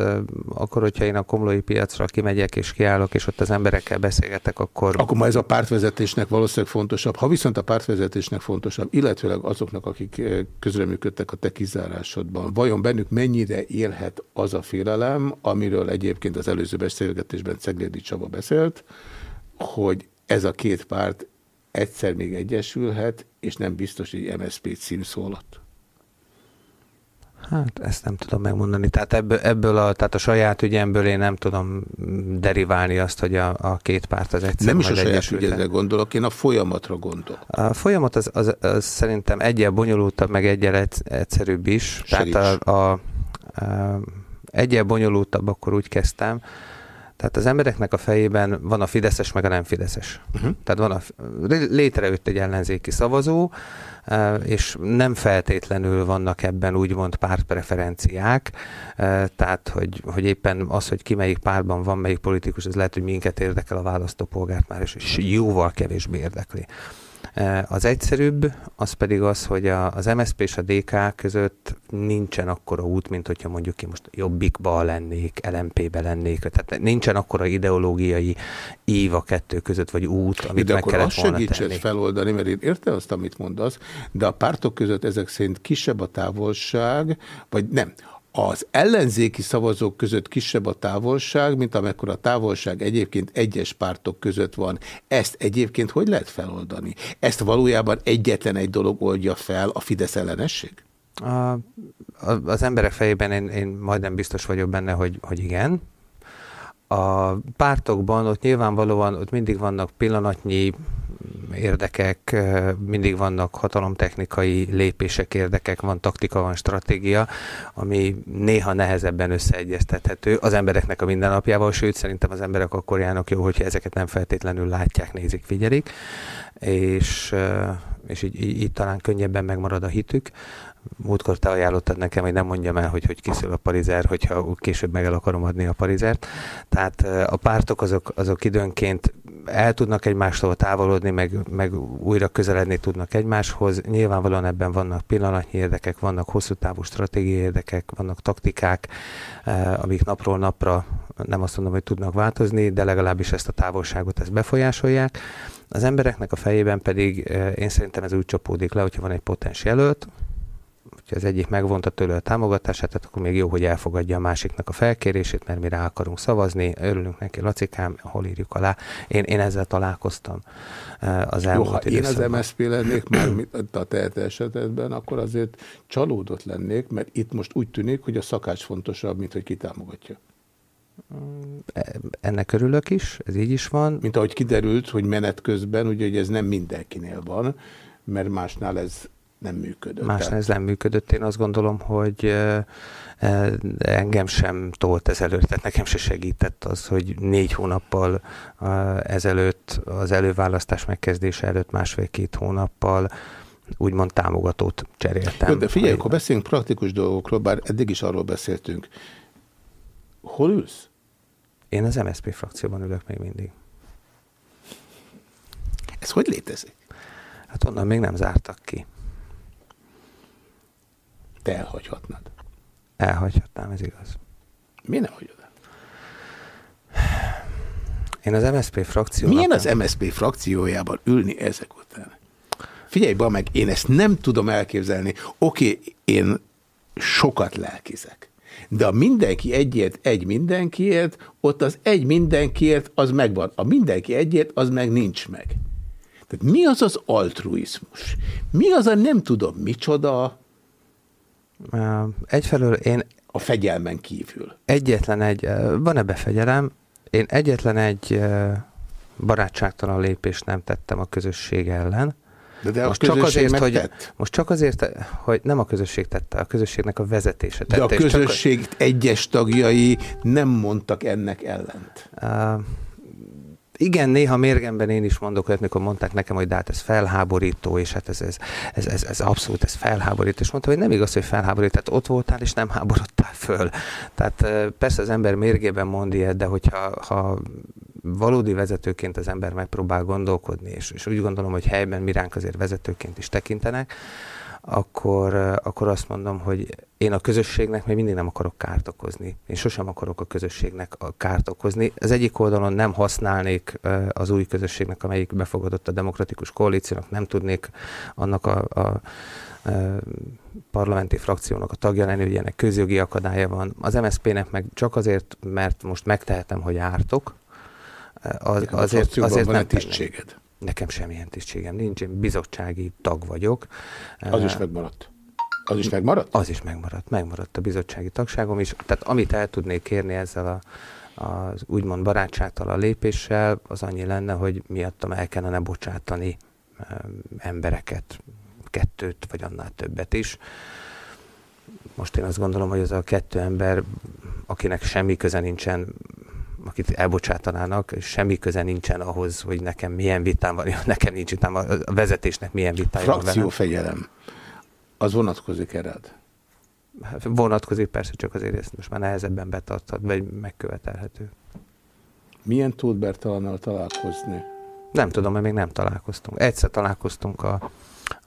akkor, hogyha én a komlói piacra kimegyek és kiállok, és ott az emberekkel beszélgetek, akkor... Akkor ma ez a pártvezetésnek valószínűleg fontosabb. Ha viszont a pártvezetésnek fontosabb, illetőleg azoknak, akik közreműködtek a te kizárásodban, vajon bennük mennyire élhet az a félelem, amiről egyébként az előző beszélgetésben Ceglédi Csaba beszélt, hogy ez a két párt egyszer még egyesülhet, és nem biztos, hogy MSZP cím szólott. Hát ezt nem tudom megmondani. Tehát ebből, ebből a, tehát a saját ügyemből én nem tudom deriválni azt, hogy a, a két párt az egyszer Nem is a saját ügyedre gondolok, én a folyamatra gondolok. A folyamat az, az, az szerintem egyel bonyolultabb, meg egyel egyszerűbb is. Segíts. Tehát a, a, a, egyel bonyolultabb, akkor úgy kezdtem, tehát az embereknek a fejében van a fideszes, meg a nem fideszes. Uh-huh. Tehát van a, létrejött egy ellenzéki szavazó, és nem feltétlenül vannak ebben úgymond pártpreferenciák, tehát hogy, hogy éppen az, hogy ki melyik pártban van, melyik politikus, ez lehet, hogy minket érdekel a választópolgárt már, és jóval kevésbé érdekli. Az egyszerűbb, az pedig az, hogy a, az MSZP és a DK között nincsen akkora út, mint hogyha mondjuk én most Jobbikba lennék, LMP-be lennék, tehát nincsen akkora ideológiai ív a kettő között, vagy út, amit de meg akkor kellett volna tenni. feloldani, mert én értem azt, amit mondasz, de a pártok között ezek szerint kisebb a távolság, vagy nem, az ellenzéki szavazók között kisebb a távolság, mint amekkor a távolság egyébként egyes pártok között van. Ezt egyébként hogy lehet feloldani? Ezt valójában egyetlen egy dolog oldja fel, a Fidesz ellenesség? A, az emberek fejében én, én majdnem biztos vagyok benne, hogy, hogy igen. A pártokban ott nyilvánvalóan ott mindig vannak pillanatnyi érdekek, mindig vannak hatalomtechnikai lépések, érdekek, van taktika, van stratégia, ami néha nehezebben összeegyeztethető az embereknek a mindennapjával, sőt szerintem az emberek akkor járnak jó, hogyha ezeket nem feltétlenül látják, nézik, figyelik, és, és így, így, így talán könnyebben megmarad a hitük. Múltkor te ajánlottad nekem, hogy nem mondjam el, hogy hogy készül a parizer, hogyha később meg el akarom adni a parizert. Tehát a pártok azok, azok időnként el tudnak egymástól távolodni, meg, meg újra közeledni tudnak egymáshoz. Nyilvánvalóan ebben vannak pillanatnyi érdekek, vannak hosszú távú stratégiai érdekek, vannak taktikák, amik napról napra nem azt mondom, hogy tudnak változni, de legalábbis ezt a távolságot ezt befolyásolják. Az embereknek a fejében pedig én szerintem ez úgy csapódik le, hogyha van egy potens jelölt, hogyha az egyik megvonta tőle a támogatását, tehát akkor még jó, hogy elfogadja a másiknak a felkérését, mert mi rá akarunk szavazni, örülünk neki, Lacikám, hol írjuk alá. Én, én ezzel találkoztam eh, az elmúlt jó, ha én az MSZP lennék már a tehet esetben, akkor azért csalódott lennék, mert itt most úgy tűnik, hogy a szakács fontosabb, mint hogy kitámogatja. E, ennek örülök is, ez így is van. Mint ahogy kiderült, hogy menet közben, ugye, hogy ez nem mindenkinél van, mert másnál ez nem működött. Másnál ez nem működött. Én azt gondolom, hogy engem sem tolt ez előtt, tehát nekem se segített az, hogy négy hónappal ezelőtt, az előválasztás megkezdése előtt másfél-két hónappal úgymond támogatót cseréltem. Jó, de figyelj, ha beszélünk praktikus dolgokról, bár eddig is arról beszéltünk. Hol ülsz? Én az MSZP frakcióban ülök még mindig. Ez hogy létezik? Hát onnan még nem zártak ki. Te elhagyhatnád. Elhagyhatnám, ez igaz. Mi nem hagyod el? Én az MSZP frakció. Milyen az MSZP frakciójában ülni ezek után? Figyelj, ba meg, én ezt nem tudom elképzelni. Oké, okay, én sokat lelkizek. De a mindenki egyért, egy mindenkiért, ott az egy mindenkiért, az megvan. A mindenki egyért, az meg nincs meg. Tehát mi az az altruizmus? Mi az a nem tudom micsoda, Egyfelől én... A fegyelmen kívül. Egyetlen egy, van ebbe fegyelem, én egyetlen egy barátságtalan lépést nem tettem a közösség ellen. De, de most, csak azért, hogy, most csak azért, hogy nem a közösség tette, a közösségnek a vezetése tette. De a közösség csak... egyes tagjai nem mondtak ennek ellent. Uh, igen, néha mérgemben én is mondok olyat, mikor mondták nekem, hogy de hát ez felháborító, és hát ez, ez, ez, ez, ez abszolút ez felháborító, és mondtam, hogy nem igaz, hogy felháborító, tehát ott voltál, és nem háborodtál föl. Tehát persze az ember mérgében mond ilyet, de hogyha ha valódi vezetőként az ember megpróbál gondolkodni, és, és úgy gondolom, hogy helyben miránk azért vezetőként is tekintenek, akkor, akkor azt mondom, hogy én a közösségnek még mindig nem akarok kárt okozni. Én sosem akarok a közösségnek a kárt okozni. Az egyik oldalon nem használnék az új közösségnek, amelyik befogadott a demokratikus koalíciónak, nem tudnék annak a, a, a parlamenti frakciónak a tagja lenni, hogy ennek közjogi akadálya van. Az MSZP-nek meg csak azért, mert most megtehetem, hogy ártok, az, azért, azért nem tisztséged. Nekem semmilyen tisztségem nincs, én bizottsági tag vagyok. Az is megmaradt. Az is megmaradt? Az is megmaradt. Megmaradt a bizottsági tagságom is. Tehát amit el tudnék kérni ezzel a, az úgymond barátságtal a lépéssel, az annyi lenne, hogy miattam el kellene bocsátani embereket, kettőt vagy annál többet is. Most én azt gondolom, hogy az a kettő ember, akinek semmi köze nincsen akit elbocsátanának, semmi köze nincsen ahhoz, hogy nekem milyen vitám van, nekem nincs vitám, a vezetésnek milyen vitája van Frakciófegyelem, az vonatkozik ered? Hát vonatkozik persze, csak azért ezt most már nehezebben betarthat, vagy megkövetelhető. Milyen tud Bertalannal találkozni? Nem tudom, mert még nem találkoztunk. Egyszer találkoztunk a,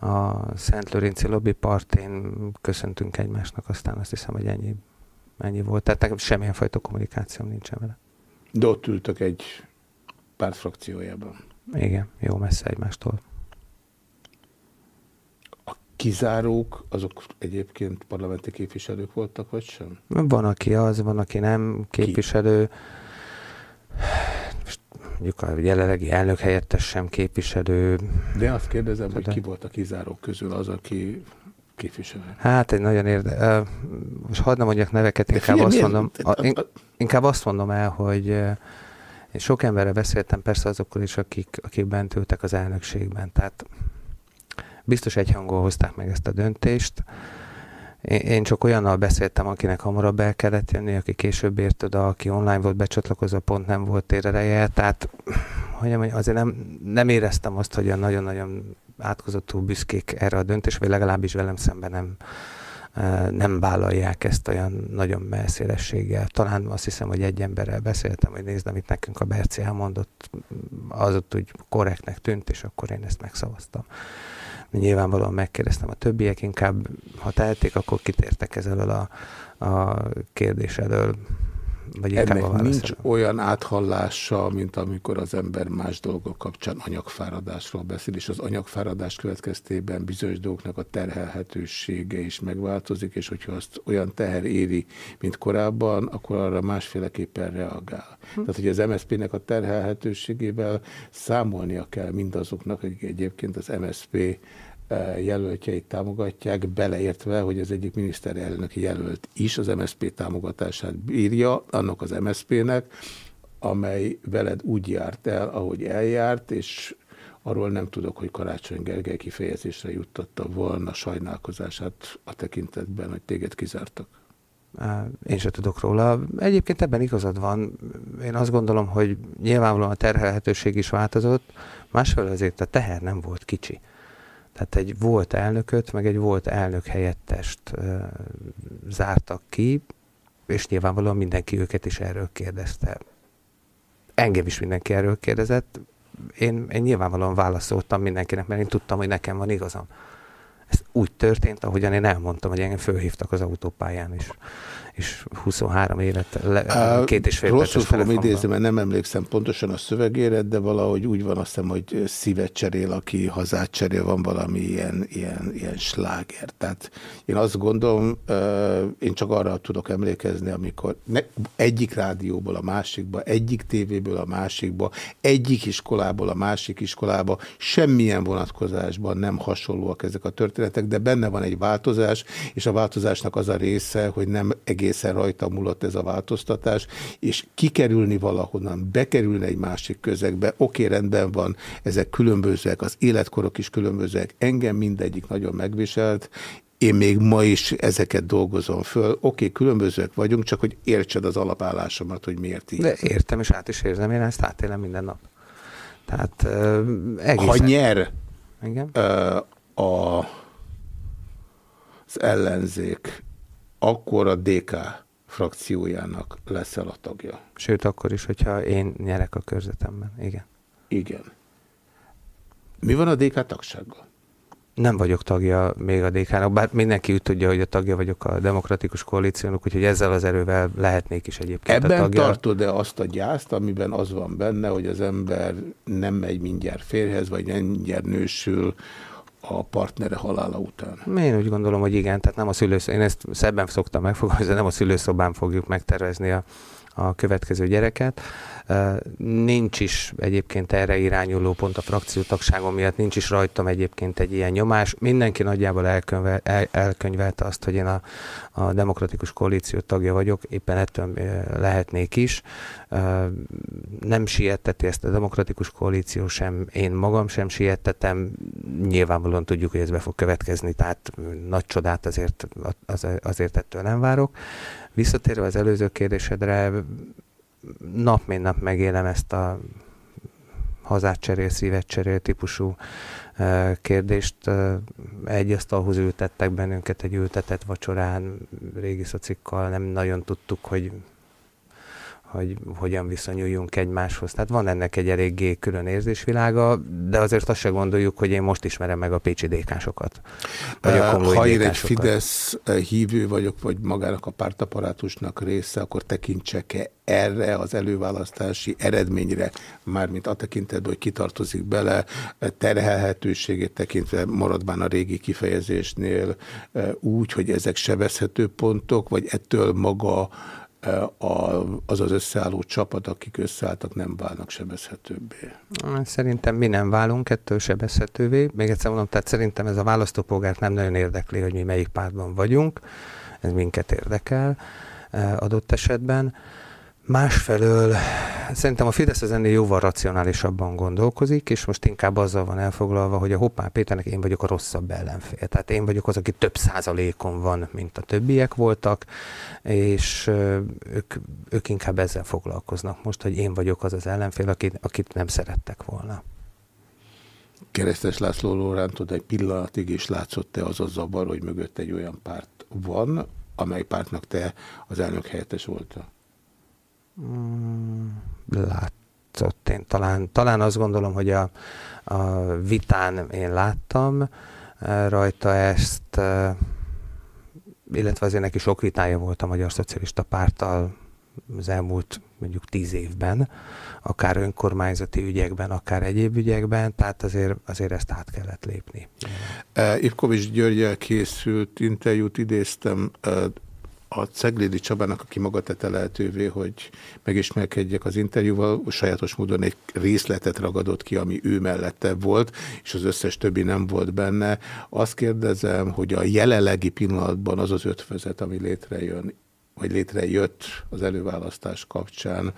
a Szent Lőrinci Lobby partén, köszöntünk egymásnak, aztán azt hiszem, hogy ennyi, ennyi volt. Tehát nekem semmilyen fajta kommunikációm nincsen vele. De ott ültök egy párt frakciójában. Igen, jó messze egymástól. A kizárók, azok egyébként parlamenti képviselők voltak, vagy sem? Van, aki az, van, aki nem képviselő. Most mondjuk a jelenlegi elnök helyettes sem képviselő. De azt kérdezem, Tudod? hogy ki volt a kizárók közül az, aki képviselő? Hát egy nagyon érde... Most hadd nem mondjak neveket, inkább azt mondom, a, inkább azt mondom el, hogy én sok emberre beszéltem, persze azokkal is, akik, akik bent ültek az elnökségben. Tehát biztos egyhangol hozták meg ezt a döntést. Én, csak olyannal beszéltem, akinek hamarabb el kellett jönni, aki később ért oda, aki online volt becsatlakozva, pont nem volt térereje. Tehát hogy azért nem, nem éreztem azt, hogy nagyon-nagyon átkozottul büszkék erre a döntésre, vagy legalábbis velem szemben nem, nem vállalják ezt olyan nagyon messzélességgel. Talán azt hiszem, hogy egy emberrel beszéltem, hogy nézd, amit nekünk a Berci elmondott, az ott úgy korrektnek tűnt, és akkor én ezt megszavaztam. Nyilvánvalóan megkérdeztem a többiek, inkább ha tehetik, akkor kitértek ezzel a, a kérdés elől vagy Ennek nincs olyan áthallása, mint amikor az ember más dolgok kapcsán anyagfáradásról beszél, és az anyagfáradás következtében bizonyos dolgoknak a terhelhetősége is megváltozik, és hogyha azt olyan teher éri, mint korábban, akkor arra másféleképpen reagál. Hm. Tehát, hogy az MSZP-nek a terhelhetőségével számolnia kell mindazoknak, akik egyébként az MSZP jelöltjeit támogatják, beleértve, hogy az egyik miniszterelnök jelölt is az MSZP támogatását bírja, annak az MSZP-nek, amely veled úgy járt el, ahogy eljárt, és arról nem tudok, hogy Karácsony Gergely kifejezésre juttatta volna sajnálkozását a tekintetben, hogy téged kizártak. Én se tudok róla. Egyébként ebben igazad van. Én azt gondolom, hogy nyilvánvalóan a terhelhetőség is változott, másfelől azért a teher nem volt kicsi. Tehát egy volt elnököt, meg egy volt elnök helyettest zártak ki, és nyilvánvalóan mindenki őket is erről kérdezte. Engem is mindenki erről kérdezett. Én, én nyilvánvalóan válaszoltam mindenkinek, mert én tudtam, hogy nekem van igazam. Ez úgy történt, ahogyan én elmondtam, hogy engem fölhívtak az autópályán is. És 23 évet, le, két és fél Rosszul fogom idézni, mert nem emlékszem pontosan a szövegére, de valahogy úgy van, azt hiszem, hogy szívet cserél, aki hazát cserél, van valami ilyen, ilyen, ilyen sláger. Tehát én azt gondolom, én csak arra tudok emlékezni, amikor ne, egyik rádióból a másikba, egyik tévéből a másikba, egyik iskolából a másik iskolába, semmilyen vonatkozásban nem hasonlóak ezek a történetek, de benne van egy változás, és a változásnak az a része, hogy nem egészen rajta múlott ez a változtatás, és kikerülni valahonnan, bekerülni egy másik közegbe, oké, rendben van, ezek különbözőek, az életkorok is különbözőek, engem mindegyik nagyon megviselt, én még ma is ezeket dolgozom föl. Oké, különbözőek vagyunk, csak hogy értsed az alapállásomat, hogy miért így. De értem, és át is érzem, én ezt átélem minden nap. Tehát uh, egészen... Ha nyer Igen? Uh, a, az ellenzék, akkor a DK frakciójának leszel a tagja. Sőt, akkor is, hogyha én nyerek a körzetemben. Igen. Igen. Mi van a DK tagsággal? Nem vagyok tagja még a DK-nak, bár mindenki úgy tudja, hogy a tagja vagyok a demokratikus koalíciónak, úgyhogy ezzel az erővel lehetnék is egyébként Ebben a tagja. tartod-e azt a gyászt, amiben az van benne, hogy az ember nem megy mindjárt férhez, vagy nem mindjárt nősül, a partnere halála után? Én úgy gondolom, hogy igen, tehát nem a szülőszobán, én ezt szebben szoktam megfogalmazni, nem a szülőszobán fogjuk megtervezni a, a következő gyereket. Nincs is egyébként erre irányuló pont a frakciótagságom miatt, nincs is rajtam egyébként egy ilyen nyomás. Mindenki nagyjából elkönyvel, el, elkönyvelte azt, hogy én a, a demokratikus koalíció tagja vagyok, éppen ettől lehetnék is. Nem sietteti ezt a demokratikus koalíció sem, én magam sem siettetem. Nyilvánvalóan tudjuk, hogy ez be fog következni, tehát nagy csodát azért, azért ettől nem várok. Visszatérve az előző kérdésedre, nap mint nap megélem ezt a hazát cserél, szívet cserél típusú kérdést. Egy asztalhoz ültettek bennünket egy ültetett vacsorán, régi szocikkal, nem nagyon tudtuk, hogy hogy hogyan viszonyuljunk egymáshoz. Tehát van ennek egy eléggé külön érzésvilága, de azért azt se gondoljuk, hogy én most ismerem meg a pécsi dékásokat. Vagy a ha én egy Fidesz hívő vagyok, vagy magának a pártaparátusnak része, akkor tekintsek-e erre az előválasztási eredményre, mármint a tekintetben, hogy kitartozik bele, terhelhetőségét tekintve maradván a régi kifejezésnél úgy, hogy ezek sebezhető pontok, vagy ettől maga az az összeálló csapat, akik összeálltak, nem válnak sebezhetőbbé? Szerintem mi nem válunk ettől sebezhetővé. Még egyszer mondom, tehát szerintem ez a választópolgárt nem nagyon érdekli, hogy mi melyik pártban vagyunk. Ez minket érdekel adott esetben. Másfelől szerintem a Fidesz az ennél jóval racionálisabban gondolkozik, és most inkább azzal van elfoglalva, hogy a Hoppán Péternek én vagyok a rosszabb ellenfél. Tehát én vagyok az, aki több százalékon van, mint a többiek voltak, és ők, ők inkább ezzel foglalkoznak most, hogy én vagyok az az ellenfél, akit, akit nem szerettek volna. Keresztes László Lórántod egy pillanatig is látszott-e az a zavar, hogy mögött egy olyan párt van, amely pártnak te az elnök helyettes voltál? Mm, látszott én. Talán, talán azt gondolom, hogy a, a vitán én láttam eh, rajta ezt, eh, illetve azért neki sok vitája volt a Magyar Szocialista Párttal az elmúlt mondjuk tíz évben, akár önkormányzati ügyekben, akár egyéb ügyekben, tehát azért, azért ezt át kellett lépni. Uh, Ivkovics Györgyel készült interjút idéztem, a Ceglédi Csabának, aki maga tette lehetővé, hogy megismerkedjek az interjúval, sajátos módon egy részletet ragadott ki, ami ő mellette volt, és az összes többi nem volt benne. Azt kérdezem, hogy a jelenlegi pillanatban az az ötvözet, ami létrejön, vagy létrejött az előválasztás kapcsán,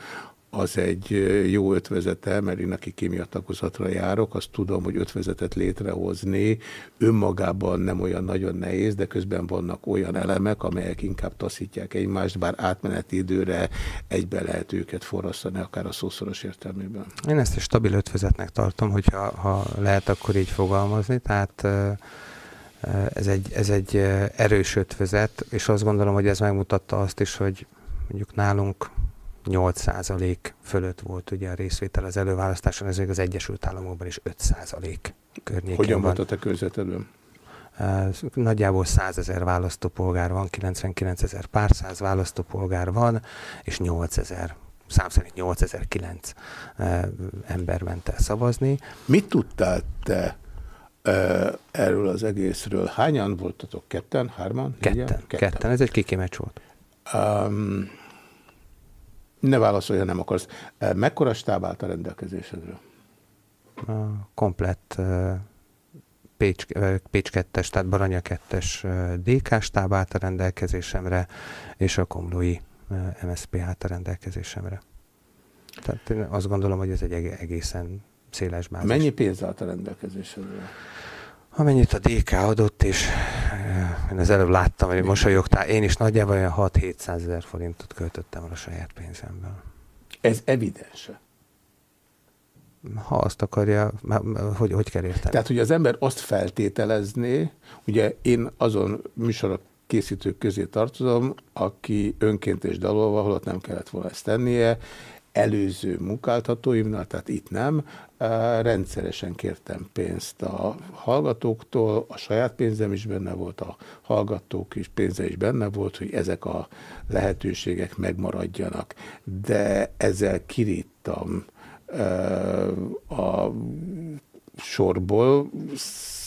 az egy jó ötvezete, mert én aki kémia tagozatra járok, azt tudom, hogy ötvezetet létrehozni önmagában nem olyan nagyon nehéz, de közben vannak olyan elemek, amelyek inkább taszítják egymást, bár átmeneti időre egybe lehet őket forrasztani, akár a szószoros értelmében. Én ezt egy stabil ötvezetnek tartom, hogyha ha lehet akkor így fogalmazni, tehát ez egy, ez egy erős ötvezet, és azt gondolom, hogy ez megmutatta azt is, hogy mondjuk nálunk 8% fölött volt ugye a részvétel az előválasztáson, ez még az Egyesült Államokban is 5% környékén Hogyan van. volt a te körzetedben? Nagyjából 100 ezer választópolgár van, 99 ezer párszáz választópolgár van, és 8 ezer szám szerint 8009 ember ment el szavazni. Mit tudtál te erről az egészről? Hányan voltatok? Ketten? Hárman? Ketten. Ketten. ketten. Ez egy kiki meccs volt. Um, ne válaszolj, ha nem akarsz. Mekkora stáb állt a rendelkezésedről? A komplett Pécs, Pécs 2-es, tehát Baranya 2-es DK stáb állt a rendelkezésemre, és a komlói MSZP állt a rendelkezésemre. Tehát én azt gondolom, hogy ez egy egészen széles bázis. Mennyi pénz állt a rendelkezésedre? Amennyit a DK adott, és én az előbb láttam, hogy mosolyogtál, én is nagyjából olyan 6-700 ezer forintot költöttem a saját pénzemből. Ez evidens ha azt akarja, hogy, hogy kell érteni? Tehát, hogy az ember azt feltételezné, ugye én azon műsorok készítők közé tartozom, aki önként és dalolva, holott nem kellett volna ezt tennie, előző munkáltatóimnál, tehát itt nem, rendszeresen kértem pénzt a hallgatóktól, a saját pénzem is benne volt, a hallgatók is pénze is benne volt, hogy ezek a lehetőségek megmaradjanak. De ezzel kiríttam a sorból,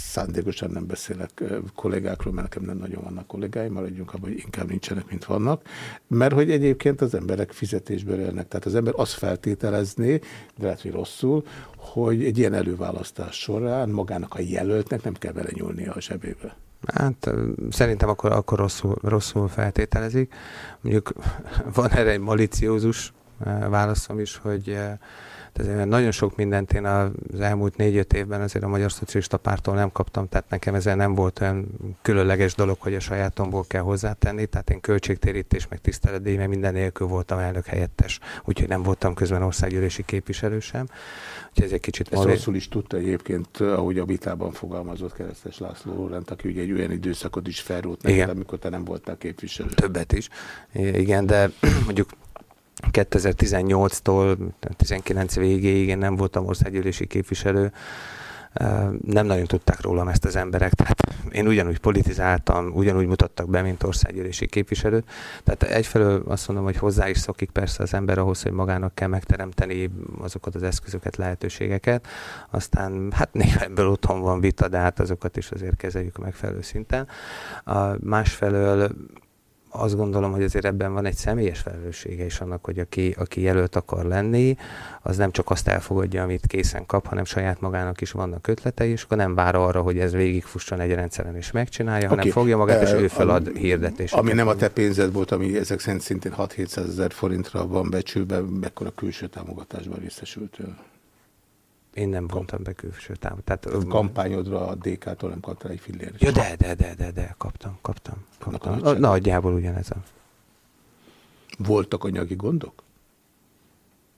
szándékosan nem beszélek kollégákról, mert nekem nem nagyon vannak kollégáim, maradjunk abban, hogy inkább nincsenek, mint vannak, mert hogy egyébként az emberek fizetésből élnek. Tehát az ember azt feltételezné, de lehet, hogy rosszul, hogy egy ilyen előválasztás során magának a jelöltnek nem kell bele nyúlnia a zsebébe. Hát szerintem akkor, akkor rosszul, rosszul feltételezik. Mondjuk van erre egy maliciózus válaszom is, hogy tehát nagyon sok mindent én az elmúlt négy-öt évben azért a Magyar Szocialista Pártól nem kaptam, tehát nekem ezzel nem volt olyan különleges dolog, hogy a sajátomból kell hozzátenni, tehát én költségtérítés, meg tiszteletdíj, meg minden nélkül voltam elnök helyettes, úgyhogy nem voltam közben országgyűlési képviselő sem. Úgyhogy ez egy kicsit... Ezt rosszul is tudta egyébként, ahogy a vitában fogalmazott Keresztes László Lórend, aki ugye egy olyan időszakot is felrúlt neked, amikor te nem voltál képviselő. Többet is. Igen, de mondjuk 2018-tól 19 végéig én nem voltam országgyűlési képviselő, nem nagyon tudták rólam ezt az emberek, tehát én ugyanúgy politizáltam, ugyanúgy mutattak be, mint országgyűlési képviselő. Tehát egyfelől azt mondom, hogy hozzá is szokik persze az ember ahhoz, hogy magának kell megteremteni azokat az eszközöket, lehetőségeket. Aztán hát néha ebből otthon van vita, de hát azokat is azért kezeljük megfelelő szinten. A másfelől azt gondolom, hogy azért ebben van egy személyes felelőssége is annak, hogy aki, aki jelölt akar lenni, az nem csak azt elfogadja, amit készen kap, hanem saját magának is vannak ötletei, és akkor nem vár arra, hogy ez végigfusson egy rendszeren és megcsinálja, okay. hanem fogja magát, és ő felad hirdetéseket. Ami nem a te pénzed volt, ami ezek szerint szintén 6-700 ezer forintra van becsülve, mekkora külső támogatásban részesültél? Én nem vontam be külső támogatást. Tehát, kampányodra a DK-tól nem kaptál egy fillér. Ja, de, de, de, de, de, kaptam, kaptam. kaptam. Nagyjából ugyanez a... Voltak anyagi gondok?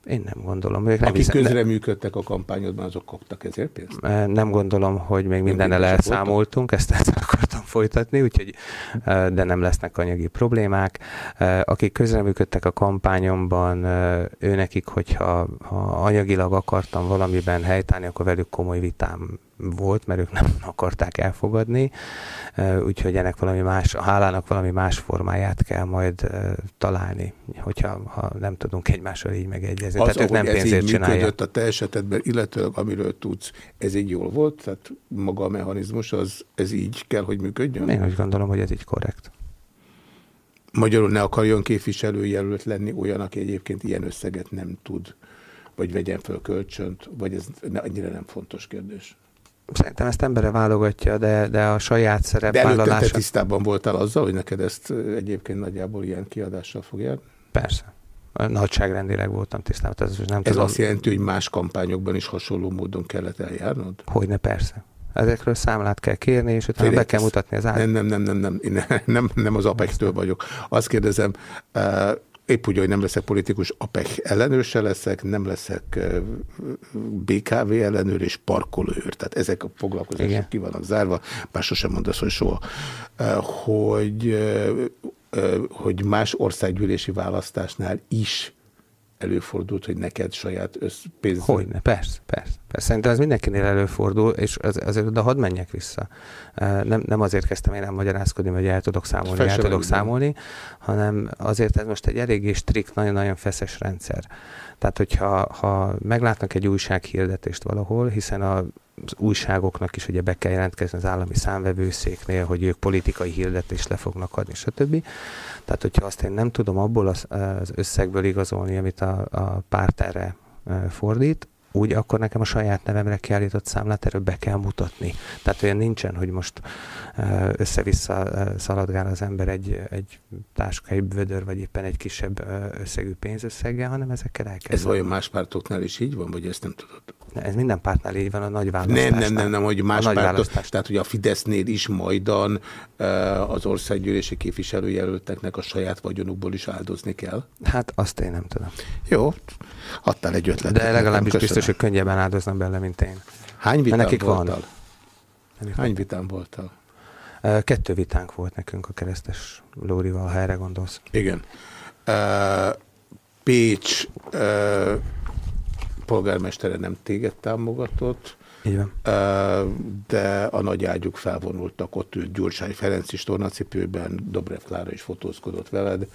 Én nem gondolom. Még nem Akik hiszem, közreműködtek a kampányodban, azok kaptak ezért pénzt? Nem gondolom, hogy még mindennel elszámoltunk, ezt, ezt akartam folytatni, úgyhogy, de nem lesznek anyagi problémák. Akik közreműködtek a kampányomban, őnekik, hogyha ha anyagilag akartam valamiben helytállni, akkor velük komoly vitám volt, mert ők nem akarták elfogadni, úgyhogy ennek valami más, a hálának valami más formáját kell majd találni, hogyha ha nem tudunk egymással így megegyezni. Az, tehát ők nem pénzért csinálják. a te esetedben, illetőleg amiről tudsz, ez így jól volt? Tehát maga a mechanizmus, az, ez így kell, hogy működjön? Én úgy gondolom, hogy ez így korrekt. Magyarul ne akarjon képviselőjelölt lenni olyan, aki egyébként ilyen összeget nem tud, vagy vegyen föl kölcsönt, vagy ez annyira nem fontos kérdés? Szerintem ezt embere válogatja, de, de a saját szerepvállalása... De előtte te tisztában voltál azzal, hogy neked ezt egyébként nagyjából ilyen kiadással fog járni? Persze. Nagyságrendileg voltam tisztában. Ez, nem Ez tudom... azt jelenti, hogy más kampányokban is hasonló módon kellett eljárnod? Hogyne, persze. Ezekről számlát kell kérni, és utána Félek, be kell mutatni az át. Nem, nem, nem, nem, nem, nem, nem, az APEC-től vagyok. Azt kérdezem, Épp úgy, hogy nem leszek politikus, APEC ellenőrse leszek, nem leszek BKV ellenőr és parkolőr. Tehát ezek a foglalkozások Igen. ki vannak zárva, bár sosem mondasz, hogy soha. Hogy, hogy más országgyűlési választásnál is előfordult, hogy neked saját összpénz... Hogyne, persze, persze, persze. Szerintem ez mindenkinél előfordul, és az, azért oda hadd menjek vissza. Nem, nem azért kezdtem én magyarázkodni, hogy el tudok számolni, Fel el tudok számolni, hanem azért ez most egy eléggé strikt, nagyon-nagyon feszes rendszer. Tehát, hogyha ha meglátnak egy újsághirdetést valahol, hiszen a az újságoknak is ugye be kell jelentkezni az állami számvevőszéknél, hogy ők politikai hirdetést le fognak adni, stb. Tehát, hogyha azt én nem tudom abból az, az összegből igazolni, amit a, a párt erre fordít, úgy akkor nekem a saját nevemre kiállított számlát erről be kell mutatni. Tehát olyan nincsen, hogy most össze-vissza szaladgál az ember egy, egy táskai vödör, vagy éppen egy kisebb összegű pénzösszeggel, hanem ezekkel el kell. Ez vajon más pártoknál is így van, vagy ezt nem tudod? Ez minden pártnál így van a nagy választásnál. Nem, nem, nem, nem hogy más pártok, tehát hogy a Fidesznél is majdan az országgyűlési képviselőjelölteknek a saját vagyonukból is áldozni kell? Hát azt én nem tudom. Jó, adtál egy ötletet. De legalábbis biztos, hogy könnyebben áldoznak bele, mint én. Hány vitán nekik voltál? Van. Hány vitán voltál? Kettő vitánk volt nekünk a keresztes Lórival, ha erre gondolsz. Igen. Uh, Pécs uh, polgármestere nem téged támogatott, Igen. de a nagy ágyuk felvonultak, ott ült Gyurcsány Ferenc is tornacipőben, Dobrev Klára is fotózkodott veled,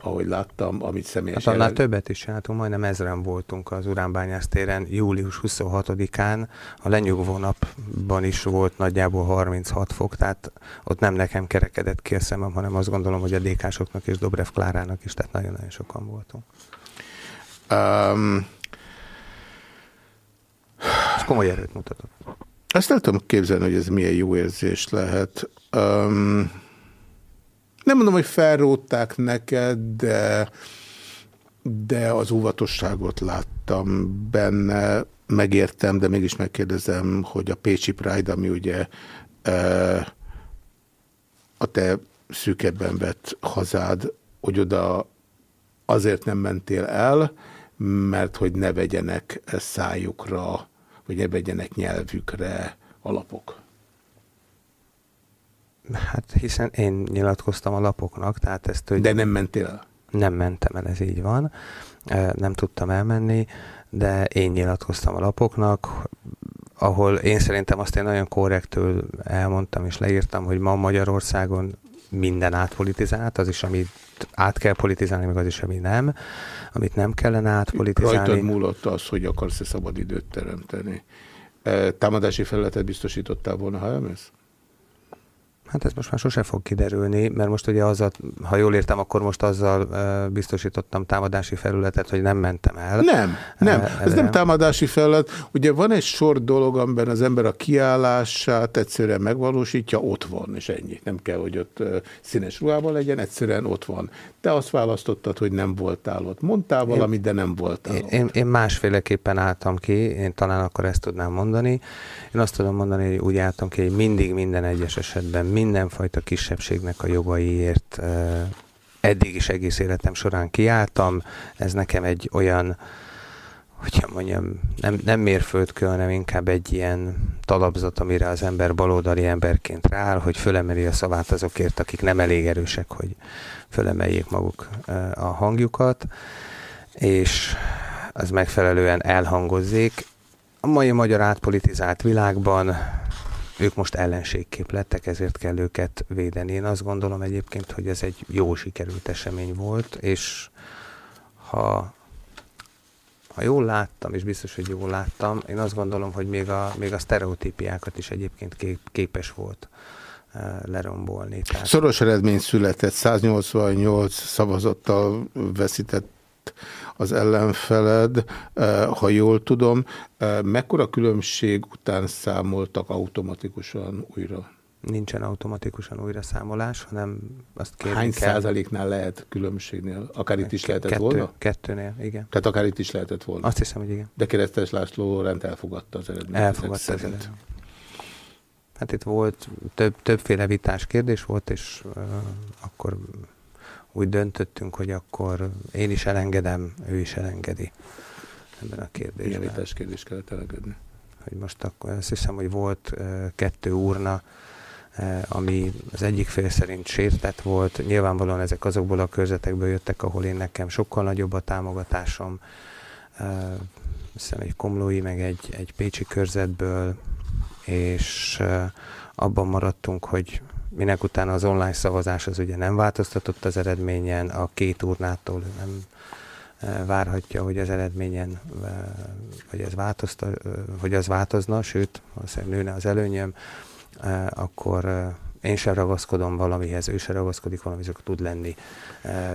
ahogy láttam, amit személyesen... Hát annál többet is csináltunk, majdnem ezren voltunk az Uránbányász téren, július 26-án, a lenyugvó napban is volt nagyjából 36 fok, tehát ott nem nekem kerekedett ki a szemem, hanem azt gondolom, hogy a DK-soknak és Dobrev Klárának is, tehát nagyon-nagyon sokan voltunk. Um, komoly erőt mutatott. Ezt el tudom képzelni, hogy ez milyen jó érzés lehet. Um, nem mondom, hogy felrótták neked, de, de az óvatosságot láttam benne, megértem, de mégis megkérdezem, hogy a Pécsi Pride, ami ugye uh, a te szűkebben vett hazád, hogy oda azért nem mentél el, mert hogy ne vegyenek szájukra hogy ne vegyenek nyelvükre alapok? Hát hiszen én nyilatkoztam a lapoknak, tehát ezt... Hogy De nem mentél el? Nem mentem el, ez így van. Nem tudtam elmenni, de én nyilatkoztam a lapoknak, ahol én szerintem azt én nagyon korrektül elmondtam és leírtam, hogy ma Magyarországon minden átpolitizált, az is, amit át kell politizálni, meg az is, ami nem, amit nem kellene átpolitizálni. Rajtad múlott az, hogy akarsz-e szabad időt teremteni. E, támadási felületet biztosítottál volna, ha elmész? Hát ez most már sose fog kiderülni, mert most ugye azzal, ha jól értem, akkor most azzal biztosítottam támadási felületet, hogy nem mentem el. Nem, nem. Ez nem támadási felület. Ugye van egy sor dolog, amiben az ember a kiállását egyszerűen megvalósítja, ott van, és ennyi. Nem kell, hogy ott színes ruhában legyen, egyszerűen ott van. Te azt választottad, hogy nem voltál ott. Mondtál valamit, de nem voltál én, ott. Én, én másféleképpen álltam ki, én talán akkor ezt tudnám mondani. Én azt tudom mondani, hogy úgy álltam ki, hogy mindig minden egyes esetben mindenfajta kisebbségnek a jogaiért eddig is egész életem során kiálltam. Ez nekem egy olyan, hogyha mondjam, nem, nem mérföldkő, hanem inkább egy ilyen talapzat, amire az ember baloldali emberként rááll, hogy fölemeli a szavát azokért, akik nem elég erősek, hogy fölemeljék maguk a hangjukat, és az megfelelően elhangozzék. A mai magyar átpolitizált világban ők most ellenségkép lettek, ezért kell őket védeni. Én azt gondolom egyébként, hogy ez egy jó sikerült esemény volt, és ha, ha jól láttam, és biztos, hogy jól láttam, én azt gondolom, hogy még a, még a sztereotípiákat is egyébként kép, képes volt uh, lerombolni. Tehát... Szoros eredmény született, 188 szavazattal veszített az ellenfeled, eh, ha jól tudom. Eh, mekkora különbség után számoltak automatikusan újra? Nincsen automatikusan újra számolás, hanem azt kérni Hány kell. százaléknál lehet különbségnél? Akár itt is lehetett Kettő, volna? Kettőnél, igen. Tehát akár itt is lehetett volna? Azt hiszem, hogy igen. De Keresztes László rend elfogadta az eredményt. Elfogadta az eredményt. Hát itt volt több, többféle vitás kérdés volt, és uh, akkor úgy döntöttünk, hogy akkor én is elengedem, ő is elengedi ebben a kérdésben. Milyen vitás kérdés kellett elengedni? Hogy most akkor azt hiszem, hogy volt kettő urna, ami az egyik fél szerint sértett volt. Nyilvánvalóan ezek azokból a körzetekből jöttek, ahol én nekem sokkal nagyobb a támogatásom. Hiszem egy komlói, meg egy, egy pécsi körzetből, és abban maradtunk, hogy minek utána az online szavazás az ugye nem változtatott az eredményen, a két urnától nem várhatja, hogy az eredményen, hogy ez, változta, hogy az változna, sőt, valószínűleg nőne az előnyöm, akkor én sem ragaszkodom valamihez, ő sem ragaszkodik valamihez, akkor tud lenni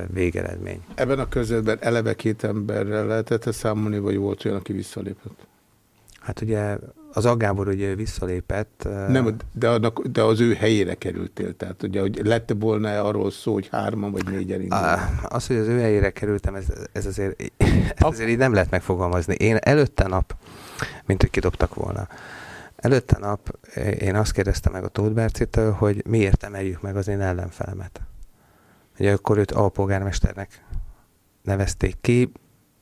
végeredmény. Ebben a közöttben eleve két emberrel lehetett -e számolni, vagy volt olyan, aki visszalépett? Hát ugye az Aggábor ugye visszalépett. Nem, de, annak, de az ő helyére kerültél, tehát ugye, hogy lett volna -e arról szó, hogy hárman vagy négyen indulnak? Az, hogy az ő helyére kerültem, ez, ez azért, ez azért így nem lehet megfogalmazni. Én előtte nap, mint hogy kidobtak volna. Előtte nap én azt kérdeztem meg a Tóth Bercitől, hogy miért emeljük meg az én ellenfelemet. Ugye akkor őt alpolgármesternek nevezték ki,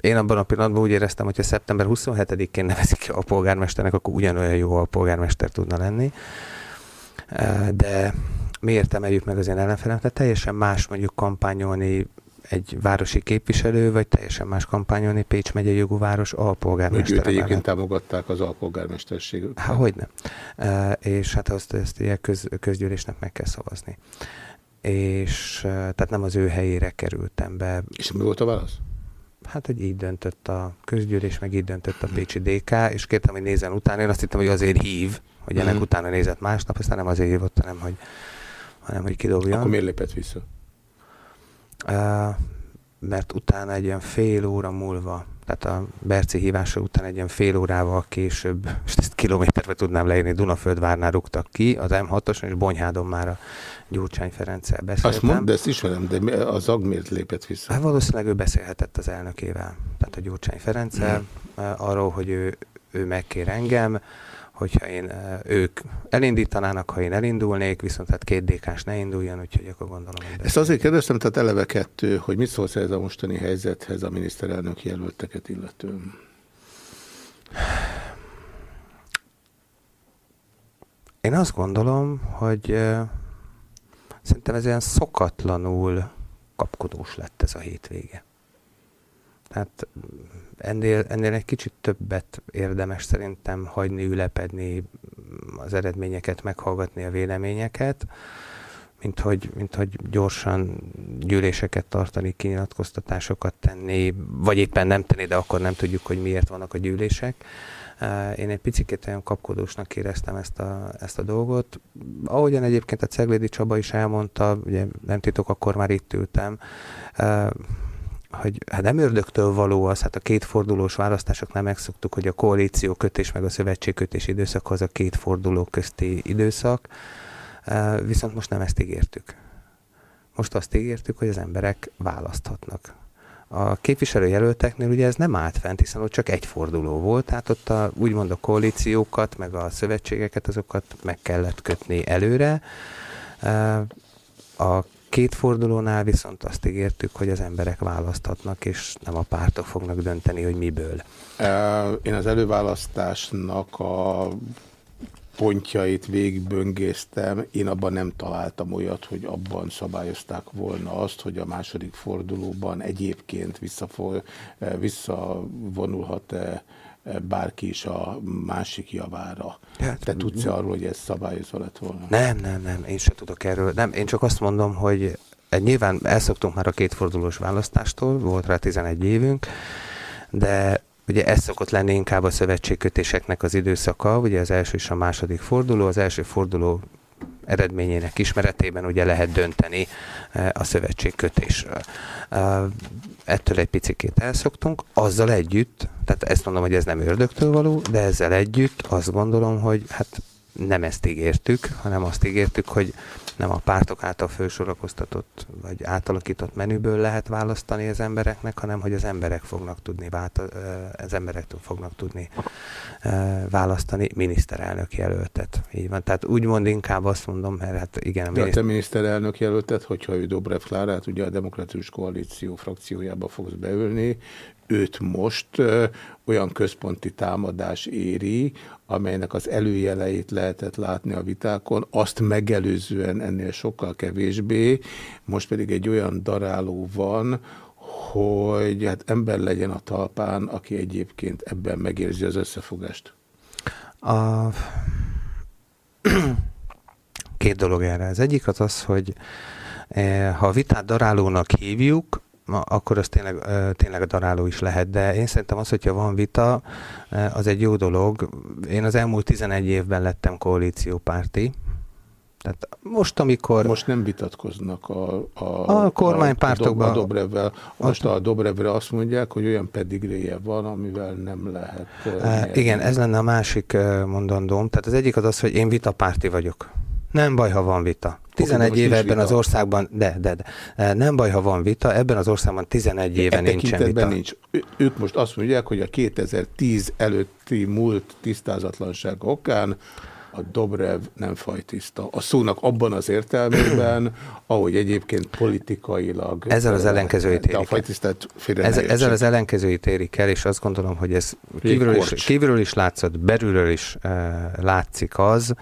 én abban a pillanatban úgy éreztem, hogy ha szeptember 27-én nevezik ki a polgármesternek, akkor ugyanolyan jó a polgármester tudna lenni. De miért emeljük meg az én ellenfelem? Tehát teljesen más mondjuk kampányolni egy városi képviselő, vagy teljesen más kampányolni Pécs megye jogú város alpolgármester. Őt egyébként támogatták az alpolgármesterséget. Há, hogy nem. E, és hát azt ezt ilyen köz, közgyűlésnek meg kell szavazni. És tehát nem az ő helyére kerültem be. És mi volt a válasz? Hát, hogy így döntött a közgyűlés, meg így döntött a Pécsi DK, és kértem, hogy nézzen utána. Én azt hittem, hogy azért hív, hogy ennek mm. utána nézett másnap, aztán nem azért hívott, hanem hogy, hanem, hogy kidobjon. Akkor miért lépett vissza? Uh, mert utána egy ilyen fél óra múlva, tehát a Berci hívása után egy ilyen fél órával később, és ezt kilométerbe tudnám leírni, Dunaföldvárnál rúgtak ki, az M6-oson, és Bonyhádon már a Gyurcsány Ferenccel beszéltem. Azt mond, de ezt ismerem, de az AG miért lépett vissza? Hát valószínűleg ő beszélhetett az elnökével, tehát a Gyurcsány Ferenccel, mm. arról, hogy ő, ő megkér engem, hogyha én, ők elindítanának, ha én elindulnék, viszont hát két dékás ne induljon, úgyhogy akkor gondolom. Ezt azért kérdeztem, tehát eleve kettő, hogy mit szólsz ez a mostani helyzethez a miniszterelnök jelölteket illetően? Én azt gondolom, hogy uh, szerintem ez olyan szokatlanul kapkodós lett ez a hétvége. Tehát ennél, ennél egy kicsit többet érdemes szerintem hagyni, ülepedni, az eredményeket, meghallgatni a véleményeket, mint hogy, mint hogy gyorsan gyűléseket tartani, kinyilatkoztatásokat tenni, vagy éppen nem tenni, de akkor nem tudjuk, hogy miért vannak a gyűlések. Én egy picit olyan kapkodósnak éreztem ezt a, ezt a dolgot. Ahogyan egyébként a Ceglédi Csaba is elmondta, ugye nem titok, akkor már itt ültem, hogy hát nem ördögtől való az, hát a kétfordulós választásoknál megszoktuk, hogy a koalíció kötés meg a szövetség kötés időszak az a két forduló közti időszak, viszont most nem ezt ígértük. Most azt ígértük, hogy az emberek választhatnak. A képviselőjelölteknél ugye ez nem állt fent, hiszen ott csak egy forduló volt, tehát ott a, úgymond a koalíciókat, meg a szövetségeket, azokat meg kellett kötni előre. A két fordulónál viszont azt ígértük, hogy az emberek választhatnak, és nem a pártok fognak dönteni, hogy miből. Én az előválasztásnak a pontjait végigböngésztem, én abban nem találtam olyat, hogy abban szabályozták volna azt, hogy a második fordulóban egyébként visszavonulhat-e bárki is a másik javára. Hát, Te tudsz -e arról, hogy ez szabályozva lett volna? Nem, nem, nem, én sem tudok erről. Nem, én csak azt mondom, hogy nyilván elszoktunk már a kétfordulós választástól, volt rá 11 évünk, de ugye ez szokott lenni inkább a szövetségkötéseknek az időszaka, ugye az első és a második forduló, az első forduló eredményének ismeretében ugye lehet dönteni eh, a szövetségkötésről. Eh, ettől egy picit elszoktunk, azzal együtt, tehát ezt mondom, hogy ez nem ördögtől való, de ezzel együtt azt gondolom, hogy hát nem ezt ígértük, hanem azt ígértük, hogy nem a pártok által felsorakoztatott vagy átalakított menüből lehet választani az embereknek, hanem hogy az emberek fognak tudni az emberektől fognak tudni választani miniszterelnök jelöltet. Így van. Tehát úgymond inkább azt mondom, mert hát igen. A De miniszter... te miniszterelnök jelöltet, hogyha ő Dobrev Klárát ugye a Demokratikus Koalíció frakciójába fogsz beülni, őt most olyan központi támadás éri, amelynek az előjeleit lehetett látni a vitákon, azt megelőzően ennél sokkal kevésbé, most pedig egy olyan daráló van, hogy hát ember legyen a talpán, aki egyébként ebben megérzi az összefogást. A... Két dolog erre. Az egyik az az, hogy eh, ha a vitát darálónak hívjuk, akkor az tényleg, tényleg a daráló is lehet, de én szerintem az, hogyha van vita, az egy jó dolog. Én az elmúlt 11 évben lettem koalíciópárti, tehát most, amikor... Most nem vitatkoznak a, a, a kormánypártokban. A, a Dobrevvel. Most a Dobrevre azt mondják, hogy olyan pedigréje van, amivel nem lehet... Uh, igen, ez lenne a másik mondandóm. Tehát az egyik az az, hogy én vitapárti vagyok. Nem baj, ha van vita. 11 éve ebben vita. az országban, de, de, de, nem baj, ha van vita, ebben az országban 11 éve e nincsen vita. nincs. Ők most azt mondják, hogy a 2010 előtti múlt tisztázatlanság okán a Dobrev nem fajtiszta. A szónak abban az értelmében, ahogy egyébként politikailag... Ezzel az ellenkezőit érik Ezzel, ezzel az ellenkezőit érik el, és azt gondolom, hogy ez kívülről is, kívülről is látszott, belülről is uh, látszik az,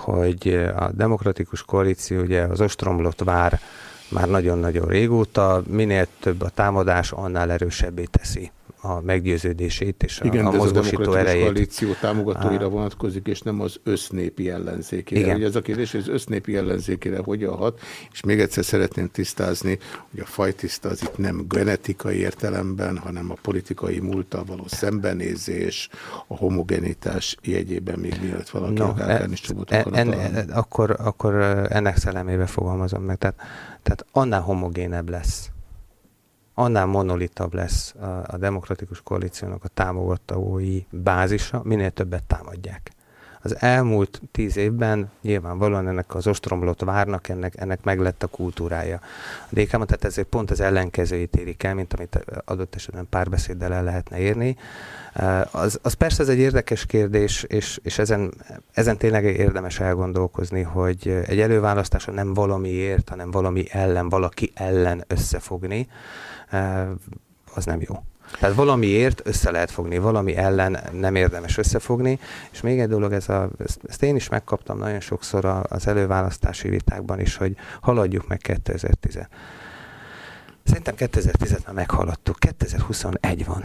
hogy a demokratikus koalíció ugye az ostromlott vár már nagyon-nagyon régóta, minél több a támadás, annál erősebbé teszi a meggyőződését és a, Igen, a mozgósító erejét. koalíció támogatóira ah. vonatkozik, és nem az össznépi ellenzékére. Igen. Ugye ez a kérdés, hogy az össznépi ellenzékére hogyan hat, és még egyszer szeretném tisztázni, hogy a fajtiszta az itt nem genetikai értelemben, hanem a politikai múltal való szembenézés, a homogenitás jegyében még mielőtt valaki no, akár e, is csomót e, en, en, akkor, akkor ennek szellemébe fogalmazom meg. Tehát, tehát annál homogénebb lesz annál monolitabb lesz a, a demokratikus koalíciónak a támogatói bázisa, minél többet támadják. Az elmúlt tíz évben nyilvánvalóan ennek az ostromlott várnak, ennek, ennek meg lett a kultúrája. A dk tehát ezért pont az ellenkezőjét érik el, mint amit adott esetben párbeszéddel el lehetne érni. Az, az persze ez egy érdekes kérdés, és, és ezen, ezen tényleg érdemes elgondolkozni, hogy egy előválasztáson nem valamiért, hanem valami ellen, valaki ellen összefogni az nem jó. Tehát valamiért össze lehet fogni, valami ellen nem érdemes összefogni, és még egy dolog, ez a, ezt, én is megkaptam nagyon sokszor az előválasztási vitákban is, hogy haladjuk meg 2010 Szerintem 2010-et már meghaladtuk, 2021 van.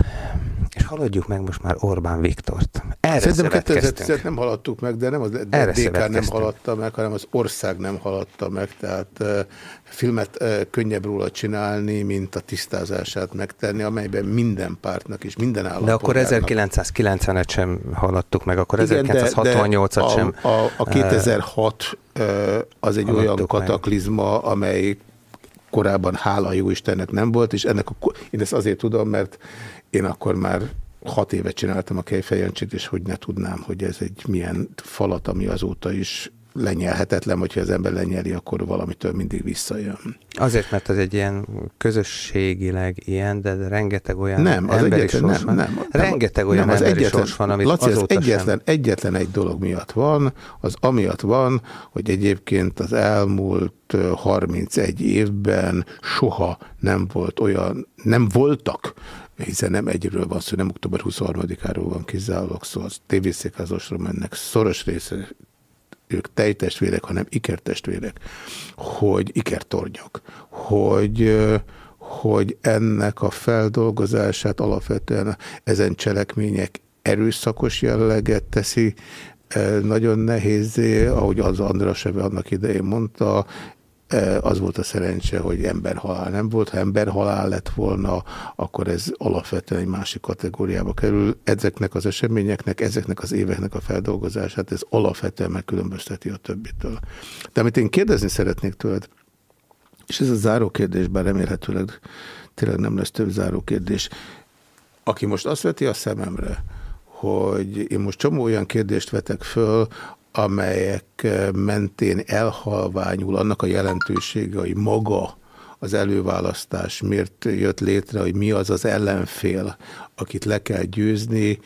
És haladjuk meg most már Orbán Viktort. Erre Szerintem 2010-et nem haladtuk meg, de nem az de DK nem haladta meg, hanem az ország nem haladta meg. Tehát uh, filmet uh, könnyebb róla csinálni, mint a tisztázását megtenni, amelyben minden pártnak és minden állampolgárnak. De akkor 1990-et sem haladtuk meg, akkor 1968-at sem. A, a, a 2006 uh, az egy olyan kataklizma, meg. amely korábban hála jó Istennek nem volt, és ennek a, én ezt azért tudom, mert én akkor már hat évet csináltam a Kejfejancsit, és hogy ne tudnám, hogy ez egy milyen falat, ami azóta is lenyelhetetlen, hogyha az ember lenyeli, akkor valamitől mindig visszajön. Azért, mert az egy ilyen közösségileg ilyen, de rengeteg olyan nem, az emberi egyetlen, sors nem, van. Nem, nem, rengeteg olyan nem, az emberi egyetlen, sors van, amit Laci, azóta egyetlen, sem... egyetlen egy dolog miatt van, az amiatt van, hogy egyébként az elmúlt 31 évben soha nem volt olyan, nem voltak hiszen nem egyről van szó, nem október 23-áról van kizárólag szó, az tévészékházasról mennek szoros része ők tejtestvérek, hanem ikertestvérek, hogy ikertornyok, hogy, hogy ennek a feldolgozását alapvetően ezen cselekmények erőszakos jelleget teszi, nagyon nehézé, ahogy az András annak idején mondta, az volt a szerencse, hogy emberhalál nem volt. Ha emberhalál lett volna, akkor ez alapvetően egy másik kategóriába kerül. Ezeknek az eseményeknek, ezeknek az éveknek a feldolgozását, ez alapvetően megkülönbözteti a többitől. De amit én kérdezni szeretnék tőled, és ez a záró kérdés, bár remélhetőleg tényleg nem lesz több záró kérdés. Aki most azt veti a szememre, hogy én most csomó olyan kérdést vetek föl, amelyek mentén elhalványul annak a jelentősége, hogy maga az előválasztás miért jött létre, hogy mi az az ellenfél, akit le kell győzni.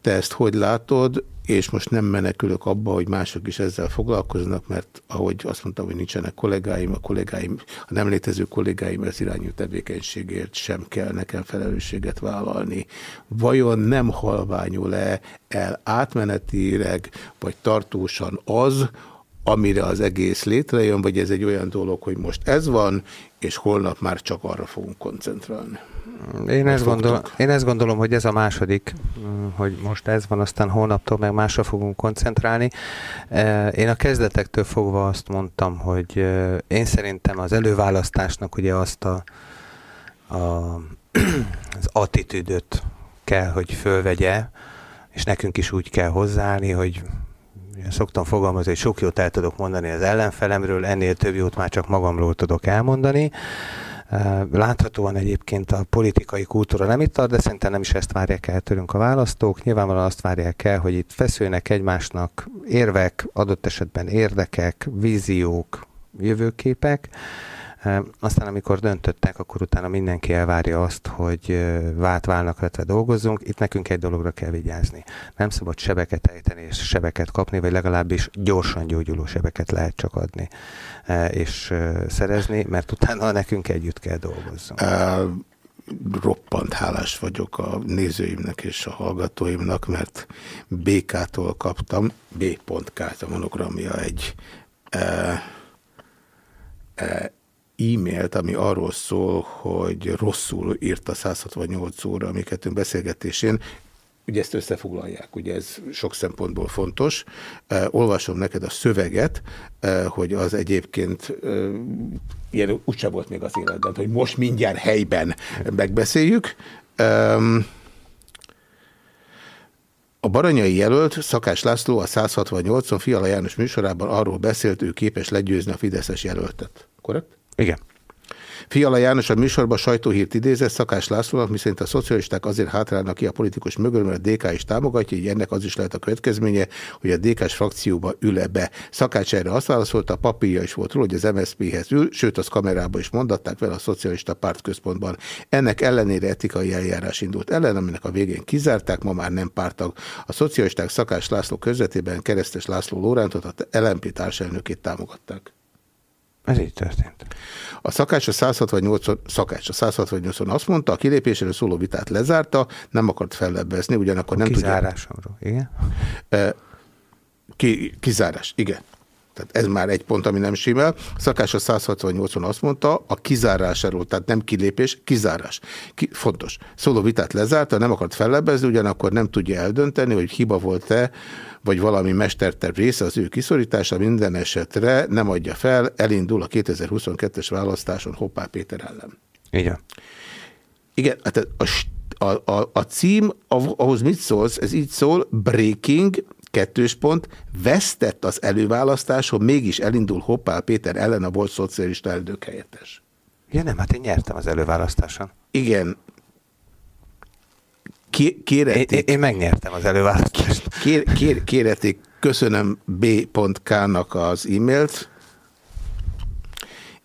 Te ezt hogy látod? És most nem menekülök abba, hogy mások is ezzel foglalkoznak, mert ahogy azt mondtam, hogy nincsenek kollégáim, a kollégáim, a nem létező kollégáim ez irányú tevékenységért sem kell nekem felelősséget vállalni. Vajon nem halványul-e el átmenetileg, vagy tartósan az, amire az egész létrejön, vagy ez egy olyan dolog, hogy most ez van, és holnap már csak arra fogunk koncentrálni. Én ezt, gondol, én ezt gondolom, hogy ez a második, hogy most ez van, aztán holnaptól meg másra fogunk koncentrálni. E, én a kezdetektől fogva azt mondtam, hogy e, én szerintem az előválasztásnak ugye azt a, a az attitűdöt kell, hogy fölvegye, és nekünk is úgy kell hozzáállni, hogy szoktam fogalmazni, hogy sok jót el tudok mondani az ellenfelemről, ennél több jót már csak magamról tudok elmondani. Láthatóan egyébként a politikai kultúra nem itt tart, de szerintem nem is ezt várják el tőlünk a választók. Nyilvánvalóan azt várják el, hogy itt feszülnek egymásnak érvek, adott esetben érdekek, víziók, jövőképek, aztán amikor döntöttek, akkor utána mindenki elvárja azt, hogy vált válnak illetve dolgozzunk. Itt nekünk egy dologra kell vigyázni. Nem szabad sebeket ejteni és sebeket kapni, vagy legalábbis gyorsan gyógyuló sebeket lehet csak adni és szerezni, mert utána nekünk együtt kell dolgozzunk. Roppant hálás vagyok a nézőimnek és a hallgatóimnak, mert BK-tól kaptam, B.K. a monogramja egy e-mailt, ami arról szól, hogy rosszul írt a 168 óra a mi beszélgetésén. Ugye ezt összefoglalják, ugye ez sok szempontból fontos. Olvasom neked a szöveget, hogy az egyébként ilyen úgyse volt még az életben, hogy most mindjárt helyben megbeszéljük. A baranyai jelölt, Szakás László a 168-on Fiala János műsorában arról beszélt, ő képes legyőzni a Fideszes jelöltet. Korrekt? Igen. Fiala János a műsorban sajtóhírt idézett Szakás Lászlónak, miszerint a szocialisták azért hátrálnak ki a politikus mögül, mert a DK is támogatja, hogy ennek az is lehet a következménye, hogy a DK-s frakcióba ül-e be. Szakács erre azt válaszolta, papírja is volt róla, hogy az MSZP-hez ül, sőt az kamerába is mondatták vele a szocialista pártközpontban. Ennek ellenére etikai eljárás indult ellen, aminek a végén kizárták, ma már nem pártag. A szocialisták Szakás László közvetében keresztes László Lórántot, a LMP társelnökét támogatták. Ez így történt. A szakács a 168 szakács a 168-on azt mondta, a kilépéséről szóló vitát lezárta, nem akart fellebbezni, ugyanakkor a nem tudja... Kizárásomról, igen? Ki, kizárás, igen. Tehát ez már egy pont, ami nem simel. Szakás a 168-on azt mondta, a kizárásáról, tehát nem kilépés, kizárás. Ki, fontos. Szóló vitát lezárta, nem akart fellebbezni, ugyanakkor nem tudja eldönteni, hogy hiba volt-e, vagy valami mesterterv része az ő kiszorítása minden esetre nem adja fel, elindul a 2022-es választáson Hoppá Péter ellen. Igen. Igen, hát a, a, a, a cím, ahhoz mit szólsz? Ez így szól, Breaking, kettős pont, vesztett az előválasztáson, mégis elindul Hoppá Péter ellen a volt szocialista elnök helyettes. Ja nem, hát én nyertem az előválasztáson. Igen, kéretik... Én, én megnyertem az előválasztást. Kér, kér, kéretik, köszönöm B.K-nak az e-mailt,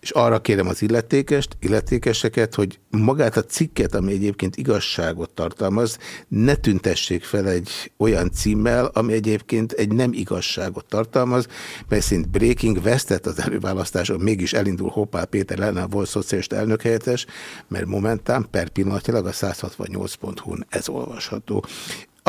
és arra kérem az illetékest, illetékeseket, hogy magát a cikket, ami egyébként igazságot tartalmaz, ne tüntessék fel egy olyan címmel, ami egyébként egy nem igazságot tartalmaz, mert szint Breaking vesztett az előválasztáson, mégis elindul Hoppál Péter lenne volt szociálist elnökhelyettes, mert momentán per pillanatilag a 168.hu-n ez olvasható.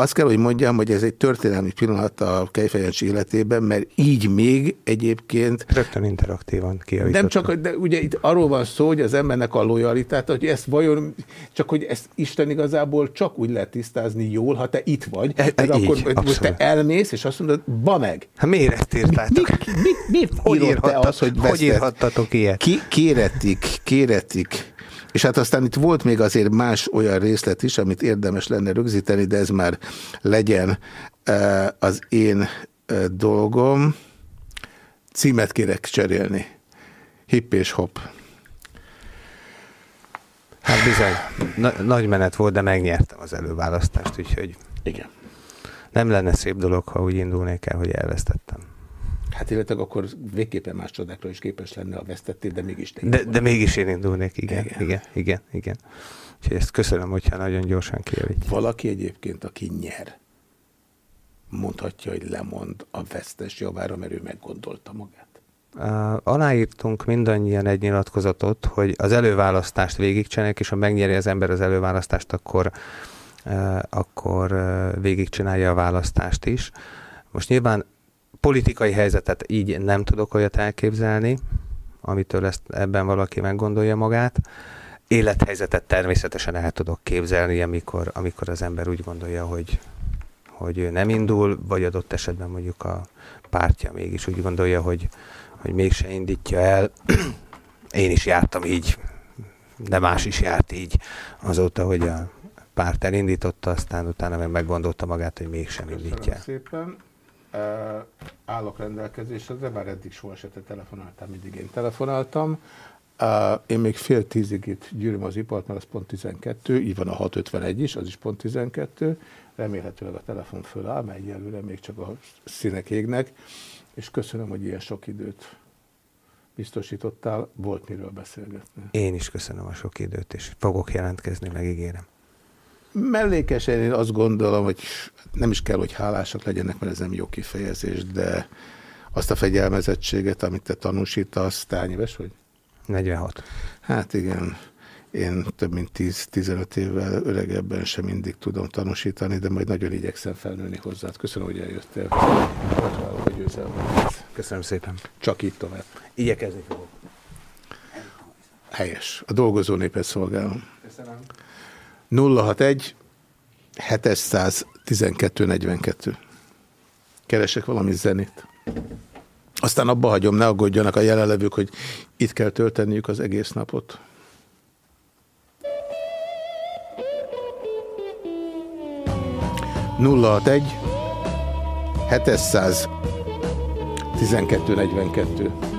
Azt kell, hogy mondjam, hogy ez egy történelmi pillanat a Kejfejancsi életében, mert így még egyébként... Rögtön interaktívan kiavítottam. Nem csak, de ugye itt arról van szó, hogy az embernek a lojalitát, hogy ezt vajon, csak hogy ezt Isten igazából csak úgy lehet tisztázni jól, ha te itt vagy. E, így, akkor most te elmész, és azt mondod, ba meg. Hát miért ezt írtátok? Mi, mi, mi, mi hogy írhat, te az, hogy Hogy írhattatok ilyet? Ki, kéretik, kéretik és hát aztán itt volt még azért más olyan részlet is, amit érdemes lenne rögzíteni, de ez már legyen e, az én e, dolgom. Címet kérek cserélni. Hipp és hopp. Hát bizony, Na, nagy menet volt, de megnyertem az előválasztást, úgyhogy Igen. nem lenne szép dolog, ha úgy indulnék el, hogy elvesztettem. Hát illetve akkor végképpen más csodákra is képes lenne, a vesztettél, de mégis De, de mégis én indulnék, igen, igen, igen, igen. igen. Úgyhogy ezt köszönöm, hogyha nagyon gyorsan kijavítja. Valaki egyébként, aki nyer, mondhatja, hogy lemond a vesztes javára, mert ő meggondolta magát? Uh, aláírtunk mindannyian egy nyilatkozatot, hogy az előválasztást végigcsinálják, és ha megnyeri az ember az előválasztást, akkor, uh, akkor uh, végigcsinálja a választást is. Most nyilván politikai helyzetet így nem tudok olyat elképzelni, amitől ezt ebben valaki meggondolja magát. Élethelyzetet természetesen el tudok képzelni, amikor, amikor az ember úgy gondolja, hogy, hogy ő nem indul, vagy adott esetben mondjuk a pártja mégis úgy gondolja, hogy, hogy mégse indítja el. Én is jártam így, de más is járt így azóta, hogy a párt elindította, aztán utána meg meggondolta magát, hogy mégsem indítja. Köszönöm szépen. Állok rendelkezésre, bár eddig soha se te telefonáltál, mindig én telefonáltam. Én még fél tízig itt gyűröm az ipart, mert az pont 12, így van a 651 is, az is pont 12. Remélhetőleg a telefon föláll, mert egyelőre még csak a színek égnek, és köszönöm, hogy ilyen sok időt biztosítottál, volt miről beszélgetni. Én is köszönöm a sok időt, és fogok jelentkezni, megígérem. Mellékesen én azt gondolom, hogy nem is kell, hogy hálásak legyenek, mert ez nem jó kifejezés, de azt a fegyelmezettséget, amit te tanúsítasz, te éves vagy? 46. Hát igen, én több mint 10-15 évvel öregebben sem mindig tudom tanúsítani, de majd nagyon igyekszem felnőni hozzád. Köszönöm, hogy eljöttél. Köszönöm szépen. Csak így tovább. Igyekezni fogok. Helyes. A dolgozó népet szolgálom. Köszönöm. 061 712 42. Keresek valami zenét. Aztán abba hagyom, ne aggódjanak a jelenlevők, hogy itt kell tölteniük az egész napot. Nulla egy 712 42.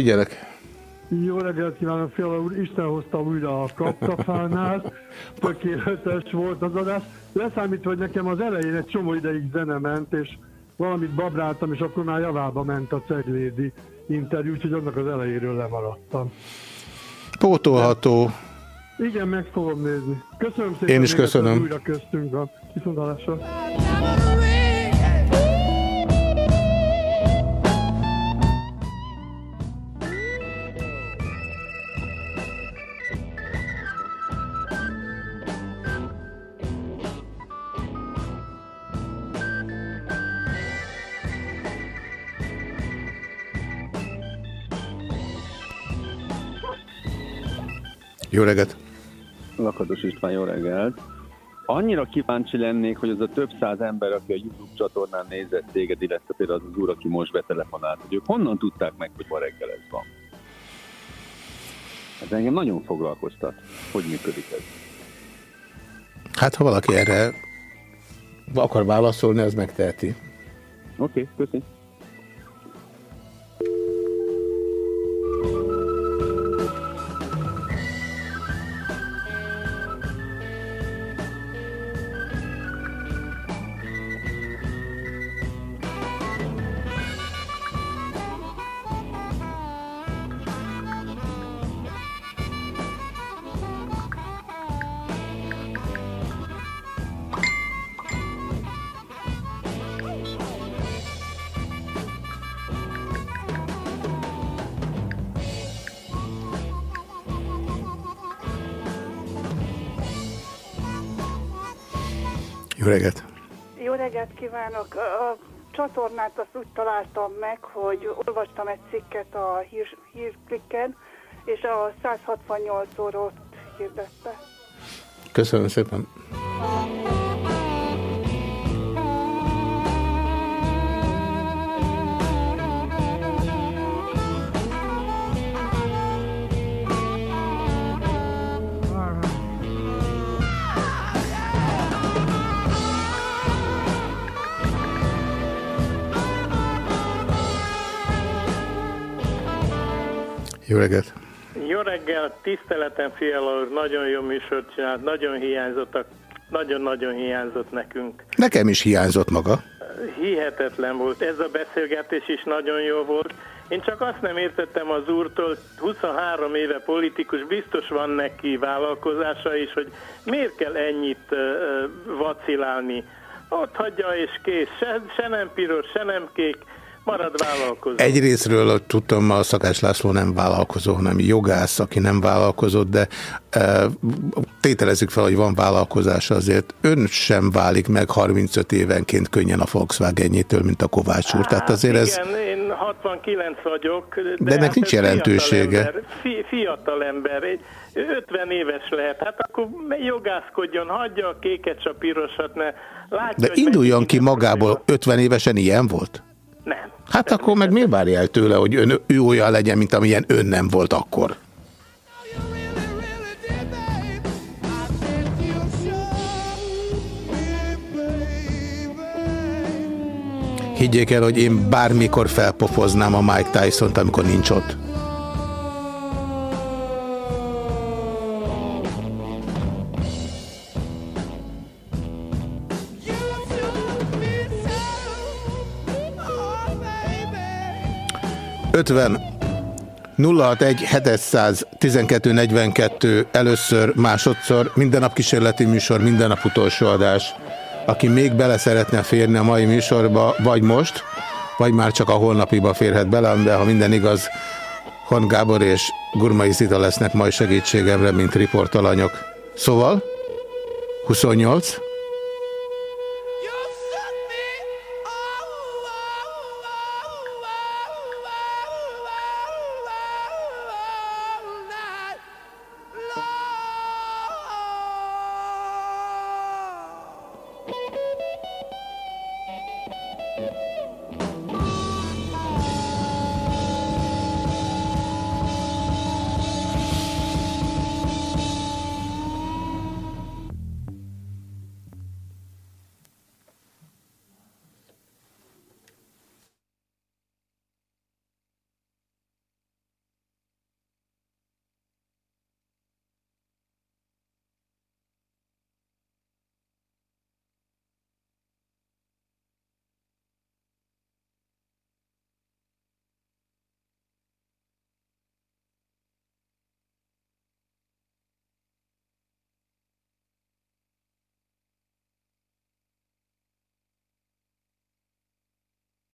Figyelek. Jó reggelt kívánok, Fiala úr! Isten hozta újra a kaptafánál. Tökéletes volt az adás. Leszámítva, hogy nekem az elején egy csomó ideig zene ment, és valamit babráltam, és akkor már javába ment a Ceglédi interjú, úgyhogy annak az elejéről lemaradtam. Pótolható. Igen, meg fogom nézni. Köszönöm szépen. Én is köszönöm. Újra köztünk a viszontalásra. Jó reggelt! Lakatos István, jó reggelt! Annyira kíváncsi lennék, hogy az a több száz ember, aki a YouTube csatornán nézett téged, illetve például az az úr, aki most betelefonált, hogy ők honnan tudták meg, hogy ma reggel ez van? Ez engem nagyon foglalkoztat. Hogy működik ez? Hát, ha valaki erre akar válaszolni, az megteheti. Oké, okay, köszi. Kívánok! A csatornát azt úgy találtam meg, hogy olvastam egy cikket a hír, hírklikken, és a 168 órót hirdette. Köszönöm szépen! Jó reggelt! Jó reggel, tiszteletem Fiala úr, nagyon jó műsort csinált, nagyon hiányzottak, nagyon-nagyon hiányzott nekünk. Nekem is hiányzott maga. Hihetetlen volt, ez a beszélgetés is nagyon jó volt. Én csak azt nem értettem az úrtól, 23 éve politikus, biztos van neki vállalkozása is, hogy miért kell ennyit vacilálni. Ott hagyja és kész, se, se nem piros, se nem kék, marad vállalkozó. Egyrésztről tudtam, a Szakás László nem vállalkozó, hanem jogász, aki nem vállalkozott, de e, tételezzük fel, hogy van vállalkozása, azért ön sem válik meg 35 évenként könnyen a Volkswagen-jétől, mint a Kovács úr. Tehát azért igen, ez... én 69 vagyok. De, de ennek hát nincs jelentősége. Fiatal ember, fi, fiatal ember, egy 50 éves lehet, hát akkor jogászkodjon, hagyja a kéket, a pirosat, ne látja, De induljon ki magából, 50 évesen ilyen volt? Nem. Hát akkor meg miért várja el tőle, hogy ön, ő olyan legyen, mint amilyen ön nem volt akkor? Higgyék el, hogy én bármikor felpofoznám a Mike Tyson-t, amikor nincs ott. Ötven 061 712 42 először, másodszor, minden nap kísérleti műsor, minden nap utolsó adás. Aki még bele szeretne férni a mai műsorba, vagy most, vagy már csak a holnapiba férhet bele, de ha minden igaz, Hon Gábor és Gurmai Zita lesznek majd segítségemre, mint riportalanyok. Szóval 28